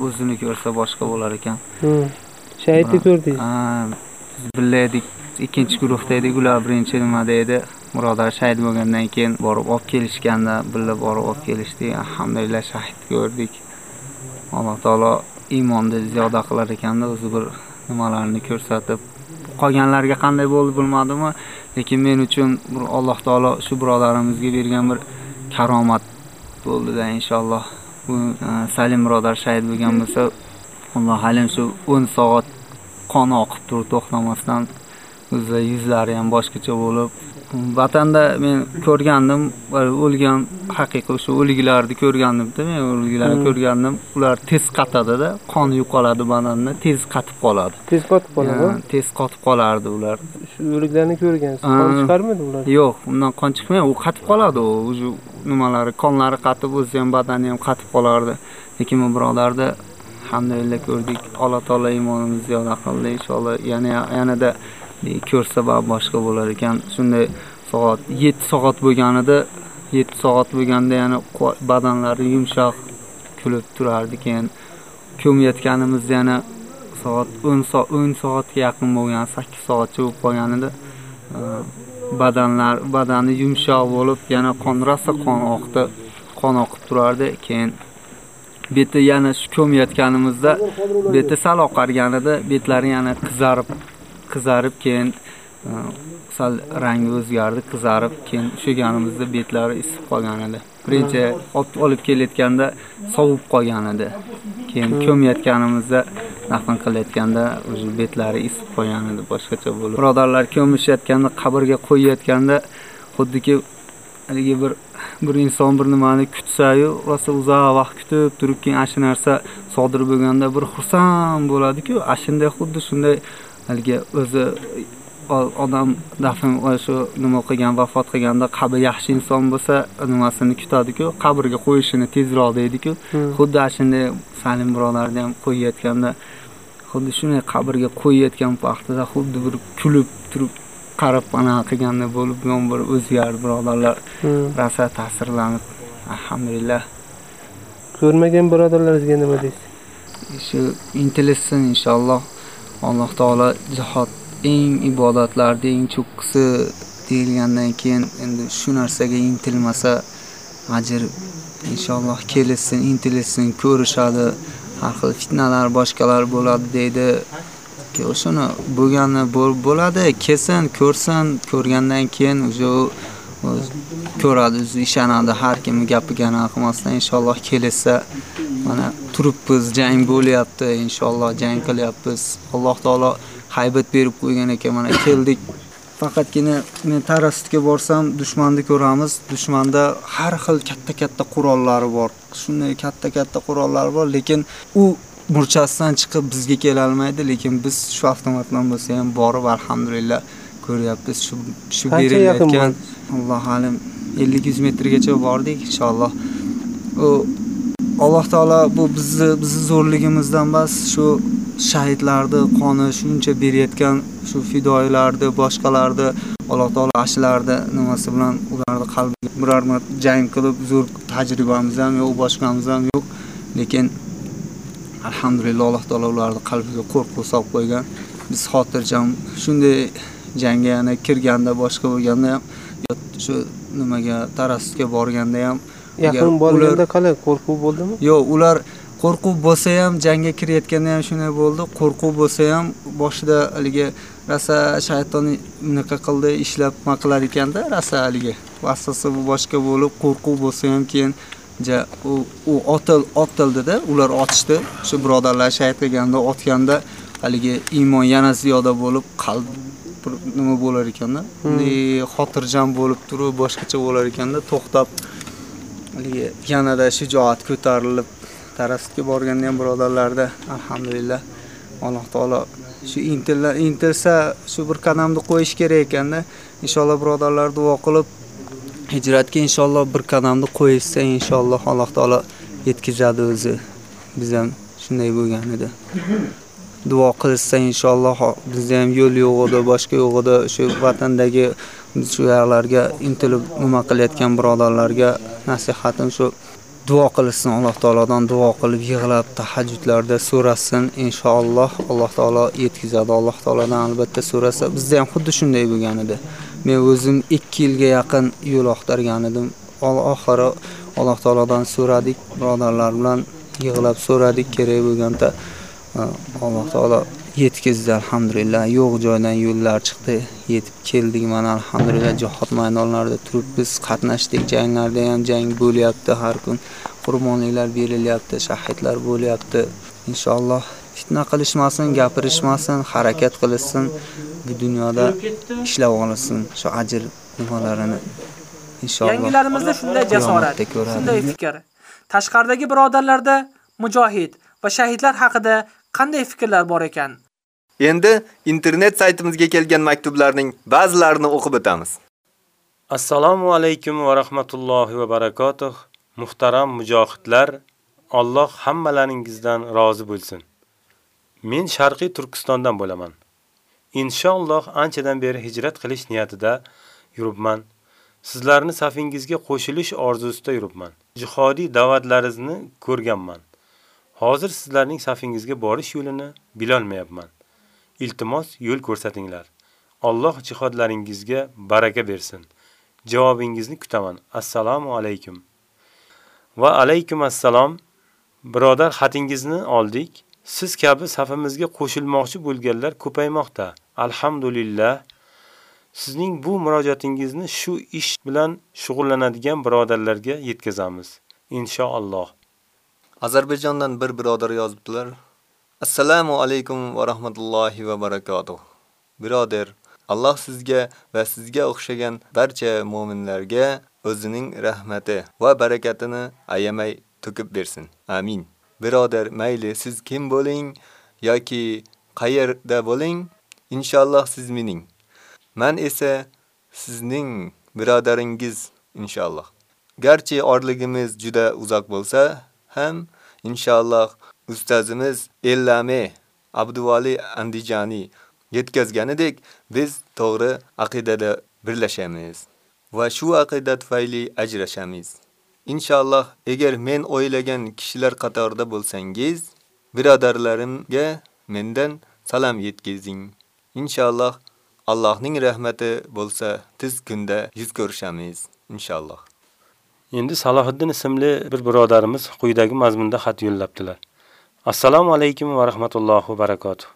O'zini ko'rsa boshqa bo'lar ekan. Shahidni ko'rdingiz? Ha, biz birga edik. Ikkinchi guruhda edik, ular birinchi nimada edi. Birodar shahid bo'lgandan keyin borib olib kelishganda, birga borib olib kelishdik. Alhamdulillah shahid ko'rdik. Alloh taolo iymonni ziyoda qilar ekanda o'zi bir nimalarni ko'rsatib qolganlarga qanday bo'ldi bilmadimmi, lekin men uchun bir Alloh taolo shu birodarimizga bergan bir karomat bo'ldida inshaalloh. Bu e, Salim birodar shahid bo'lgan bo'lsa, Alloh alim shu 10 soat qon oqib turib to'xtamasdan o'zi yuzlari ham boshqacha bo'lib vatanda men ko'rgandim o'lgan haqiqiy o'sha o'liklarni ko'rgandimda men o'liklarni Hmm. ko'rgandim ular tez qatadida qon yo'qoladi badanda tez qatib qoladi Tez qotib qoladi. Tez qotib qolardi ular Shu o'liklarni ko'rgansiz. Qon chiqarmadi ular? yo'q undan qon chiqmaydi u qatib qoladi u уже nimalari qonlari qatib o'zi ham badani ham qatib qolardi lekin bu birodarni alhamdulillah ko'rdik alloh taolo iymonimizni ziyoda qildi inshaalloh yana yanada E, ko'rsa va boshqa bo'lar ekan. Shunday soat 7 soat bo'lganida 7 soat bo'lganda yana badanlari yumshoq kulib turardi keyin ko'mayotganimizda yana soat o'n soat o'n soatga yaqin bo'lgan 8 soatcha bo'lib qolganida e, badanlar badani yumshoq bo'lib yana qon rosa qon oqdi qon oqib turardi keyin beti yana shu ko'mayotganimizda beti sal oqarganida betlari yana qizarib qizarib keyin e, sal rangi o'zgardi qizarib keyin ushlaganimizda betlari isib qolgan edi. Birinchi olib olib kelayotganda sovib qolgan edi. Keyin ko'mayotganimizda dafn qilayotganda уже betlari isib qolgan edi boshqacha bo'lib. Birodarlar ko'mishayotganda qabrga qo'yayotganda xuddiki haligi bir bir inson bir nimani kutsayu rosa uzoq vaqt kutib turib keyin ana shu narsa sodir bo'lganda bir xursand bo'ladiku ana shunday xuddi shunday haligi o'zi odam dafn shu nima qilgan vafot qilganda qabri yaxshi inson bo'lsa nimasini kutadiku qabrga qo'yishini tezroq deydiku Hmm. xuddi ana shunday salim birodarni ham qo'yayotganda xuddi shunday qabrga qo'yayotgan vaqtida xuddi bir kulib turib qarab anaqa qilganda bo'lib yon bir o'zgardi birodarlar Hmm. rosa ta'sirlanib alhamdulillah Ko'rmagan birodarlaringizga nima deysiz? shu intilishsin inshaalloh alloh taolo jihod eng ibodatlarni eng cho'qqisi deyilgandan keyin endi shu narsaga intilmasa ajr inshaalloh kelishsin intilishsin ko'rishadi. Har xil fitnalar boshqalar bo'ladi deydi. Ki o'shani bo'lgani bo'ladi kelsin ko'rsin. Ko'rgandan keyin уже o'zi ko'radi o'zi ishonadi. Har kimni gapiga anaqa qilmasdan inshaalloh kelishsa mana turibmiz jang bo'lyapti inshaalloh jang qilyapmiz. Alloh taolo haybat berib qo'ygan ekan mana keldik. Faqatgina men tarasutga borsam dushmanni ko'ramiz. Dushmanda har xil katta katta qurollari bor. Shunday katta katta qurollari bor lekin u murchasidan chiqib bizga kelolmaydi lekin biz shu avtomat bilan bo'lsa ham borib alhamdulillah ko'ryapmiz. Shu shu berilayotgan alloh alim 50-100 metrgacha bordik inshaalloh. U alloh taolo bu bizni bizni zo'rligimizdan emas shu shahidlarni qoni shuncha berayotgan shu fidoilarni boshqalarni alloh taolo ashularni nimasi bilan ularni qalbiga biror marta jang qilib zo'r tajribamiz ham yo'q boshqamiz ham yo'q. Lekin alhamdulillah alloh taolo ularni qalbiga qo'rquv solib qo'ygan. Biz xotirjam shunday jangga yana kirganda boshqa bo'lganda ham shu nimaga tarasga borganda ham Yaqin borganda qalay qo'rquv bo'ldimi? yo'q ular qo'rquv bo'lsa ham jangga kirayotganda ham shunday bo'ldi. Qo'rquv bo'lsa ham boshida haligi rosa shayton bunaqa qildi ishlab nima qilar ekanda rosa haligi. Vasvasa boshqa bo'lib qo'rquv bo'lsa ham keyin ja u u otil otildida ular otishdi. Shu birodarlar shahid qilganda otganda haligi iymon yana ziyoda bo'lib qalb bir nima bo'lar ekanda bunday xotirjam bo'lib turib boshqacha bo'lar ekanda to'xtab haligi yanada shijoat ko'tarilib tarasga borganda ham birodarlarda alhamdulillah alloh taolo shu intillar intilsa shu bir qadamni qo'yish kerak ekanda inshaalloh birodarlar duo qilib hijratga inshaalloh bir qadamni qo'yishsa inshaalloh alloh taolo yetkazadi o'zi biz ham shunday bo'lgan edi duo qilishsa inshaalloh bizda ham yo'l yo'q edi boshqa yo'q edi shu vatandagi shu yoqlarga intilib nima qilayotgan birodarlarga nasihatim shu. Duo qilsin alloh taolodan duo qilib yig'lab tahajjudlarda so'rasin inshaalloh alloh taolo yetkazadi. Alloh taolodan albatta so'rasa bizda ham xuddi shunday bo'lgan edi. Men o'zim ikki yilga yaqin yo'l oqtargan edim. Oxiri alloh taolodan so'radik birodarlar bilan yig'lab so'radik kerak bo'lganda alloh taolo yetkazdi alhamdulillah. Yo'q joydan yo'llar chiqdi. Yetib keldik mana alhamdulillah. Jihod maydonlarida turibmiz qatnashdik. Janglarda ham jang bo'lyapti har kun. Qurbonliklar berilyapti shahidlar bo'lyapti. Inshaalloh fitna qilishmasin gapirishmasin harakat qilishsin. Bu dunyoda ishlab olsin shu ajr nimalarini. Inshaalloh Yangilarimizda shunday jasorat, shunday fikr. Tashqaridagi birodarlarda mujohid va shahidlar haqida qanday fikrlar bor ekan? Endi internet saytimizga kelgan maktublarning ba'zilarini o'qib o'tamiz. Assalomu alaykum va rahmatullohi va barakotuh. Muhtaram mujohidlar, Alloh hammalaringizdan rozi bo'lsin. Men Sharqiy Turkistondan bo'laman. Inshaalloh anchadan beri hijrat qilish niyatida yuribman. Sizlarni safingizga qo'shilish orzusida yuribman. Jihodiy da'vatlaringizni ko'rganman. Hozir sizlarning safingizga borish yo'lini bilolmayapman. Iltimos yo'l ko'rsatinglar. Alloh jihodlaringizga baraka bersin. Javobingizni kutaman. Assalomu alaykum. Va alaykum assalom. Birodar, xatingizni oldik. Siz kabi safimizga qo'shilmoqchi bo'lganlar ko'paymoqda. Alhamdulillah. Sizning bu murojaatingizni shu ish bilan shug'ullanadigan birodarlarga yetkazamiz. Inshaalloh. Ozarbayjondan bir birodar yozibdilar. Assalomu alaykum va rahmatullohi va barakotuh. Birodar, Alloh sizga va sizga o'xshagan barcha mu'minlarga o'zining rahmati va barakatini ayamay to'kib bersin. Amin. Birodar, mayli siz kim bo'ling yoki qayerda bo'ling, inshaalloh siz mening. Men esa sizning birodaringiz inshaalloh. Garchi orligimiz juda uzoq bo'lsa ham inshaalloh ustozimiz Ellame Abduvali Andijani yetkazganidek biz to'g'ri aqidada birlashamiz va shu aqida tufayli ajrashamiz. Inshaalloh agar men o'ylagan kishilar qatorida bo'lsangiz, birodarlarimga mendan salom yetkazing. Inshaalloh Allohning rahmati bo'lsa, tez kunda yuz ko'rishamiz inshaalloh. Endi Salohiddin ismli bir birodarimiz quyidagi mazmunda xat yo'llabdilar. Assalomu alaykum va rahmatullohi va barakotuh.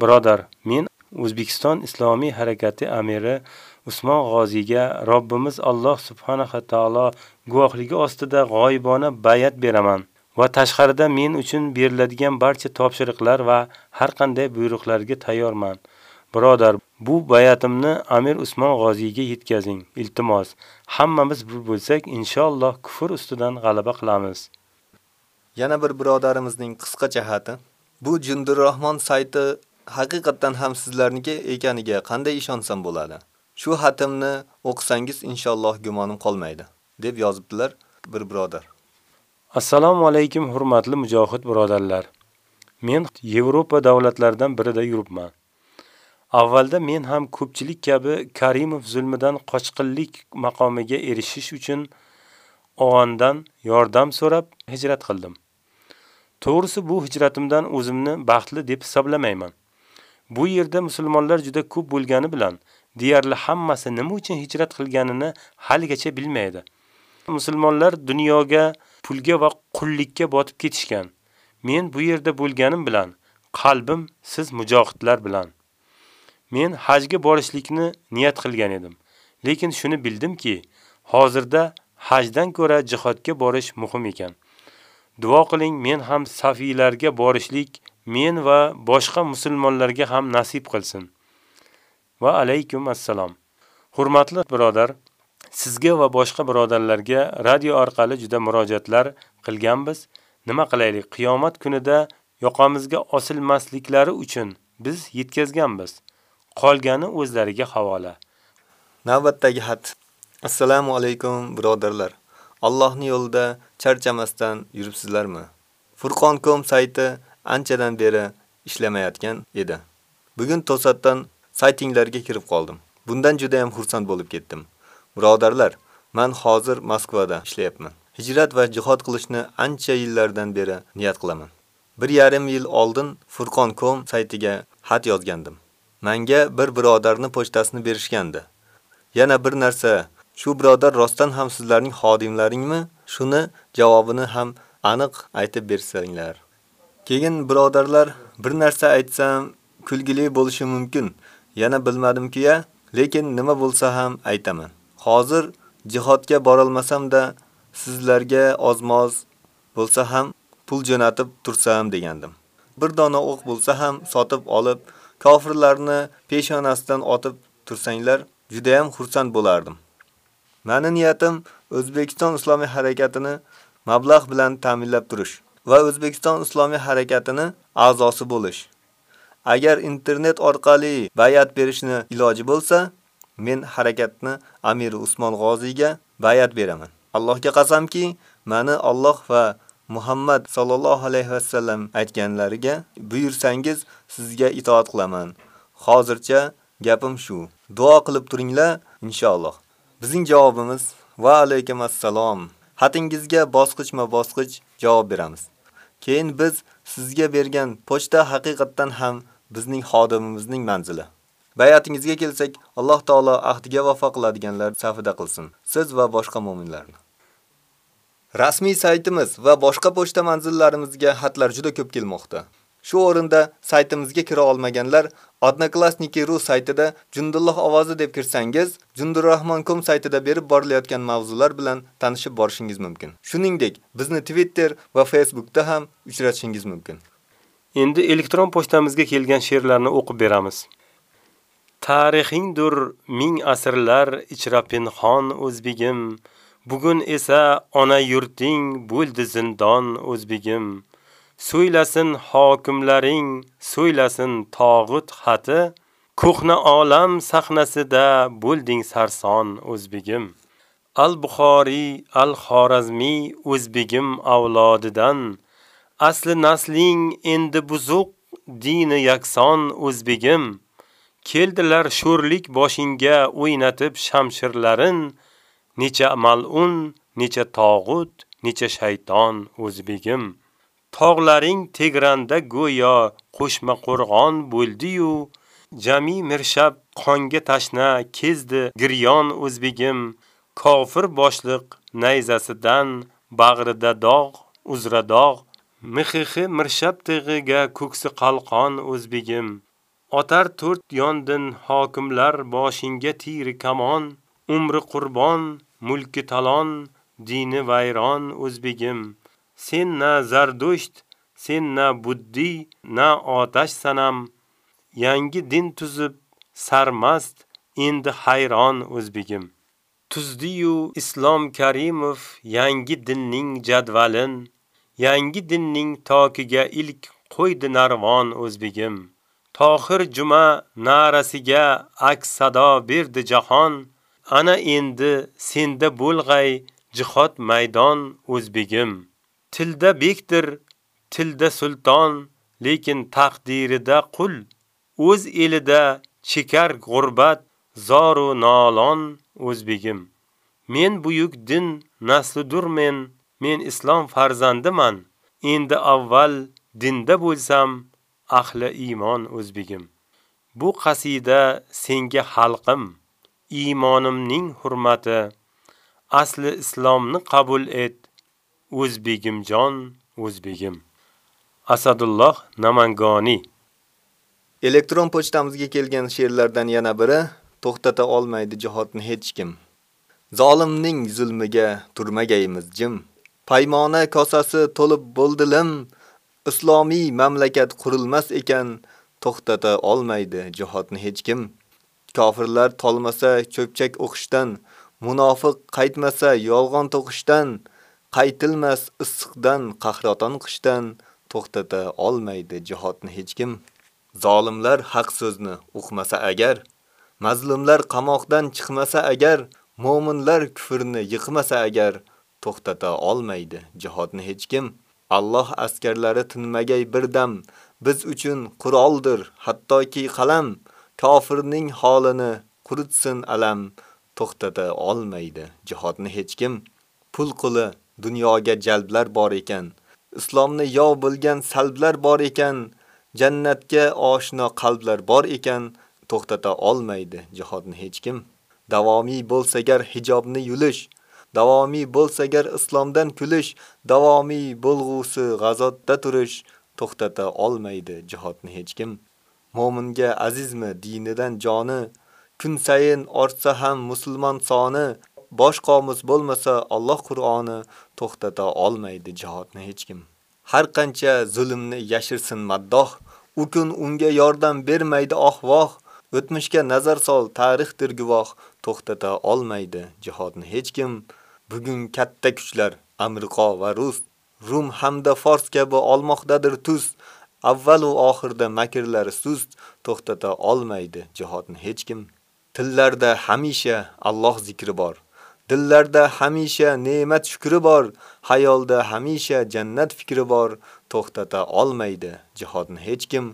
Birodar, men O'zbekiston Islomiy harakati amiri Usmon G'oziyga Robbimiz Alloh subhanahu va taolo guvohligi ostida g'oyibona bayat beraman va tashqarida men uchun beriladigan barcha topshiriqlar va har qanday buyruqlarga tayyorman. Birodar, bu bayatimni Amir Usmon G'oziyga yetkazing. Iltimos, hammamiz bir bo'lsak, inshaalloh kufr ustidan g'alaba qilamiz. Yana bir birodarimizning qisqa jihati. Bu Jundurrahmon sayti haqiqatan ham sizlarniki ekaniga qanday ishonsam bo'ladi? Shu xatimni o'qisangiz inshaalloh gumonim qolmaydi, deb yozibdilar bir birodar. Assalomu alaykum hurmatli mujohid birodarlar. Men Yevropa davlatlaridan birida yuribman. Avvalda men ham ko'pchilik kabi Karimov zulmidan qochqinlik maqomiga erishish uchun og'andan yordam so'rab hijrat qildim. To'g'risi bu hijratimdan o'zimni baxtli deb hisoblamayman. Bu yerda musulmonlar juda ko'p bo'lgani bilan deyarli hammasi nima uchun hijrat qilganini haligacha bilmaydi. Musulmonlar dunyoga, pulga va qullikka botib ketishgan. Men bu yerda bo'lganim bilan qalbim siz mujohidlar bilan. Men hajga borishlikni niyat qilgan edim. Lekin shuni bildimki, hozirda hajdan ko'ra jihodga borish muhim ekan. Duo qiling, men ham safiylarga borishlik men va boshqa musulmonlarga ham nasib qilsin. Va alaykum assalom. Hurmatli birodar, sizga va boshqa birodarlarga radio orqali juda murojaatlar qilganmiz. Nima qilaylik? Qiyomat kunida yoqamizga osilmasliklari uchun biz yetkazganmiz. Qolgani o'zlariga havola. Navbatdagi xat. Assalomu alaykum birodarlar. Allohning yo'lida charchamasdan yuribsizlarmi? Furqon.com sayti anchadan beri ishlamayotgan edi. Bugun to'satdan saytinglarga kirib qoldim. Bundan juda ham xursand bo'lib ketdim. Birodarlar, men hozir Moskvada ishlayapman. Hijrat va jihod qilishni ancha yillardan beri niyat qilaman. Bir yarim yil oldin Furqon.com saytiga xat yozgandim. Menga bir birodarni pochtasini berishgandi. Yana bir narsa, shu birodar rostdan ham sizlarning xodimlaringmi? Shuni javobini ham aniq aytib bersanglar. Keyin birodarlar, bir narsa aytsam kulgili bo'lishi mumkin. Yana bilmadim-ki-ya, lekin nima bo'lsa ham aytaman. Hozir jihodga borolmasam-da, sizlarga ozmoz bo'lsa ham pul jo'natib tursam degandim. Bir dona o'q bo'lsa ham sotib olib kofirlarni peshonasidan otib tursanglar, juda ham xursand bo'lardim. Meni niyatim O'zbekiston islomiy harakatini mablag' bilan ta'minlab turish va O'zbekiston islomiy harakatini a'zosi bo'lish. Agar internet orqali bayat berishni iloji bo'lsa, men harakatni Amir Usmon G'oziyga bayat beraman. Allohga qasamki, meni Alloh va Muhammad sallallohu alayhi va sallam aytganlariga buyursangiz sizga itoat qilaman. Hozircha gapim shu. Duo qilib turinglar inshaalloh. Bizning javobimiz va alaykum assalom. Xatingizga bosqichma-bosqich javob beramiz. Keyin biz sizga bergan pochta haqiqatan ham bizning xodimimizning manzili. Bayatingizga kelsak, Alloh taolo ahdiga vafo qiladiganlar safida qilsin. Siz va boshqa mu'minlarni. Rasmiy saytimiz va boshqa pochta manzillarimizga xatlar juda ko'p kelmoqda. Shu o'rinda saytimizga kira olmaganlar Odnoklassniki.ru saytida Jundulloh ovozi deb kirsangiz, Jundurrahmon.com saytida berib borilayotgan mavzular bilan tanishib borishingiz mumkin. Shuningdek, bizni Twitter va Facebookda ham uchratishingiz mumkin. Endi elektron pochtamizga kelgan she'rlarni o'qib beramiz. Tarixingdur ming asrlar ichra pinxon o'zbigim, bugun esa ona yurting bo'ldi zindon o'zbigim. So'ylasin hokimlaring, so'ylasin tog'ut xati, ko'hna olam sahnasida bo'lding sarson o'zbigim. Al-Buxoriy, Al-Xorazmiy o'zbigim avlodidan asli nasling endi buzuq dini yakson o'zbigim. Keldilar sho'rlik boshingga o'ynatib shamshirlarin, necha mal'un, necha tog'ut, necha shayton o'zbigim. Tog'laring tegranda go'yo qo'shma qo'rg'on bo'ldi-yu, jami mirshab qonga tashna kezdi giryon o'zbigim. Kofir boshliq nayzasidan bag'rida dog', uzra dog', mixixi mirshab tig'iga ko'ksi qalqon o'zbigim. Otar to'rt yondin hokimlar boshingga tiri kamon, umri qurbon, mulki talon, dini vayron o'zbigim. Sen na Zardusht, sen na Buddi, na otash sanam, yangi din tuzib sarmast, endi hayron o'zbigim. Tuzdiyu Islom Karimov yangi dinning jadvalin, yangi dinning tokiga ilk qo'ydi narvon o'zbigim. Tohir juma narasiga aks sado berdi jahon, ana endi senda bo'lg'ay jihod maydon o'zbigim. Tilda bekdir, tilda sulton, lekin taqdirida qul, o'z elida chekar g'urbat, zoru nolon o'zbigim. Men buyuk din naslidurmen, men islom farzandiman. Endi avval dinda bo'lsam, ahli iymon o'zbigim. Bu qasida senga xalqim, iymonimning hurmati, asli islomni qabul et, o'zbegimjon, o'zbegim. Asadulloh Namangoni Elektron pochtamizga kelgan she'rlardan yana biri to'xtata olmaydi jihodni hech kim. Zolimning zulmiga turmagaymiz jim. Paymona kosasi to'lib bo'ldilim. Islomiy mamlakat qurilmas ekan, to'xtata olmaydi jihodni hech kim. Kofirlar tolmasa cho'pchak o'qishdan, munofiq qaytmasa yolg'on to'qishdan, qaytilmas issiqdan, qahraton qishdan to'xtata olmaydi jihodni hech kim. Zolimlar haq so'zni o'qmasa agar, mazlumlar qamoqdan chiqmasa agar, mu'minlar kufrni yiqmasa agar to'xtata olmaydi jihodni hech kim. Alloh askarlari tinmagay bir dam biz uchun quroldir, hattoki qalam, kofirning holini quritsin alam, to'xtata olmaydi. Jihodni hech kim. Pul quli dunyoga jalblar bor ekan, islomni yov bilgan salblar bor ekan, jannatga oshno qalblar bor ekan, to'xtata olmaydi jihodni hech kim. Davomiy bo'lsagar hijobni yulish, davomiy bo'lsagar islomdan kulish, davomiy bo'lg'usi g'azotda turish, to'xtata olmaydi jihodni hech kim. Mo'minga azizmi dinidan joni, kun sayin ortsa ham musulmon soni, bosh qomus bo'lmasa Alloh Qur'oni to'xtata olmaydi jihodni hech kim. Har qancha zulmni yashirsin maddoh, U kun unga yordam bermaydi ohvoh, o'tmishga nazar sol, tarixdir guvoh, to'xtata olmaydi jihodni hech kim. Bugun katta kuchlar Amerika va Rus, Rum hamda Fors kabi olmoqdadir tuz. Avval va oxirda makrlari sust, to'xtata olmaydi. Jihodni hech kim. Tillarda hamisha Alloh zikri bor. Dillarda hamisha ne'mat shukri bor, hayolda hamisha jannat fikri bor, to'xtata olmaydi. Jihodni hech kim.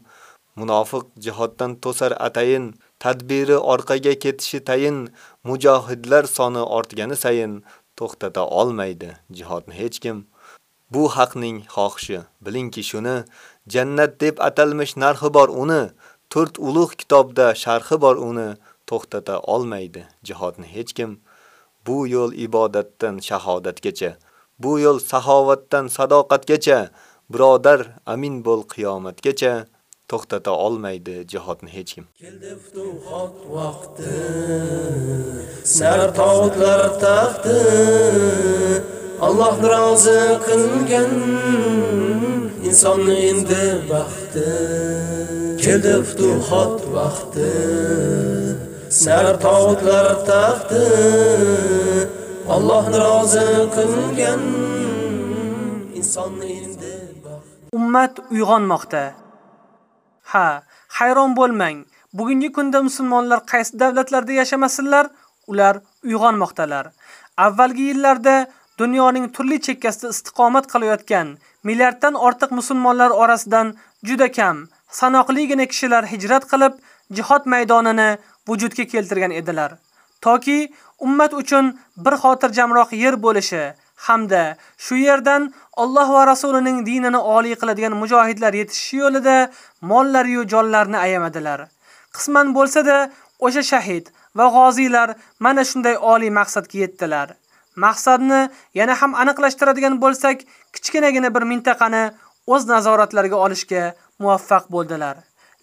Munofiq jihoddan to'sar atayin, tadbiri orqaga ketishi tayin, mujohidlar soni ortgani sayin. To'xtata olmaydi. Jihodni hech kim. Bu haqning xohishi, bilingki shuni, jannat deb atalmish narxi bor uni, to'rt ulug' kitobda sharhi bor uni, to'xtata olmaydi jihodni hech kim. Bu yo'l ibodatdan shahodatgacha, bu yo'l saxovatdan sadoqatgacha, birodar amin bo'l qiyomatgacha. to'xtata olmaydi jihodni hech kim. Keldi futuhat vaqti, sar tog'lar taxti, Alloh rozi qilgan insonni endi vaqti Keldi futuhat vaqti, sar tog'lar taxti, Allohni rozi qilgan insonni endi Ummat uyg'onmoqda. Ha, hayron bo'lmang. Bugungi kunda musulmonlar qaysi davlatlarda yashamasinlar, ular uyg'onmoqdalar. Avvalgi yillarda dunyoning turli chekkasida istiqomat qilayotgan milliarddan ortiq musulmonlar orasidan juda kam, sanoqligina kishilar hijrat qilib, jihod maydonini vujudga keltirgan edilar. Toki ummat uchun bir xotirjamroq yer bo'lishi hamda shu yerdan Alloh va rasulining dinini oliy qiladigan mujohidlar yetishishi yo'lida mollari yu jonlarini ayamadilar. Qisman bo'lsa-da, o'sha shahid va g'oziylar mana shunday oliy maqsadga yetdilar. Maqsadni yana ham aniqlashtiradigan bo'lsak, kichkinagina bir mintaqani o'z nazoratlariga olishga muvaffaq bo'ldilar.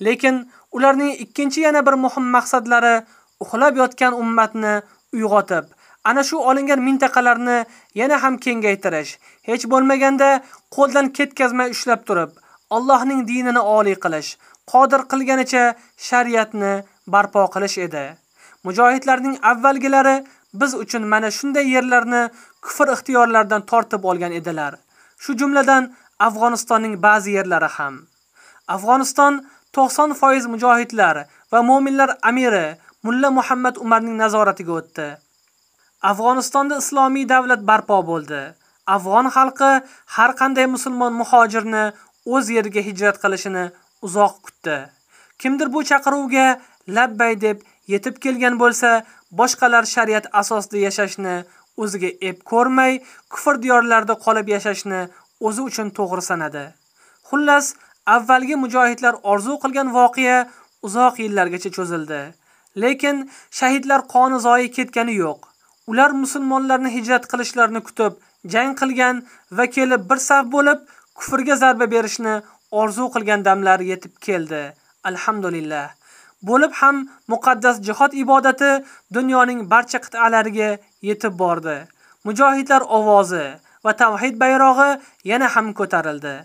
Lekin ularning ikkinchi yana bir muhim maqsadlari uxlab yotgan ummatni uyg'otib, ana shu olingan mintaqalarni yana ham kengaytirish, hech bo'lmaganda qo'ldan ketkazmay ushlab turib, Allohning dinini oliy qilish, qodir qilganicha shariatni barpo qilish edi. Mujohidlarning avvalgilari biz uchun mana shunday yerlarni kufr ixtiyorlaridan tortib olgan edilar. Shu jumladan Afg'onistonning ba'zi yerlari ham. Afg'oniston 90% mujohidlar va mu'minlar amiri Mulla Muhammad Umarning nazoratiga o'tdi. Afg'onistonda islomiy davlat barpo bo'ldi. Afg'on xalqi har qanday musulmon muhojirni o'z yeriga hijrat qilishini uzoq kutdi. Kimdir bu chaqiruvga labbay deb yetib kelgan bo'lsa, boshqalar shariat asosida yashashni o'ziga ep ko'rmay, kufr diyorlarida qolib yashashni o'zi uchun to'g'ri sanadi. Xullas, avvalgi mujohidlar orzu qilgan voqea uzoq yillargacha cho'zildi. Lekin shahidlar qoni zoyi ketgani yo'q. Ular musulmonlarni hijrat qilishlarini kutib, jang qilgan va kelib bir saf bo'lib, kufrga zarba berishni orzu qilgan damlar yetib keldi. Alhamdulillah. Bo'lib ham muqaddas jihod ibodati dunyoning barcha qit'alariga yetib bordi. Mujohidlar ovozi va tavhid bayrog'i yana ham ko'tarildi.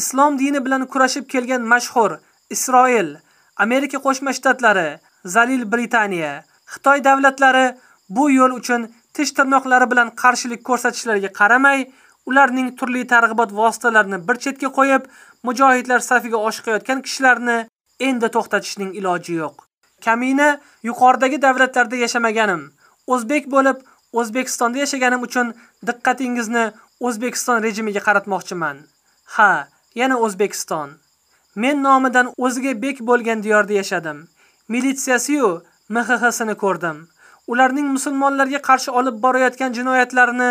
Islom dini bilan kurashib kelgan mashhur Isroil, Amerika Qo'shma Shtatlari, Zalil Britaniya, Xitoy davlatlari bu yo'l uchun tish tirnoqlari bilan qarshilik ko'rsatishlariga qaramay, ularning turli targ'ibot vositalarini bir chetga qo'yib, mujohidlar safiga oshiqayotgan kishilarni endi to'xtatishning iloji yo'q. Kamina yuqoridagi davlatlarda yashamaganim, o'zbek bo'lib, O'zbekistonda yashaganim uchun diqqatingizni O'zbekiston rejimiga qaratmoqchiman. Ha, yana O'zbekiston. Men nomidan o'ziga bek bo'lgan diyorda yashadim. Militsiyasi-yu MXXsini ko'rdim. Ularning musulmonlarga qarshi olib borayotgan jinoyatlarini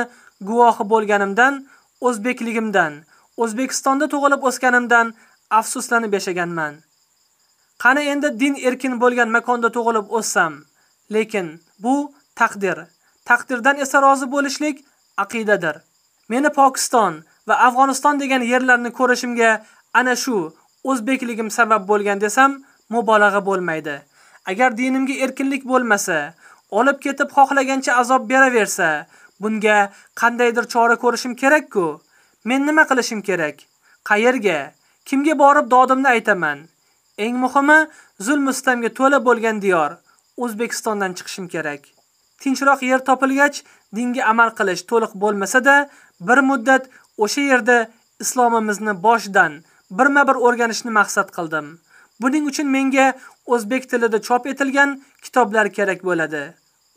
guvohi bo'lganimdan, o'zbekligimdan, O'zbekistonda tug'ilib o'sganimdan afsuslanib yashaganman. Qani endi din erkin bo'lgan makonda tug'ilib o'ssam, lekin bu taqdir. Taqdirdan esa rozi bo'lishlik aqidadir. Meni Pokiston va Afg'oniston degan yerlarni ko'rishimga ana shu o'zbekligim sabab bo'lgan desam, mubolag'a bo'lmaydi. Agar dinimga erkinlik bo'lmasa, olib ketib xohlagancha azob beraversa, bunga qandaydir chora ko'rishim kerak-ku. Men nima qilishim kerak? Qayerga? Kimga borib dodimni aytaman? Eng muhimi, zulm istamga to'la bo'lgan diyor O'zbekistondan chiqishim kerak. Tinchroq yer topilgach, dinga amal qilish to'liq bo'lmasa-da, bir muddat o'sha yerda islomimizni boshdan birma-bir o'rganishni maqsad qildim. Buning uchun menga o'zbek tilida chop etilgan kitoblar kerak bo'ladi.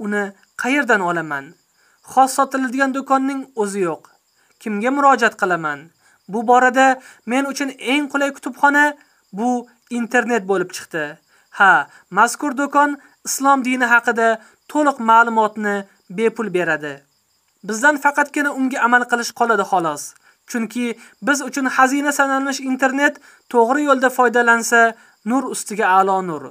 Uni qayerdan olaman? Xos sotiladigan do'konning o'zi yo'q. Kimga murojaat qilaman? Bu borada men uchun eng qulay kutubxona bu internet bo'lib chiqdi. Ha, mazkur do'kon islom dini haqida to'liq ma'lumotni bepul beradi. Bizdan faqatgina unga amal qilish qoladi xolos. Chunki biz uchun xazina sanalmish internet to'g'ri yo'lda foydalansa, nur ustiga a'lo nur.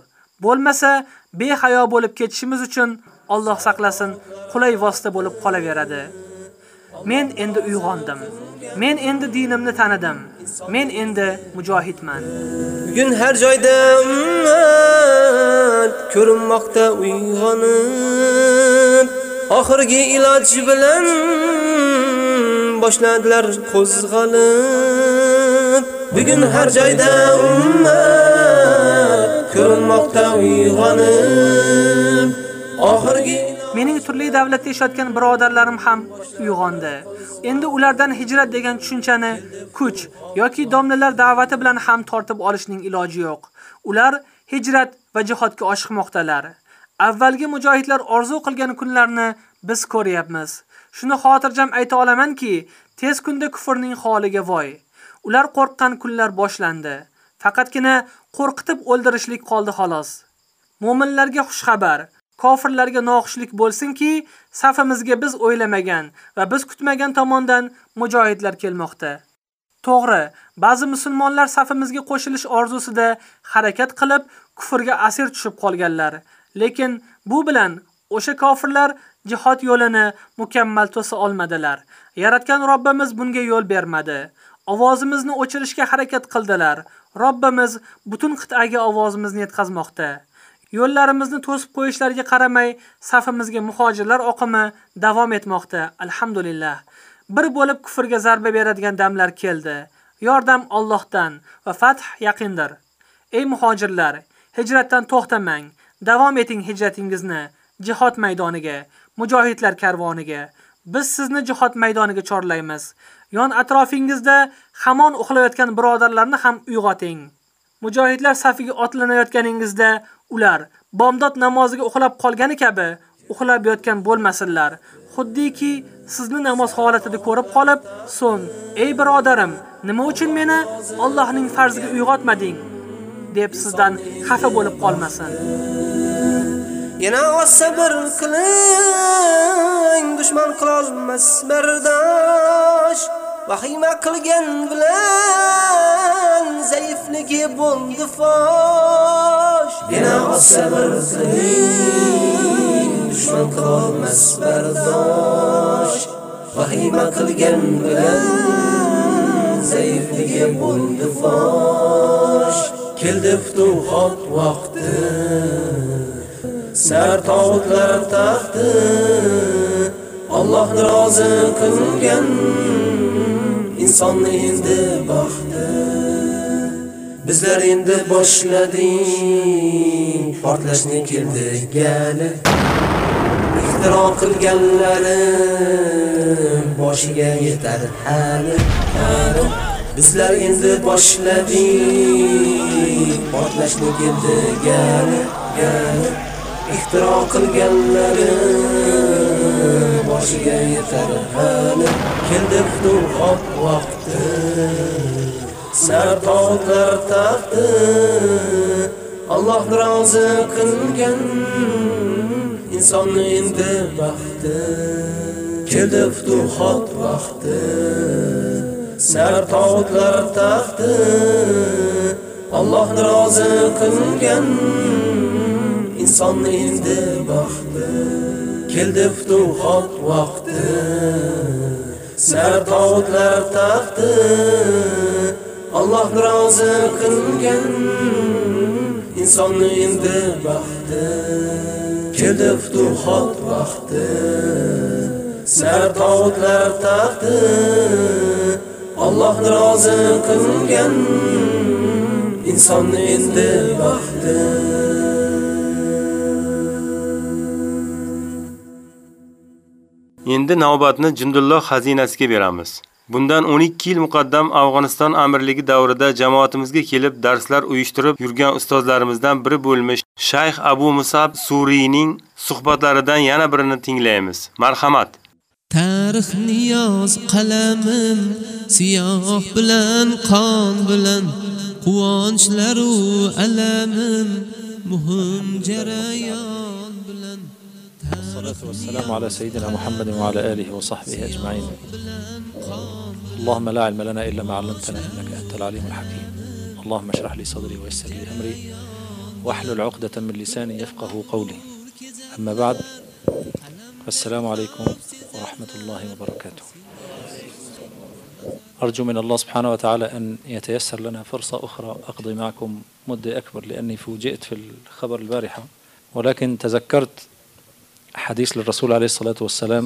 Bo'lmasa, behayo bo'lib ketishimiz uchun Alloh saqlasin, qulay vosita bo'lib qolaveradi. Men endi uyg'ondim. Men endi dinimni tanidim. Men endi mujohidman. Bugun har joyda ummat ko'rinmoqda uyg'onib, oxirgi iloj bilan boshladilar qo'zg'alib. Bugun har joyda ummat ko'rinmoqda uyg'onib, oxirgi Mening turli davlatda yashayotgan birodarlarim ham uyg'ondi. Endi ulardan hijrat degan tushunchani kuch yoki domlalar da'vati bilan ham tortib olishning iloji yo'q. Ular hijrat va jihodga oshiqmoqdalar. Avvalgi mujohidlar orzu qilgan kunlarni biz ko'ryapmiz. Shuni xotirjam ayta olamanki, tez kunda kufrning holiga voy. Ular qo'rqqan kunlar boshlandi. Faqatgina qo'rqitib o'ldirishlik qoldi xolos. Mo'minlarga xush xabar. Kofirlarga noxushlik bo'lsinki, safimizga biz o'ylamagan va biz kutmagan tomondan mujohidlar kelmoqda. To'g'ri, ba'zi musulmonlar safimizga qo'shilish orzusida harakat qilib, kufrga asir tushib qolganlar. Lekin bu bilan o'sha kofirlar jihod yo'lini mukammal to'sa olmadilar. Yaratgan Robbimiz bunga yo'l bermadi. Ovozimizni o'chirishga harakat qildilar. Robbimiz butun qit'aga ovozimizni yetkazmoqda. Yo'llarimizni to'sib qo'yishlariga qaramay, safimizga muhojirlar oqimi davom etmoqda. Alhamdulillah. Bir bo'lib kufrga zarba beradigan damlar keldi. Yordam Allohdan va fath yaqindir. Ey muhojirlar, hijratdan to'xtamang. Davom eting hijratingizni jihod maydoniga, mujohidlar karvoniga. Biz sizni jihod maydoniga chorlaymiz. Yon atrofingizda hamon uxlayotgan birodarlarni ham uyg'oting. Mujohidlar safiga otlanayotganingizda ular bomdod namoziga uxlab qolgani kabi uxlab yotgan bo'lmasinlar. Xuddiki sizni namoz holatida ko'rib qolib, so'ng "Ey birodarim, nima uchun meni Allohning farziga uyg'otmading?" deb sizdan xafa bo'lib qolmasin. Yana sabr qiling, dushman qilolmas bardosh. Vahima qilgan bilan zaifligi bo'ldi fosh. Yana oz sabr qiling, dushman qilolmas bardosh. Vahima qilgan bilan zaifligi bo'ldi fosh. Keldi futuhat vaqti Sar tog'utlar taxti Alloh rozi qilgan insonni endi baxti Bizlar endi boshladik portlashni keldi gali Ixtiro qilganlari boshiga yetar hali. Hali Bizlar endi boshladik portlashni keldi gali gali ixtiro qilganlari boshiga yetar hali keldi futuhat vaqti sartoqlar taxti Alloh rozi qilgan insonni endi baxti. Keldi futuhat vaqti sartoqlar taxti Alloh rozi qilgan insonni endi baxti. Keldi futuhot vaqti. Sar taxti Alloh rozi qilgan insonni endi baxti. Keldi futuhot vaqti. Sar taxti Alloh rozi qilgan insonni endi baxti. Endi navbatni Jundulloh xazinasiga beramiz. Bundan 12 yil muqaddam Afg'oniston amirligi davrida jamoatimizga kelib darslar uyushtirib yurgan ustozlarimizdan biri bo'lmoq Shayx Abu Musab Suriyning suhbatlaridan yana birini tinglaymiz. Marhamat. Tarix niyoz qalamim siyoh bilan qon bilan quvonchlar u alamim muhim jarayon bilan الصلاة والسلام على سيدنا محمد وعلى آله وصحبه أجمعين. اللهم لا علم لنا إلا ما علمتنا إنك أنت العليم الحكيم. اللهم اشرح لي صدري ويسر لي أمري. واحلل عقدة من لساني يفقه قولي. أما بعد السلام عليكم ورحمة الله وبركاته. أرجو من الله سبحانه وتعالى أن يتيسر لنا فرصة أخرى أقضي معكم مدة أكبر لأني فوجئت في الخبر البارحة ولكن تذكرت hadis rasul alayhissalotu vassalam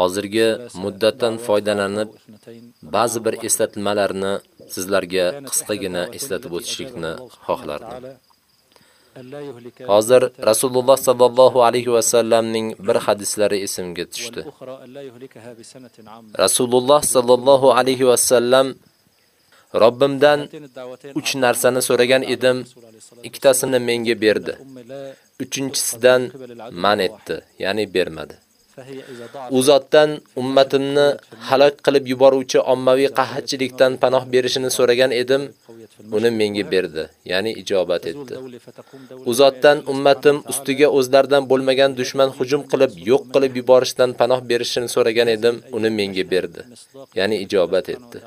hozirgi muddatdan foydalanib ba'zi bir eslatmalarni sizlarga qisqagina eslatib o'tishlikni xohlardim. hozir rasululloh sallallohu alayhi va sallamning bir hadislari esimga tushdi. rasululloh sallallohu alayhi va sallam Robbimdan uch narsani so'ragan edim, ikkitasini menga berdi. Uchinchisidan man etdi, ya'ni bermadi. U zotdan ummatimni halok qilib yuboruvchi ommaviy qahatchilikdan panoh berishini so'ragan edim, uni menga berdi, ya'ni ijobat etdi. U zotdan ummatim ustiga o'zlaridan bo'lmagan dushman hujum qilib yo'q qilib yuborishdan panoh berishini so'ragan edim, uni menga berdi, ya'ni ijobat etdi.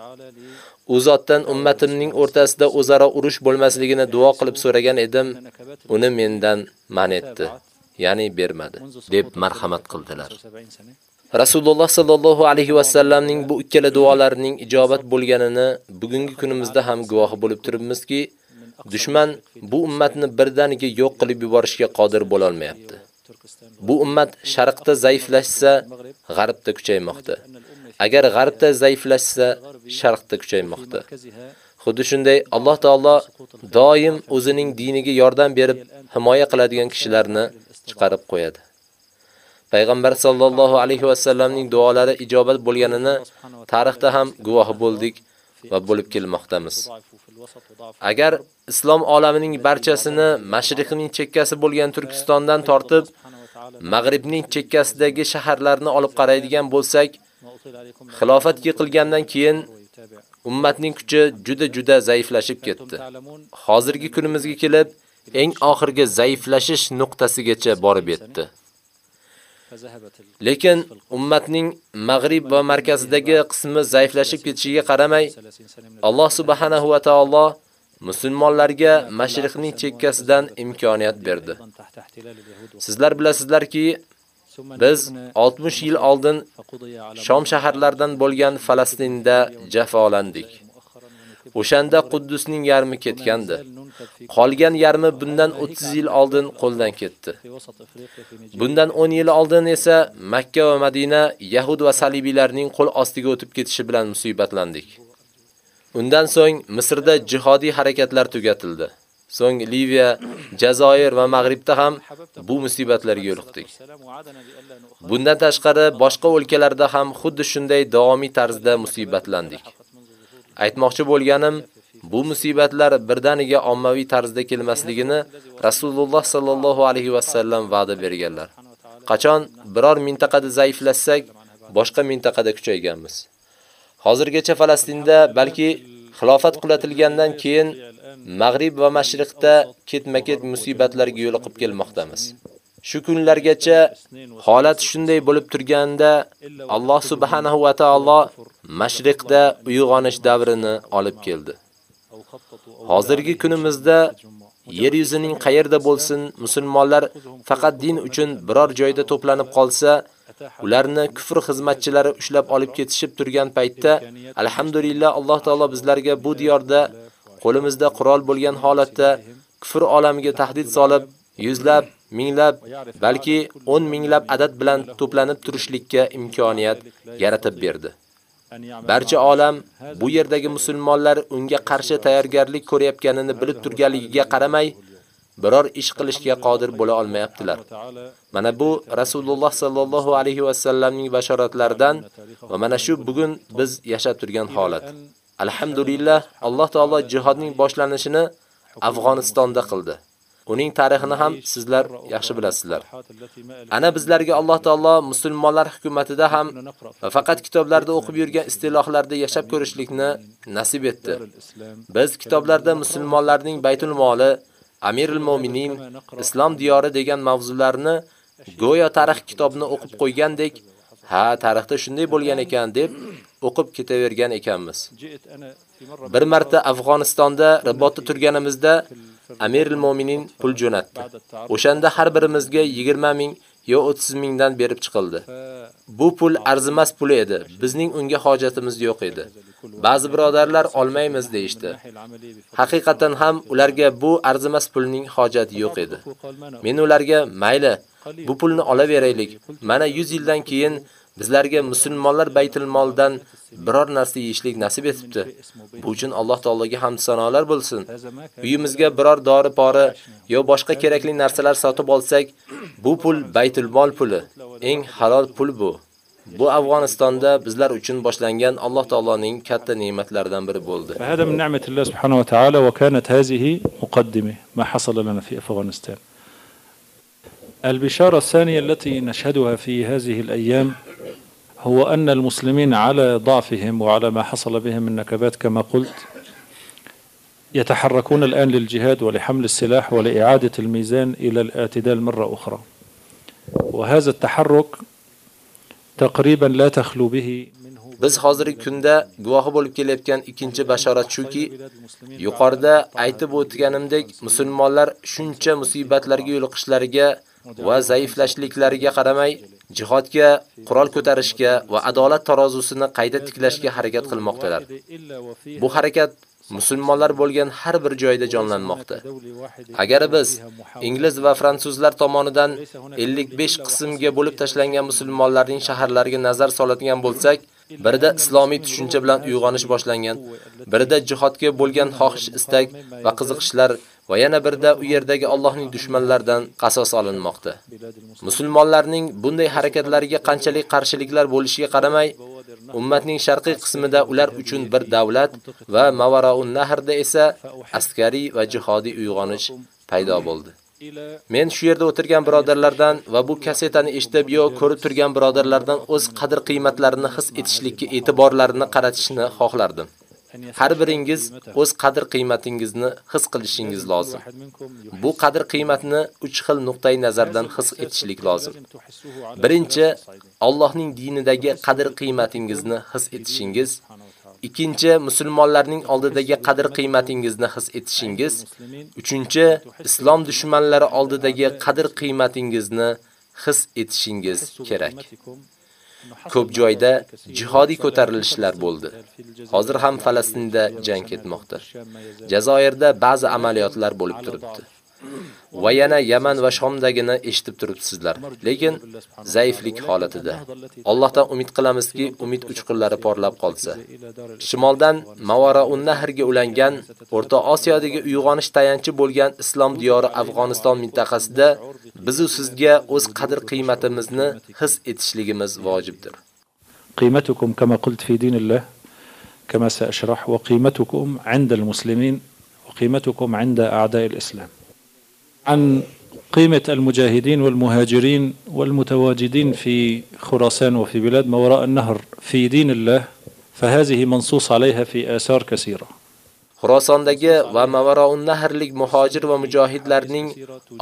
U zotdan ummatimning o'rtasida o'zaro urush bo'lmasligini duo qilib so'ragan edim, uni mendan man etdi, ya'ni bermadi, deb marhamat qildilar. Rasululloh sallallohu alayhi va sallamning bu ikkala duolarining ijobat bo'lganini bugungi kunimizda ham guvohi bo'lib turibmizki, dushman bu ummatni birdaniga yo'q qilib yuborishga qodir bo'la olmayapti. Bu ummat sharqda zaiflashsa, g'arbda kuchaymoqda. Agar g'arbda zaiflashsa, sharqda kuchaymoqda. Xuddi shunday Alloh taolo doim o'zining diniga yordam berib, himoya qiladigan kishilarni chiqarib qo'yadi. Payg'ambar sallallohu alayhi va sallamning duolari ijobat bo'lganini tarixda ham guvohi bo'ldik va bo'lib kelmoqdamiz. Agar islom olamining barchasini mashriqning chekkasi bo'lgan Turkistondan tortib Mag'ribning chekkasidagi shaharlarni olib qaraydigan bo'lsak, xilofat yiqilgandan keyin ummatning kuchi juda-juda zaiflashib ketdi. Hozirgi kunimizga kelib, eng oxirgi zaiflashish nuqtasigacha borib yetdi. Lekin ummatning mag'rib va markazidagi qismi zaiflashib ketishiga qaramay, Alloh subhanahu va taolo musulmonlarga mashriqning chekkasidan imkoniyat berdi. Sizlar bilasizlarki, biz 60 yil oldin Shom shaharlaridan bo'lgan Falastinda jafolandik. O'shanda Quddusning yarmi ketgandi. Qolgan yarmi bundan 30 yil oldin qo'ldan ketdi. Bundan 10 yil oldin esa Makka va Madina Yahud va salibiylarning qo'l ostiga o'tib ketishi bilan musibatlandik. Undan so'ng Misrda jihodiy harakatlar tugatildi. So'ng Liviya, Jazoir va Mag'ribda ham bu musibatlarga yo'liqdik. Bundan tashqari boshqa o'lkalarda ham xuddi shunday davomiy tarzda musibatlandik. Aytmoqchi bo'lganim, bu musibatlar birdaniga ommaviy tarzda kelmasligini Rasululloh sallallohu alayhi va sallam va'da berganlar. Qachon biror mintaqada zaiflashsak, boshqa mintaqada kuchayganmiz. Hozirgacha Falastinda balki xilofat qulatilgandan keyin Mag'rib va Mashriqda ketma-ket musibatlarga yo'liqib kelmoqdamiz. Shu kunlargacha holat shunday bo'lib turganda Alloh subhanahu va taolo Mashriqda uyg'onish davrini olib keldi. Hozirgi kunimizda yer yuzining qayerda bo'lsin, musulmonlar faqat din uchun biror joyda to'planib qolsa, ularni kufr xizmatchilari ushlab olib ketishib turgan paytda, alhamdulillah Alloh taolo bizlarga bu diyorda qo'limizda qurol bo'lgan holatda kufr olamiga tahdid solib, yuzlab, minglab, balki 10 minglab adad bilan to'planib turishlikka imkoniyat yaratib berdi. Barcha olam bu yerdagi musulmonlar unga qarshi tayyorgarlik ko'rayotganini bilib turganligiga qaramay, biror ish qilishga qodir bo'la olmayaptilar. Mana bu Rasululloh sallallohu alayhi va sallamning bashoratlaridan va mana shu bugun biz yashab turgan holat. Alhamdulillah, Alloh taolo jihodning boshlanishini Afg'onistonda qildi. Uning tarixini ham sizlar yaxshi bilasizlar. Ana bizlarga Alloh taolo musulmonlar hukumatida ham va faqat kitoblarda o'qib yurgan istilohlarda yashab ko'rishlikni nasib etdi. Biz kitoblarda musulmonlarning Baytul Moli, Amirul Mu'minin, Islom diyori degan mavzularni go'yo tarix kitobini o'qib qo'ygandek, ha, tarixda shunday bo'lgan ekan deb o'qib ketavergan ekanmiz. Bir marta Afg'onistonda ribotda turganimizda Amirul Mo'minin pul jo'natdi. O'shanda har birimizga 20 ming yo 30 mingdan berib chiqildi. Bu pul arzimas pul edi. Bizning unga hojatimiz yo'q edi. Ba'zi birodarlar olmaymiz deyishdi. Haqiqatan ham ularga bu arzimas pulning hojati yo'q edi. Men ularga mayli, bu pulni olaveraylik. Mana 100 yildan keyin bizlarga musulmonlar baytul moldan biror narsa yeyishlik nasib etibdi. Bu uchun Alloh taologa hamd sanolar bo'lsin. Uyimizga biror dori pora yo boshqa kerakli narsalar sotib olsak, bu pul baytul mol puli, eng halol pul bu. Bu Afg'onistonda bizlar uchun boshlangan Alloh taoloning katta ne'matlaridan biri bo'ldi. Hada ni'matilloh subhanahu va taala va kanat hazihi muqaddima ma hasala lana fi Afghaniston. البشارة الثانية التي نشهدها في هذه الأيام هو أن المسلمين على ضعفهم وعلى ما حصل بهم من نكبات كما قلت يتحركون الآن للجهاد ولحمل السلاح ولإعادة الميزان إلى الاعتدال مرة أخرى. وهذا التحرك تقريبا لا تخلو به Biz hozirgi kunda guvohi bo'lib kelayotgan ikkinchi bashorat shuki, yuqorida aytib o'tganimdek, musulmonlar shuncha musibatlarga yo'liqishlariga va zaiflashliklariga qaramay, jihodga, qurol ko'tarishga va adolat tarozusini qayta tiklashga harakat qilmoqdalar. Bu harakat musulmonlar bo'lgan har bir joyda jonlanmoqda. Agar biz ingliz va fransuzlar tomonidan 55 qismga bo'lib tashlangan musulmonlarning shaharlariga nazar soladigan bo'lsak, birida islomiy tushuncha bilan uyg'onish boshlangan, birida jihodga bo'lgan xohish, istak va qiziqishlar va yana birda u yerdagi Allohning dushmanlaridan qasos olinmoqda. Musulmonlarning bunday harakatlariga qanchalik qarshiliklar bo'lishiga qaramay, ummatning sharqiy qismida ular uchun bir davlat va Mavaraun Nahrda esa askariy va jihodiy uyg'onish paydo bo'ldi. Men shu yerda o'tirgan birodarlardan va bu kasetani eshitib yo ko'rib turgan birodarlardan o'z qadr qiymatlarini his etishlikka e'tiborlarini qaratishni xohlardim. Har biringiz o'z qadr qiymatingizni his qilishingiz lozim. Bu qadr qiymatni 3 xil nuqtai nazardan his etishlik lozim. Birinchi, Allohning dinidagi qadr qiymatingizni his etishingiz. Ikkinchi, musulmonlarning oldidagi qadr qiymatingizni his etishingiz. Uchinchi, islom dushmanlari oldidagi qadr qiymatingizni his etishingiz kerak. Ko'p joyda jihodiy ko'tarilishlar bo'ldi. Hozir ham Falastinda jang ketmoqda. Jazoirda ba'zi amaliyotlar bo'lib turibdi. Va yana Yaman va Shomdagini eshitib turibsizlar. Lekin zaiflik holatida. Allohdan umid qilamizki, umid uchqunlari porlab qolsa. Shimoldan Mavaraun Nahrga ulangan O'rta Osiyodagi uyg'onish tayanchi bo'lgan islom diyori Afg'oniston mintaqasida biz sizga o'z qadr qiymatimizni his etishligimiz vojibdir. قيمتكم كما قلت في دين الله كما سأشرح وقيمتكم عند المسلمين وقيمتكم عند أعداء الإسلام عن قيمة المجاهدين والمهاجرين والمتواجدين في خراسان وفي بلاد ما وراء النهر في دين الله فهذه منصوص عليها في آثار كثيرة Xurosondagi va Mavaraun Nahrlik muhojir va mujohidlarning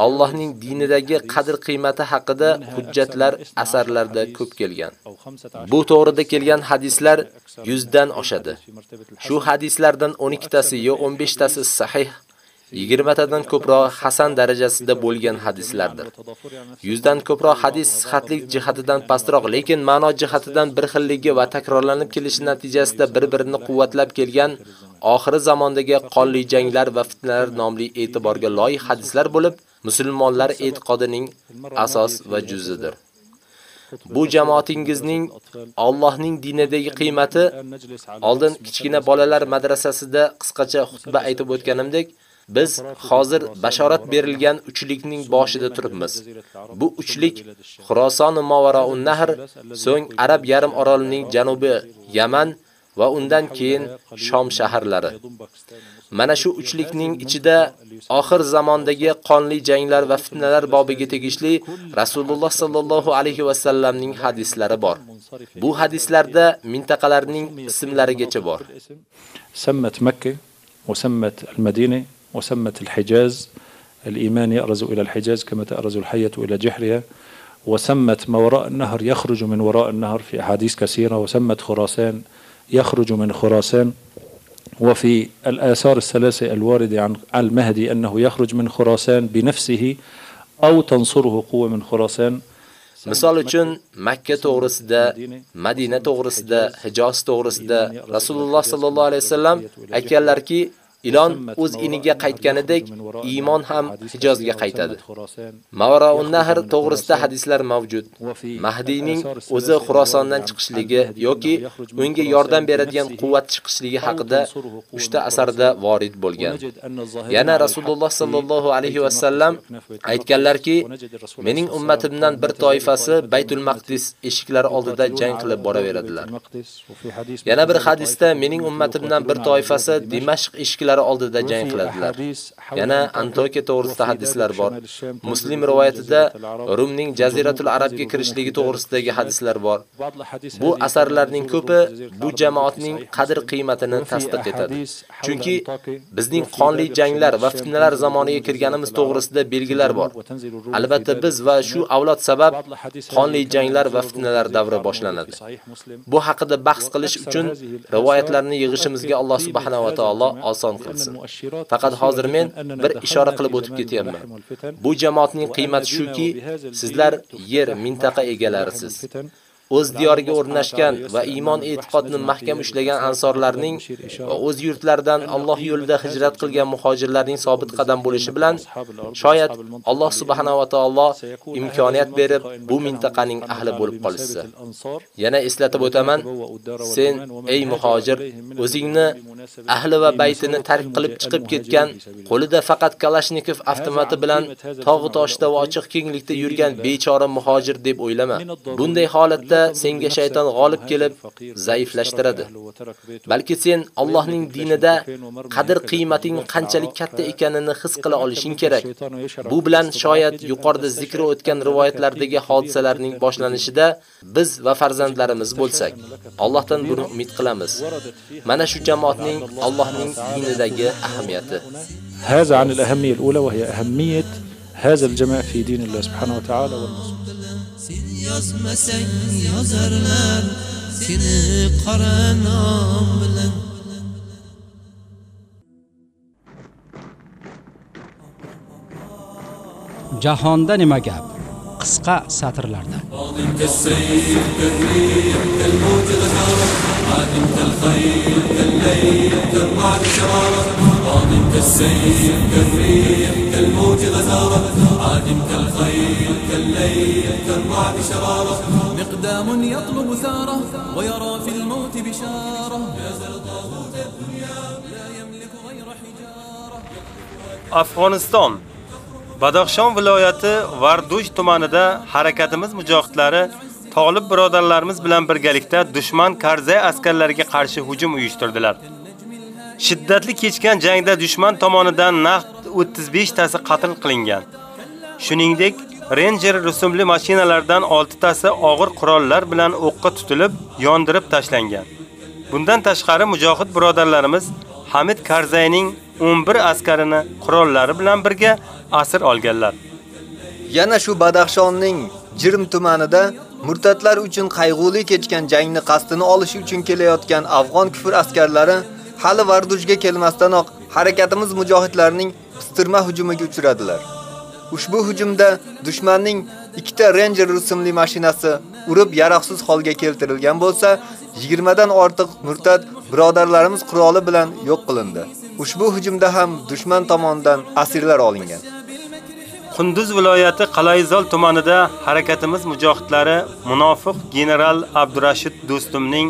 Allohning dinidagi qadr qiymati haqida hujjatlar asarlarda ko'p kelgan. Bu to'g'rida kelgan hadislar 100 dan oshadi. Shu hadislardan 12 tasi yo 15 tasi sahih 20 tadan ko'proq hasan darajasida bo'lgan hadislardir. 100 dan ko'proq hadis sihatlik jihatidan pastroq, lekin ma'no jihatidan bir xilligi va takrorlanib kelishi natijasida bir-birini quvvatlab kelgan oxiri zamondagi qonli janglar va fitnalar nomli e'tiborga loyiq hadislar bo'lib, musulmonlar e'tiqodining asos va juzidir. bu jamoatingizning Allohning dinidagi qiymati oldin kichkina bolalar madrasasida qisqacha xutba aytib o'tganimdek, Biz hozir bashorat berilgan uchlikning boshida turibmiz. Bu uchlik Xuroson Mavaraun Nahr, so'ng Arab yarim orolining janubi Yaman va undan keyin Shom shaharlari. Mana shu uchlikning ichida oxir zamondagi qonli janglar va fitnalar bobiga tegishli Rasululloh sallallohu alayhi va sallamning hadislari bor. Bu hadislarda mintaqalarning ismlarigacha bor. Sammat Makka va sammat al-Madina وسمت الحجاز الإيمان يأرز إلى الحجاز كما تأرز الحية إلى جحرها. وسمت ما وراء النهر يخرج من وراء النهر في أحاديث كثيرة. وسمت خراسان يخرج من خراسان. وفي الآثار الثلاثة الواردة عن المهدي أنه يخرج من خراسان بنفسه أو تنصره قوة من خراسان. Misol uchun Makka to'g'risida, Madina to'g'risida, Hijoz to'g'risida Rasululloh sallallohu alayhi vasallam aytganlarki, Ilon o'z iniga qaytganidek iymon ham Hijozga qaytadi. Mavraun Nahr to'g'risida hadislar mavjud. Mahdiyning o'zi Xurosondan chiqishligi yoki unga yordam beradigan quvvat chiqishligi haqida 3 ta asarda vorid bo'lgan. Yana Rasululloh sallallohu alayhi va sallam aytganlarki, mening ummatimdan bir toifasi Baytul Maqdis eshiklari oldida jang qilib boraveradilar. Yana bir hadisda mening ummatimdan bir toifasi Dimashq eshiklari raqiblari oldida jang qiladilar. Yana Antokiya to'g'risida hadislar bor. Muslim rivoyatida Rumning Jaziratul Arabga kirishligi to'g'risidagi hadislar bor. Bu asarlarning ko'pi bu jamoatning qadr qiymatini tasdiq etadi. Chunki bizning qonli janglar va fitnalar zamoniga kirganimiz to'g'risida belgilar bor. Albatta biz va shu avlod sabab qonli janglar va fitnalar davri boshlanadi. Bu haqida bahs qilish uchun rivoyatlarni yig'ishimizga Alloh subhanahu va taolo oson qilsin. Faqat hozir men bir ishora qilib o'tib ketyapman. Bu jamoatning qiymati shuki, sizlar yer mintaqa egalarisiz. O'z diyoriga o'rnashgan va iymon e'tiqodini mahkam ushlagan ansorlarning va o'z yurtlaridan Alloh yo'lida hijrat qilgan muhojirlarning sobit qadam bo'lishi bilan shoyat Alloh subhanahu va taolo imkoniyat berib bu mintaqaning ahli bo'lib qolishsa. Yana eslatib o'taman, sen ey muhojir, o'zingni ahli va baytini tark qilib chiqib ketgan, qo'lida faqat Kalashnikov avtomati bilan tog' toshda va ochiq kenglikda yurgan bechora muhojir deb o'ylama. Bunday holatda senga shayton g'olib kelib zaiflashtiradi. Balki sen Allohning dinida qadr qiymating qanchalik katta ekanini his qila olishing kerak. Bu bilan shoyat yuqorida zikr o'tgan rivoyatlardagi hodisalarning boshlanishida biz va farzandlarimiz bo'lsak, Allohdan buni umid qilamiz. Mana shu jamoatning Allohning dinidagi ahamiyati. هذا عن الأهمية الأولى وهي أهمية هذا الجماع في دين الله سبحانه وتعالى والنصر Sen yozmasang yozarlar seni qora nom bilan Jahonda nima gap? Qisqa satrlarda. كالسيف كالريح كالموج غزارة عادم كالخيل كالليل كالرعد شرارة قادم كالسيف كالريح كالموج غزارة عادم كالخيل كالليل كالرعد شرارة مقدام يطلب ثاره ويرى في الموت بشارة يزل طاغوت الدنيا لا يملك غير حجارة Afg'oniston Badaxshon viloyati Varduj tumanida harakatimiz mujohidlari Tolib birodarlarimiz bilan birgalikda dushman Karzay askarlariga qarshi hujum uyushtirdilar. Shiddatli kechgan jangda dushman tomonidan naqd 35 tasi qatl qilingan. Shuningdek, Ranger rusumli mashinalardan 6 tasi og'ir qurollar bilan o'qqa tutilib, yondirib tashlangan. Bundan tashqari mujohid birodarlarimiz Hamid Karzayning 11 askarini qurollari bilan birga asir olganlar. Yana shu Badaxshonning Jirim tumanida murtatlar uchun qayg'uli kechgan jangni qastini olish uchun kelayotgan afg'on kufr askarlari hali Vardujga kelmasdanoq harakatimiz mujohidlarining pistirma hujumiga uchradilar. Ushbu hujumda dushmanning ikkita Ranger rusumli mashinasi urib yaroqsiz holga keltirilgan bo'lsa, 20 dan ortiq murtad birodarlarimiz quroli bilan yo'q qilindi. Ushbu hujumda ham dushman tomonidan asirlar olingan. Qunduz viloyati Qalayzol tumanida harakatimiz mujohidlari munofiq general Abdurashid Do'stumning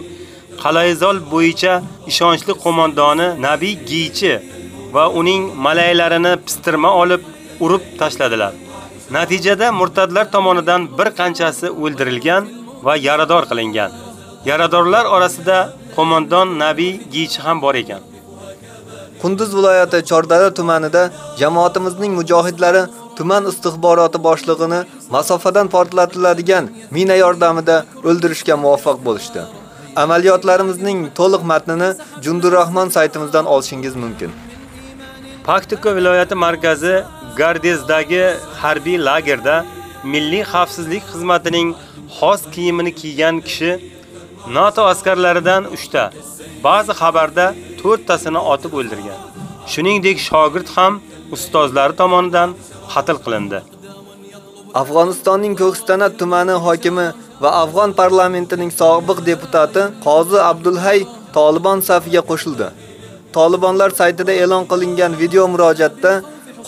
Qalayzol bo'yicha ishonchli qo'mondoni Nabiy Giychi va uning malaylarini pistirma olib urib tashladilar. Natijada murtadlar tomonidan bir qanchasi o'ldirilgan va yarador qilingan. Yaradorlar orasida qo'mondon Nabiy Giychi ham bor ekan. Qunduz viloyati Chordara tumanida jamoatimizning mujohidlari tuman istixboroti boshlig'ini masofadan portlatiladigan mina yordamida o'ldirishga muvaffaq bo'lishdi. Amaliyotlarimizning to'liq matnini Jundurrahmon saytimizdan olishingiz mumkin. Paktiko viloyati markazi Gardezdagi harbiy lagerda Milliy xavfsizlik xizmatining xos kiyimini kiygan kishi NATO askarlaridan 3 ta, ba'zi xabarda 4 tasini otib o'ldirgan. Shuningdek, shogird ham ustozlari tomonidan qatl qilindi. Afg'onistonning Ko'kstanat tumani hokimi va Afg'on parlamentining sobiq deputati Qozi Abdulhay Taliban safiga qo'shildi. Talibanlar saytida e'lon qilingan video murojaatda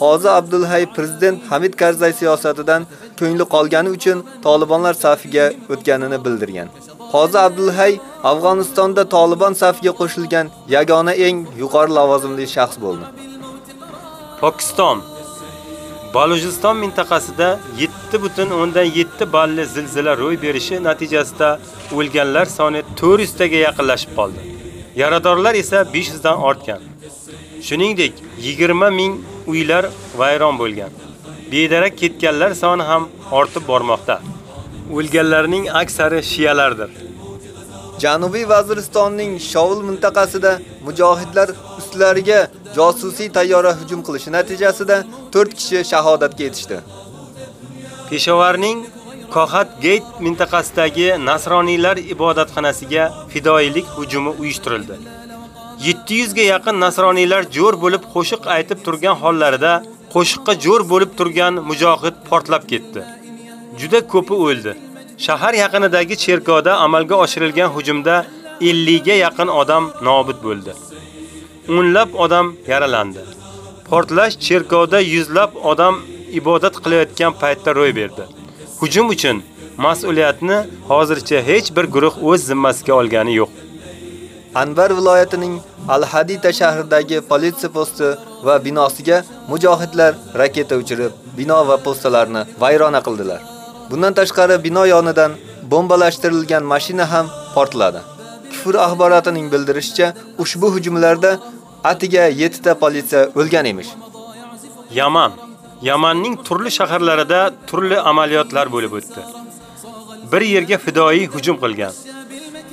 Qozi Abdulhay prezident Hamid Karzay siyosatidan ko'ngli qolgani uchun Talibanlar safiga o'tganini bildirgan. Qozi Abdulhay Afg'onistonda Taliban safiga qo'shilgan yagona eng yuqori lavozimli shaxs bo'ldi. Pokiston Balojiston mintaqasida 7.7 balli zilzila ro'y berishi natijasida o'lganlar soni 400 taga yaqinlashib qoldi. Yaradorlar esa 500 dan ortgan. Shuningdek, 20 ming uylar vayron bo'lgan. Bedarak ketganlar soni ham ortib bormoqda. O'lganlarning aksari shiyalardir. Janubiy Vaziristonning Shovul mintaqasida mujohidlar ustlariga josusiy tayyora hujum qilishi natijasida 4 kishi shahodatga yetishdi. Peshovarning Kohat Gate mintaqasidagi nasroniylar ibodatxonasiga fidoilik hujumi uyushtirildi. 700 ga yaqin nasroniylar jo'r bo'lib qo'shiq aytib turgan hollarida qo'shiqqa jo'r bo'lib turgan mujohid portlab ketdi. Juda ko'pi o'ldi. Shahar yaqinidagi cherkovda amalga oshirilgan hujumda 50 ga yaqin odam nobud bo'ldi. O'nlab odam yaralandi. Portlash cherkovda yuzlab odam ibodat qilayotgan paytda ro'y berdi. Hujum uchun mas'uliyatni hozircha hech bir guruh o'z zimmasiga olgani yo'q. Anbar viloyatining Al-Hadita shahridagi politsiya posti va binosiga mujohidlar raketa uchirib, bino va postalarni vayrona qildilar. Bundan tashqari bino yonidan bombalashtirilgan mashina ham portladi. Kufr axborotining bildirishicha, ushbu hujumlarda atiga 7 ta politsiya o'lgan emish. Yaman Yamanning turli shaharlarida turli amaliyotlar bo'lib o'tdi. Bir yerga fidoi hujum qilgan.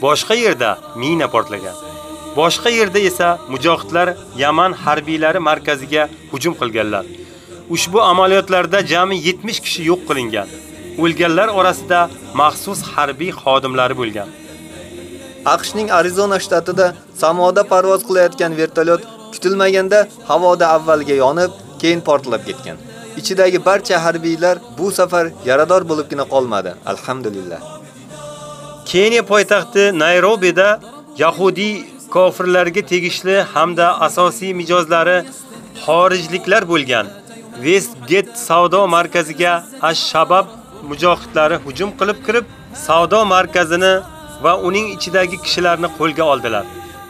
Boshqa yerda mina portlagan. Boshqa yerda esa mujohidlar Yaman harbiylari markaziga hujum qilganlar. Ushbu amaliyotlarda jami 70 kishi yo'q qilingan. O'lganlar orasida maxsus harbiy xodimlari bo'lgan. AQShning Arizona shtatida samoda parvoz qilayotgan vertolyot kutilmaganda havoda avvalga yonib, keyin portlab ketgan. Ichidagi barcha harbiylar bu safar yarador bo'libgina qolmadi, alhamdulillah. Keniya poytaxti Nayrobida Yahudi kofirlarga tegishli hamda asosiy mijozlari xorijliklar bo'lgan Westgate savdo markaziga Ash-Shabab mujohidlari hujum qilib kirib, savdo markazini va uning ichidagi kishilarni qo'lga oldilar.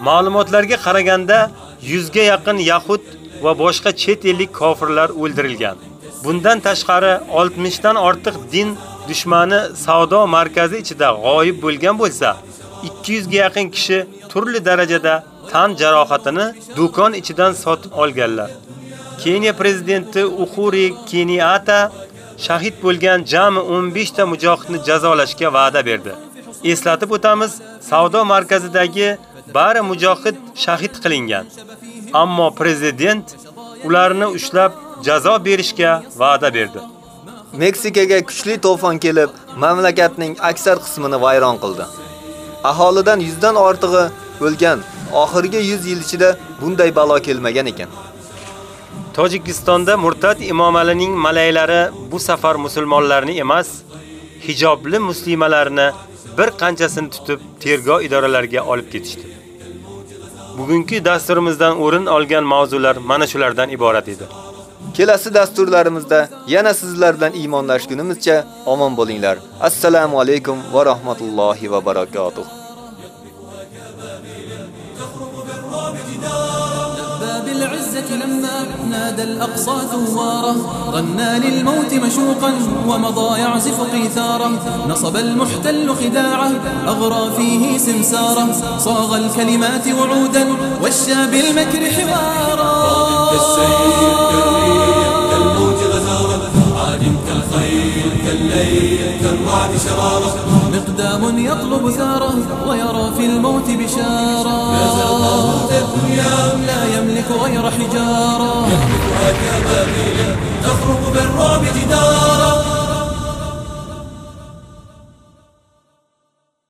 Ma'lumotlarga qaraganda 100 ga yaqin yahud va boshqa chet ellik kofirlar o'ldirilgan. Bundan tashqari 60 dan ortiq din dushmani savdo markazi ichida g'oyib bo'lgan bo'lsa, 200 ga yaqin kishi turli darajada tan jarohatini do'kon ichidan sotib olganlar. Keniya prezidenti Uhuru Kenyatta shahid bo'lgan jami 15 ta mujohidni jazolashga va'da berdi. Eslatib o'tamiz, savdo markazidagi bari mujohid shahid qilingan. Ammo prezident ularni ushlab jazo berishga va'da berdi. Meksikaga kuchli to'fon kelib, mamlakatning aksar qismini vayron qildi. Aholidan 100 dan ortig'i o'lgan. Oxirgi 100 yil ichida bunday balo kelmagan ekan. Tojikistonda murtad Imom Alining malaylari bu safar musulmonlarni emas, hijobli muslimalarni bir qanchasini tutib tergov idoralariga olib ketishdi. Bugungi dasturimizdan o'rin olgan mavzular mana shulardan iborat edi. Kelasi dasturlarimizda yana sizlar bilan iymonlashgunimizcha omon bo'linglar. Assalomu alaykum va rahmatullohi va barakotuh. نادى الأقصى ثواره. غنى للموت مشوقا ومضى يعزف قيثارا نصب المحتل خداعه أغرى فيه سمسارا صاغ الكلمات وعودا والشى بالمكر حوارا. كالليل كالرعد شرارة. مقدام يطلب ثاره ويرى في الموت بشارا لا يملك غير حجارة. يخلقها كبابيل تخرق بالرعب جدارا